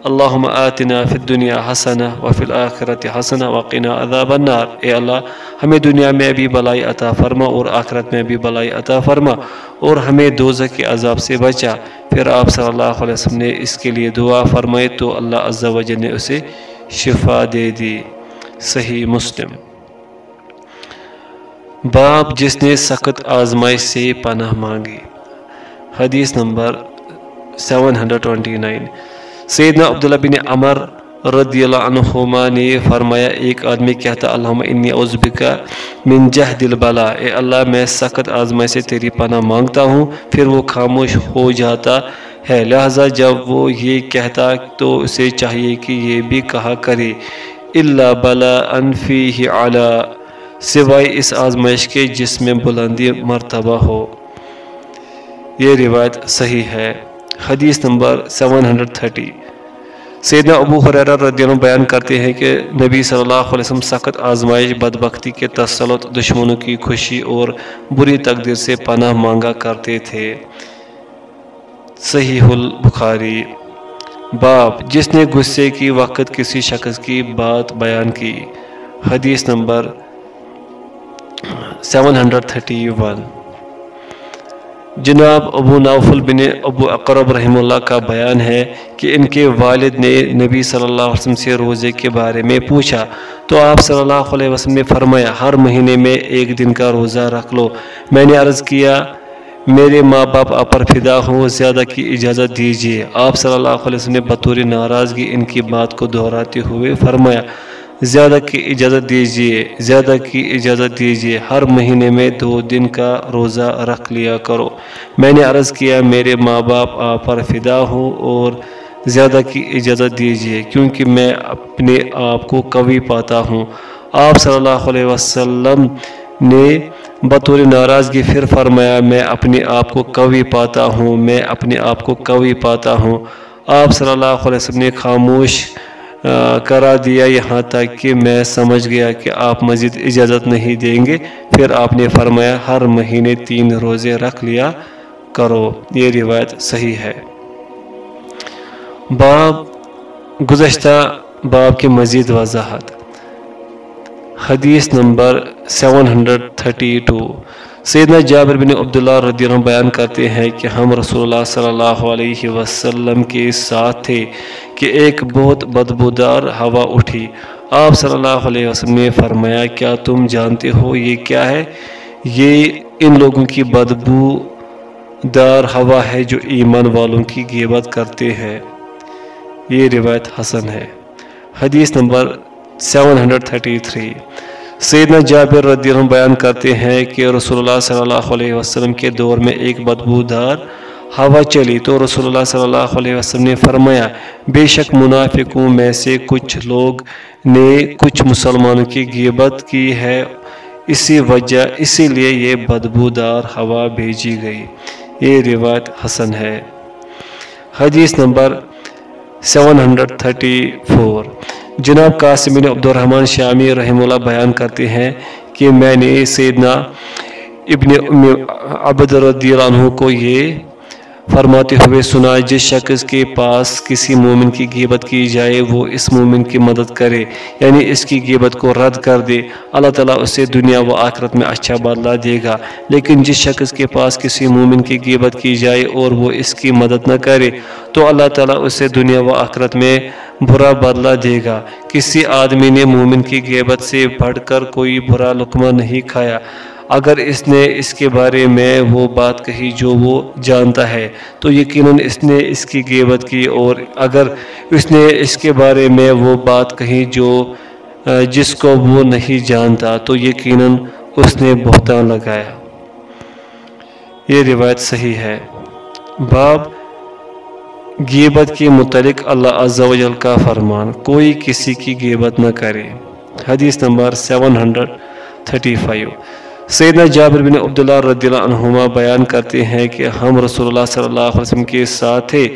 [SPEAKER 1] اللہم آتنا فی الدنیا حسنہ وفی الاخرت حسنہ وقنا عذاب النار اے اللہ ہمیں دنیا میں بھی بلائی عطا فرما اور آخرت میں بھی بلائی عطا فرما اور ہمیں دوزہ کے عذاب سے بچا پھر آپ صلی اللہ علیہ وسلم نے اس کے لیے دعا فرمائی تو اللہ عز و جل نے اسے شفا دے دی صحیح مسلم باپ جس نے سخت آزمائش سے پناہ مانگی حدیث نمبر 729 سیدنا عبداللہ بن عمر رضی اللہ عنہما نے فرمایا، ایک آدمی کہتا، اللہم انی عزبکا من جہد البلا اے اللہ، میں سخت آزمائی سے تیری پناہ مانگتا ہوں، پھر وہ خاموش ہو جاتا ہے۔ لہذا جب وہ یہ کہتا، تو اسے چاہیے کہ یہ بھی کہا کرے۔ اللہ بلا انفی علی سوائے اس آزمائش کے جس میں بلندی مرتبہ ہو۔ یہ روایت صحیح ہے۔ حدیث نمبر 730 سیدنا ابو حریرہ رضی اللہ بیان کرتے ہیں کہ نبی صلی اللہ علیہ وسلم سخت آزمائش، بدبختی کے تسلط، دشمنوں کی خوشی اور بری تقدیر سے پناہ مانگا کرتے تھے۔ صحیح البخاری۔ باپ، جس نے غصے کی وقت کسی شخص کی بات بیان کی۔ حدیث نمبر 731 جناب ابو نافل بن ابو اقرب رحم اللہ کا بیان ہے کہ ان کے والد نے نبی صلی اللہ علیہ وسلم سے روزے کے بارے میں پوچھا۔ تو آپ صلی اللہ علیہ وسلم نے فرمایا، ہر مہینے میں ایک دن کا روزہ رکھ لو۔ میں نے عرض کیا، میرے ماں باپ آپ پر فدا ہوں، زیادہ کی اجازت دیجیے آپ صلی اللہ علیہ وسلم نے بطور ناراضگی ان کی بات کو دہراتے ہوئے فرمایا زیادہ کی اجازت دیجیے زیادہ کی اجازت دیجیے ہر مہینے میں دو دن کا روزہ رکھ لیا کرو۔ میں نے عرض کیا، میرے ماں باپ آپ پر فدا ہوں اور زیادہ کی اجازت دیجیے کیونکہ میں اپنے آپ کو قوی پاتا ہوں۔ آپ صلی اللہ علیہ وسلم نے بطور ناراضگی پھر فرمایا، میں اپنے آپ کو قوی پاتا ہوں، میں اپنے آپ کو قوی پاتا ہوں۔ آپ صلی اللہ علیہ وسلم نے خاموش کرا دیا یہاں تک کہ میں سمجھ گیا کہ آپ مزید اجازت نہیں دیں گے۔ پھر آپ نے فرمایا، ہر مہینے تین روزے رکھ لیا کرو۔ یہ روایت صحیح ہے۔ باب گزشتہ، باب کی مزید وضاحت۔ حدیث نمبر 732 سیدنا جابر بن عبداللہ رضی اللہ بیان کرتے ہیں کہ ہم رسول اللہ صلی اللہ علیہ وسلم کے ساتھ تھے کہ ایک بہت بدبودار ہوا اٹھی۔ آپ صلی اللہ علیہ وسلم نے فرمایا، کیا تم جانتے ہو یہ کیا ہے؟ یہ ان لوگوں کی بدبو دار ہوا ہے جو ایمان والوں کی غیبت کرتے ہیں۔ یہ روایت حسن ہے۔ حدیث نمبر 733 سیدنا جابر رضی اللہ عنہ بیان کرتے ہیں کہ رسول اللہ صلی اللہ علیہ وسلم کے دور میں ایک بدبودار ہوا چلی۔ تو رسول اللہ صلی اللہ علیہ وسلم نے فرمایا، بے شک منافقوں میں سے کچھ لوگ نے کچھ مسلمانوں کی غیبت کی ہے، اسی وجہ، اسی لیے یہ بدبودار ہوا بھیجی گئی۔ یہ روایت حسن ہے۔ حدیث نمبر 734 جناب قاسم بن عبد الرحمن شامی رحم اللہ بیان کرتے ہیں کہ میں نے سیدنا ابن عبد رضی اللہ عنہ کو یہ فرماتے ہوئے سنا، جس شخص کے پاس کسی مومن کی غیبت کی جائے، وہ اس مومن کی مدد کرے یعنی اس کی غیبت کو رد کر دے۔ اللہ تعالیٰ اسے دنیا و آخرت میں اچھا بدلا دے گا۔ لیکن جس شخص کے پاس کسی مومن کی غیبت کی جائے اور وہ اس کی مدد نہ کرے، تو اللہ تعالیٰ اسے دنیا و آخرت میں برا بدلہ دے گا۔ کسی آدمی نے مومن کی غیبت سے بڑھ کر کوئی برا لقمہ نہیں کھایا۔ اگر اس نے اس کے بارے میں وہ بات کہی جو وہ جانتا ہے، تو یقیناً اس نے اس کی غیبت کی اور اگر اس نے اس کے بارے میں وہ بات کہی جو جس کو وہ نہیں جانتا، تو یقیناً اس نے بہتان لگایا۔ یہ روایت صحیح ہے۔ باب غیبت کے متعلق اللہ عز و جل کا فرمان، کوئی کسی کی غیبت نہ کرے۔ حدیث نمبر 735 سیدنا جابر بن عبداللہ رضی اللہ عنہما بیان کرتے ہیں کہ ہم رسول اللہ صلی اللہ علیہ وسلم کے ساتھ تھے۔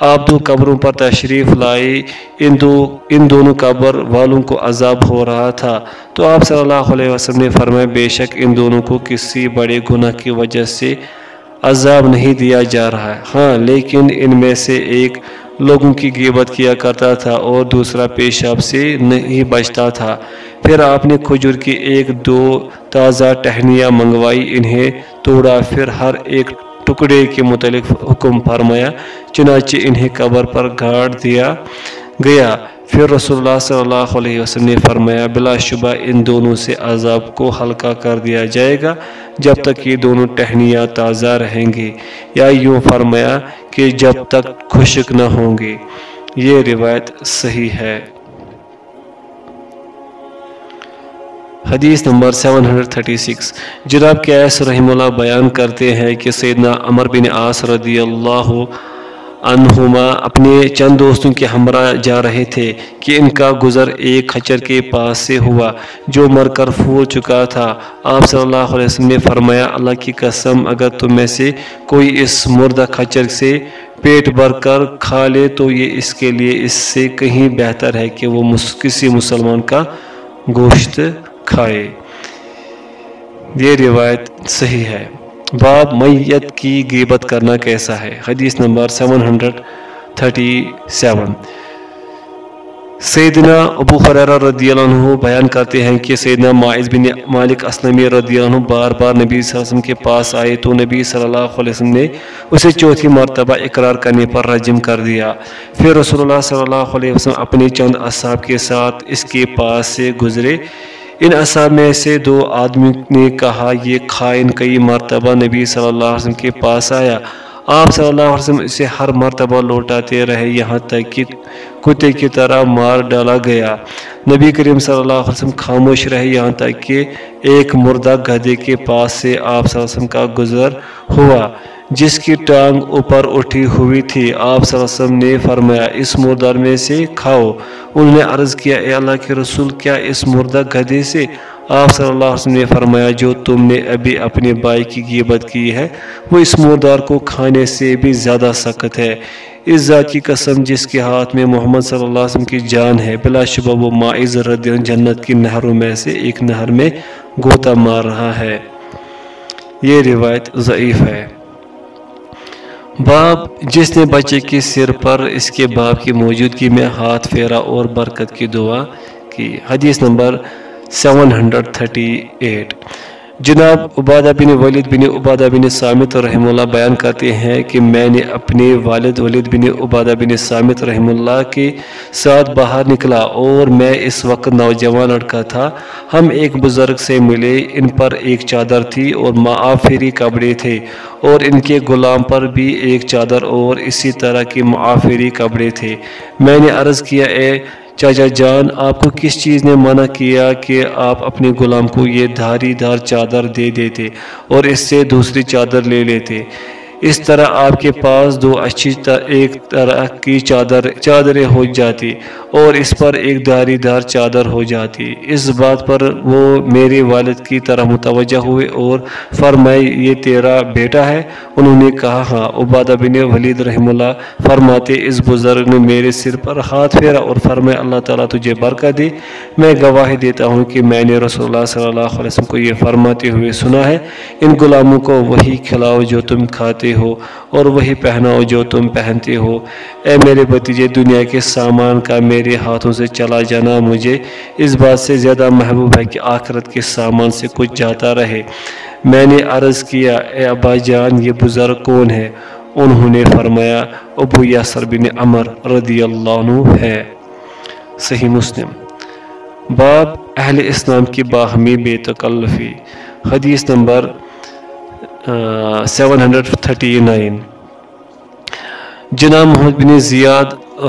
[SPEAKER 1] آپ دو قبروں پر تشریف لائے۔ ان دو ان دونوں قبر والوں کو عذاب ہو رہا تھا۔ تو آپ صلی اللہ علیہ وسلم نے فرمایا، بے شک ان دونوں کو کسی بڑے گناہ کی وجہ سے عذاب نہیں دیا جا رہا ہے۔ ہاں لیکن ان میں سے ایک لوگوں کی غیبت کیا کرتا تھا اور دوسرا پیشاب سے نہیں بچتا تھا۔ پھر آپ نے کھجور کی ایک دو تازہ ٹہنیاں منگوائی، انہیں توڑا، پھر ہر ایک ٹکڑے کے متعلق حکم فرمایا، چنانچہ انہیں قبر پر گاڑ دیا گیا۔ پھر رسول اللہ صلی اللہ علیہ وسلم نے فرمایا، بلا شبہ ان دونوں سے عذاب کو ہلکا کر دیا جائے گا جب تک یہ دونوں ٹہنیاں تازہ رہیں گے یا یوں فرمایا کہ جب تک خشک نہ ہوں گے۔ یہ روایت صحیح ہے۔ حدیث نمبر 736 جناب کیس رحم اللہ بیان کرتے ہیں کہ سیدنا عمر بن آس رضی اللہ عنہما اپنے چند دوستوں کے ہمراہ جا رہے تھے کہ ان کا گزر ایک خچر کے پاس سے ہوا، جو مر کر پھول چکا تھا۔ آپ صلی اللہ علیہ وسلم نے فرمایا، اللہ کی قسم، اگر تم میں سے کوئی اس مردہ خچر سے پیٹ بھر کر کھا لے، تو یہ اس کے لیے اس سے کہیں بہتر ہے کہ وہ کسی مسلمان کا گوشت کھائے۔ یہ روایت صحیح ہے۔ باب میت کی غیبت کرنا کیسا ہے؟ حدیث نمبر 737 سیدنا ابو خریرہ رضی اللہ عنہ بیان کرتے ہیں کہ سیدنا معاذ بن مالک اسلمی رضی اللہ عنہ بار بار نبی صلی اللہ علیہ وسلم کے پاس آئے تو نبی صلی اللہ علیہ وسلم نے اسے چوتھی مرتبہ اقرار کرنے پر رجم کر دیا۔ پھر رسول اللہ صلی اللہ علیہ وسلم اپنے چند اصحاب کے ساتھ اس کے پاس سے گزرے۔ ان اصحاب میں سے دو آدمی نے کہا، یہ خائن کئی مرتبہ نبی صلی اللہ علیہ وسلم کے پاس آیا۔ آپ صلی اللہ علیہ وسلم اسے ہر مرتبہ لوٹاتے رہے، یہاں تک کہ کتے کی طرح مار ڈالا گیا۔ نبی کریم صلی اللہ علیہ وسلم خاموش رہے، یہاں تک کہ ایک مردہ گدے کے پاس سے آپ صلی اللہ علیہ وسلم کا گزر ہوا۔ جس کی ٹانگ اوپر اٹھی ہوئی تھی، آپ صلی اللہ علیہ وسلم نے فرمایا، اس مردار میں سے کھاؤ۔ انہوں نے عرض کیا، اے اللہ کے رسول، کیا اس مردہ گدے سے؟ آپ صلی اللہ علیہ وسلم نے فرمایا، جو تم نے ابھی اپنے بائی کی غیبت کی ہے، وہ اس مردار کو کھانے سے بھی زیادہ سخت ہے۔ اس ذات کی قسم جس کے ہاتھ میں محمد صلی اللہ علیہ وسلم کی جان ہے، بلا شبہ وہ معز رضی جنت کی نہروں میں سے ایک نہر میں گوتا مار رہا ہے۔ یہ روایت ضعیف ہے۔ باپ، جس نے بچے کے سر پر اس کے باپ کی موجودگی میں ہاتھ پھیرا اور برکت کی دعا کی۔ حدیث نمبر 738 جناب عبادہ بن ولید بن عبادہ بن سامت رحم اللہ بیان کرتے ہیں کہ میں نے اپنے والد ولید بن عبادہ بن سامت رحم اللہ کے ساتھ باہر نکلا اور میں اس وقت نوجوان لڑکا تھا۔ ہم ایک بزرگ سے ملے، ان پر ایک چادر تھی اور معافری کپڑے تھے اور ان کے غلام پر بھی ایک چادر اور اسی طرح کے معافری کپڑے تھے۔ میں نے عرض کیا، اے چاچا جان آپ کو کس چیز نے منع کیا کہ آپ اپنے غلام کو یہ دھاری دھار چادر دے دیتے اور اس سے دوسری چادر لے لیتے؟ اس طرح آپ کے پاس دو اچھی ایک طرح کی چادر چادریں ہو جاتی اور اس پر ایک داری دار چادر ہو جاتی۔ اس بات پر وہ میرے والد کی طرح متوجہ ہوئے اور فرمائے، یہ تیرا بیٹا ہے؟ انہوں نے کہا ہاں۔ عبادہ بن ولید رحم اللہ فرماتے، اس بزرگ نے میرے سر پر ہاتھ پھیرا اور فرمائے اللہ تعالیٰ تجھے برکہ دے۔ میں گواہی دیتا ہوں کہ میں نے رسول اللہ صلی اللہ علیہ وسلم کو یہ فرماتے ہوئے سنا ہے۔ ان غلاموں کو وہی کھلاؤ جو تم کھاتے ہو اور وہی پہناؤ جو تم پہنتے ہو۔ اے میرے بتیجے دنیا کے سامان کا میرے ہاتھوں سے چلا جانا مجھے اس بات سے زیادہ محبوب ہے کہ آخرت کے سامان سے کچھ جاتا رہے۔ میں نے عرض کیا، اے ابا جان، یہ بزرگ کون ہے؟ انہوں نے فرمایا، ابو یاسر بن عمر رضی اللہ عنہ ہے۔ صحیح مسلم۔ باب اہل اسلام کی باہمی بے تکلفی۔ حدیث number seven hundred thirty nine. جناب محمد بن زیاد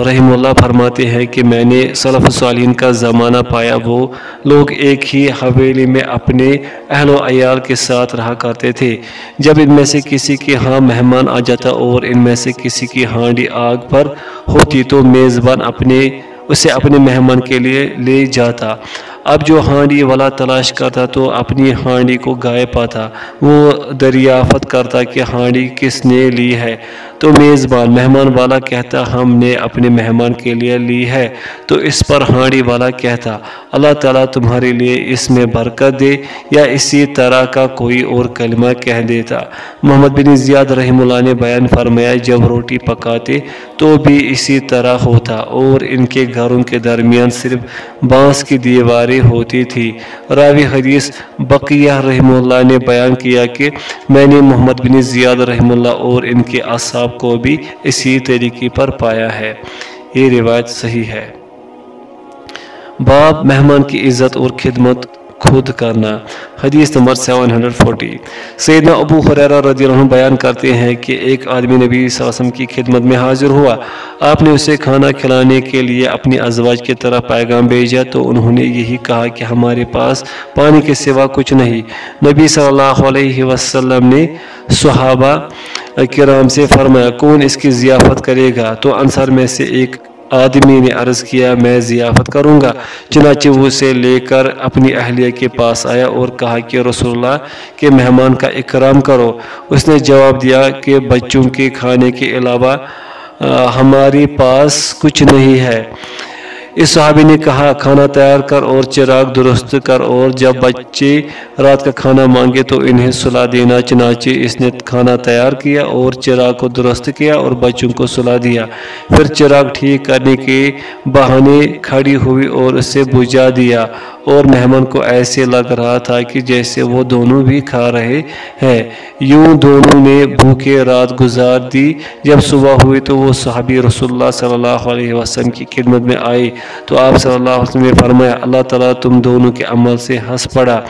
[SPEAKER 1] رحم اللہ فرماتے ہیں کہ میں نے صلف صالین کا زمانہ پایا۔ وہ لوگ ایک ہی حویلی میں اپنے اہل و عیال کے ساتھ رہا کرتے تھے۔ جب ان میں سے کسی کے ہاں مہمان آ جاتا اور ان میں سے کسی کی ہانڈی آگ پر ہوتی تو میزبان اپنے، اسے اپنے مہمان کے لیے لے جاتا۔ اب جو ہانڈی والا تلاش کرتا تو اپنی ہانڈی کو گائے پاتا، وہ دریافت کرتا کہ ہانڈی کس نے لی ہے۔ تو میزبان، مہمان والا کہتا، ہم نے اپنے مہمان کے لیے لی ہے۔ تو اس پر ہانڈی والا کہتا، اللہ تعالیٰ تمہارے لیے اس میں برکت دے یا اسی طرح کا کوئی اور کلمہ کہہ دیتا۔ محمد بن زیاد رحم اللہ نے بیان فرمایا، جب روٹی پکاتے تو بھی اسی طرح ہوتا اور ان کے گھروں کے درمیان صرف بانس کی دیواریں ہوتی تھی۔ راوی حدیث بقیہ رحم اللہ نے بیان کیا کہ میں نے محمد بن زیاد رحم اللہ اور ان کے اصحاب کو بھی اسی طریقے پر پایا ہے۔ یہ روایت صحیح ہے۔ باب مہمان کی عزت اور خدمت۔ خود کرنا۔ حدیث نمبر 740 سیدنا ابو حریرہ رضی اللہ عنہ بیان کرتے ہیں کہ ایک آدمی نبی صلی اللہ علیہ وسلم کی خدمت میں حاضر ہوا۔ آپ نے اسے کھانا کھلانے کے لیے اپنی ازواج کی طرف پیغام بھیجا تو انہوں نے یہی کہا کہ ہمارے پاس پانی کے سوا کچھ نہیں۔ نبی صلی اللہ علیہ وسلم نے صحابہ کرام سے فرمایا، کون اس کی ضیافت کرے گا؟ تو انصار میں سے ایک آدمی نے عرض کیا، میں ضیافت کروں گا۔ چنانچہ وہ اسے لے کر اپنی اہلیہ کے پاس آیا اور کہا کہ، رسول اللہ کے مہمان کا اکرام کرو۔ اس نے جواب دیا کہ، بچوں کے کھانے کے علاوہ ہمارے پاس کچھ نہیں ہے۔ اس صحابی نے کہا، کھانا تیار کر اور چراغ درست کر اور جب بچے رات کا کھانا مانگے تو انہیں سلا دینا۔ چنانچہ اس نے کھانا تیار کیا اور چراغ کو درست کیا اور بچوں کو سلا دیا۔ پھر چراغ ٹھیک کرنے کے بہانے کھڑی ہوئی اور اسے بجھا دیا اور مہمان کو ایسے لگ رہا تھا کہ جیسے وہ دونوں بھی کھا رہے ہیں۔ یوں دونوں نے بھوکے رات گزار دی۔ جب صبح ہوئی تو وہ صحابی رسول اللہ صلی اللہ علیہ وسلم کی خدمت میں آئے۔ تو آپ صلی اللہ علیہ وسلم نے فرمایا، اللہ تعالیٰ تم دونوں کے عمل سے ہنس پڑا۔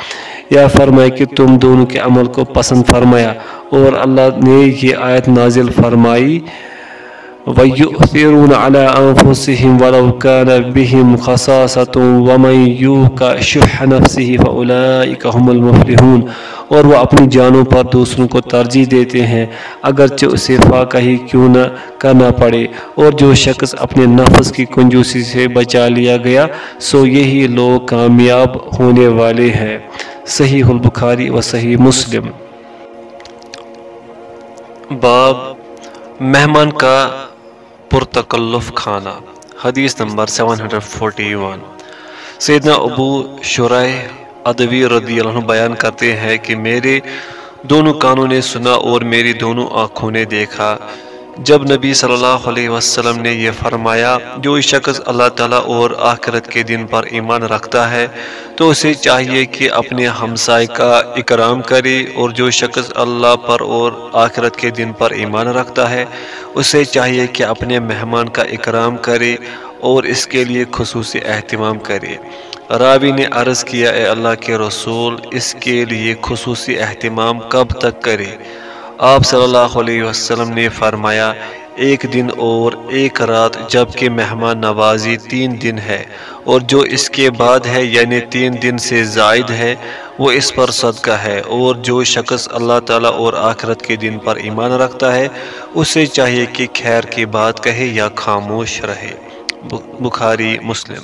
[SPEAKER 1] یا فرمایا کہ تم دونوں کے عمل کو پسند فرمایا۔ اور اللہ نے یہ آیت نازل فرمائی۔ وَيُؤْثِرُونَ عَلَىٰ أَنفُسِهِمْ وَلَوْ كَانَ بِهِمْ خَصَاصَةٌ وَمَنْ يُوقَ شُحَّ نَفْسِهِ فَأُولَٰئِكَ هُمُ الْمُفْلِحُونَ۔ اور وہ اپنی جانوں پر دوسروں کو ترجیح دیتے ہیں، اگرچہ اسے فاقہ ہی کیوں نہ کرنا پڑے۔ اور جو شخص اپنے نفس کی کنجوسی سے بچا لیا گیا، سو یہی لوگ کامیاب ہونے والے ہیں۔ صحیح البخاری و صحیح مسلم۔ باب مہمان کا پرتکلف کھانا حدیث نمبر 741 سیدنا ابو شرائع عدوی رضی اللہ عنہ بیان کرتے ہیں کہ میرے دونوں کانوں نے سنا اور میری دونوں آنکھوں نے دیکھا۔ جب نبی صلی اللہ علیہ وسلم نے یہ فرمایا جو شخص اللہ تعالیٰ اور آخرت کے دن پر ایمان رکھتا ہے، تو اسے چاہیے کہ اپنے ہمسائے کا اکرام کرے اور جو شخص اللہ پر اور آخرت کے دن پر ایمان رکھتا ہے، اسے چاہیے کہ اپنے مہمان کا اکرام کرے اور اس کے لیے خصوصی اہتمام کرے۔ راوی نے عرض کیا، اے اللہ کے رسول، اس کے لیے خصوصی اہتمام کب تک کرے؟ آپ صلی اللہ علیہ وسلم نے فرمایا، ایک دن اور ایک رات جبکہ مہمان نوازی تین دن ہے، اور جو اس کے بعد ہے یعنی تین دن سے زائد ہے، وہ اس پر صدقہ ہے، اور جو شخص اللہ تعالیٰ اور آخرت کے دن پر ایمان رکھتا ہے، اسے چاہیے کہ خیر کی بات کہے یا خاموش رہے۔ بخاری مسلم۔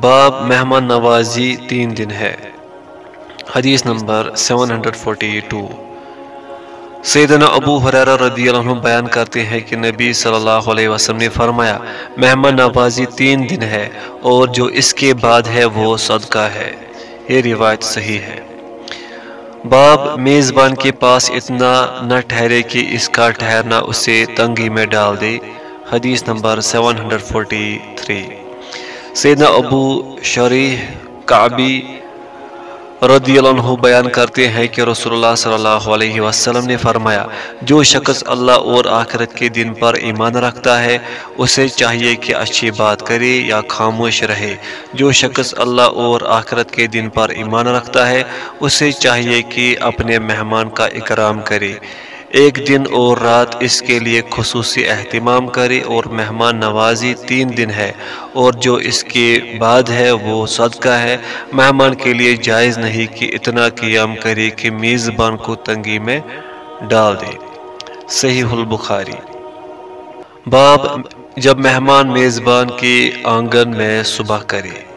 [SPEAKER 1] باب مہمان نوازی تین دن ہے۔ حدیث نمبر 742 سیدنا ابو حریرہ رضی اللہ عنہ بیان کرتے ہیں کہ نبی صلی اللہ علیہ وسلم نے فرمایا، مہمان نوازی تین دن ہے اور جو اس کے بعد ہے وہ صدقہ ہے۔ یہ روایت صحیح ہے۔ باب میزبان کے پاس اتنا نہ ٹھہرے کہ اس کا ٹھہرنا اسے تنگی میں ڈال دے۔ حدیث نمبر 743 سیدنا ابو شریح کعبی رضی اللہ عنہ بیان کرتے ہیں کہ رسول اللہ صلی اللہ علیہ وسلم نے فرمایا، جو شخص اللہ اور آخرت کے دن پر ایمان رکھتا ہے، اسے چاہیے کہ اچھی بات کرے یا خاموش رہے۔ جو شخص اللہ اور آخرت کے دن پر ایمان رکھتا ہے، اسے چاہیے کہ اپنے مہمان کا اکرام کرے۔ ایک دن اور رات اس کے لیے خصوصی اہتمام کرے اور مہمان نوازی تین دن ہے اور جو اس کے بعد ہے وہ صدقہ ہے۔ مہمان کے لیے جائز نہیں کہ اتنا قیام کرے کہ میزبان کو تنگی میں ڈال دے۔ صحیح البخاری۔ باب جب مہمان میزبان کے آنگن میں صبح کرے۔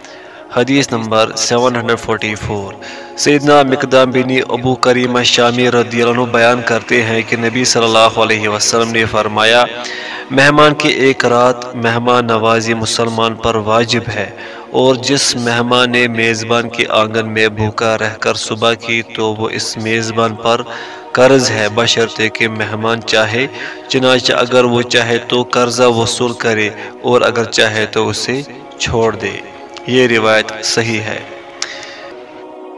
[SPEAKER 1] حدیث نمبر 744 سیدنا مقدام بنی ابو کریم شامی رضی اللہ عنہ بیان کرتے ہیں کہ نبی صلی اللہ علیہ وسلم نے فرمایا، مہمان کی ایک رات مہمان نوازی مسلمان پر واجب ہے، اور جس مہمان نے میزبان کے آنگن میں بھوکا رہ کر صبح کی تو وہ اس میزبان پر قرض ہے، بشرطے کہ مہمان چاہے، چنانچہ اگر وہ چاہے تو قرضہ وصول کرے، اور اگر چاہے تو اسے چھوڑ دے۔ یہ روایت صحیح ہے۔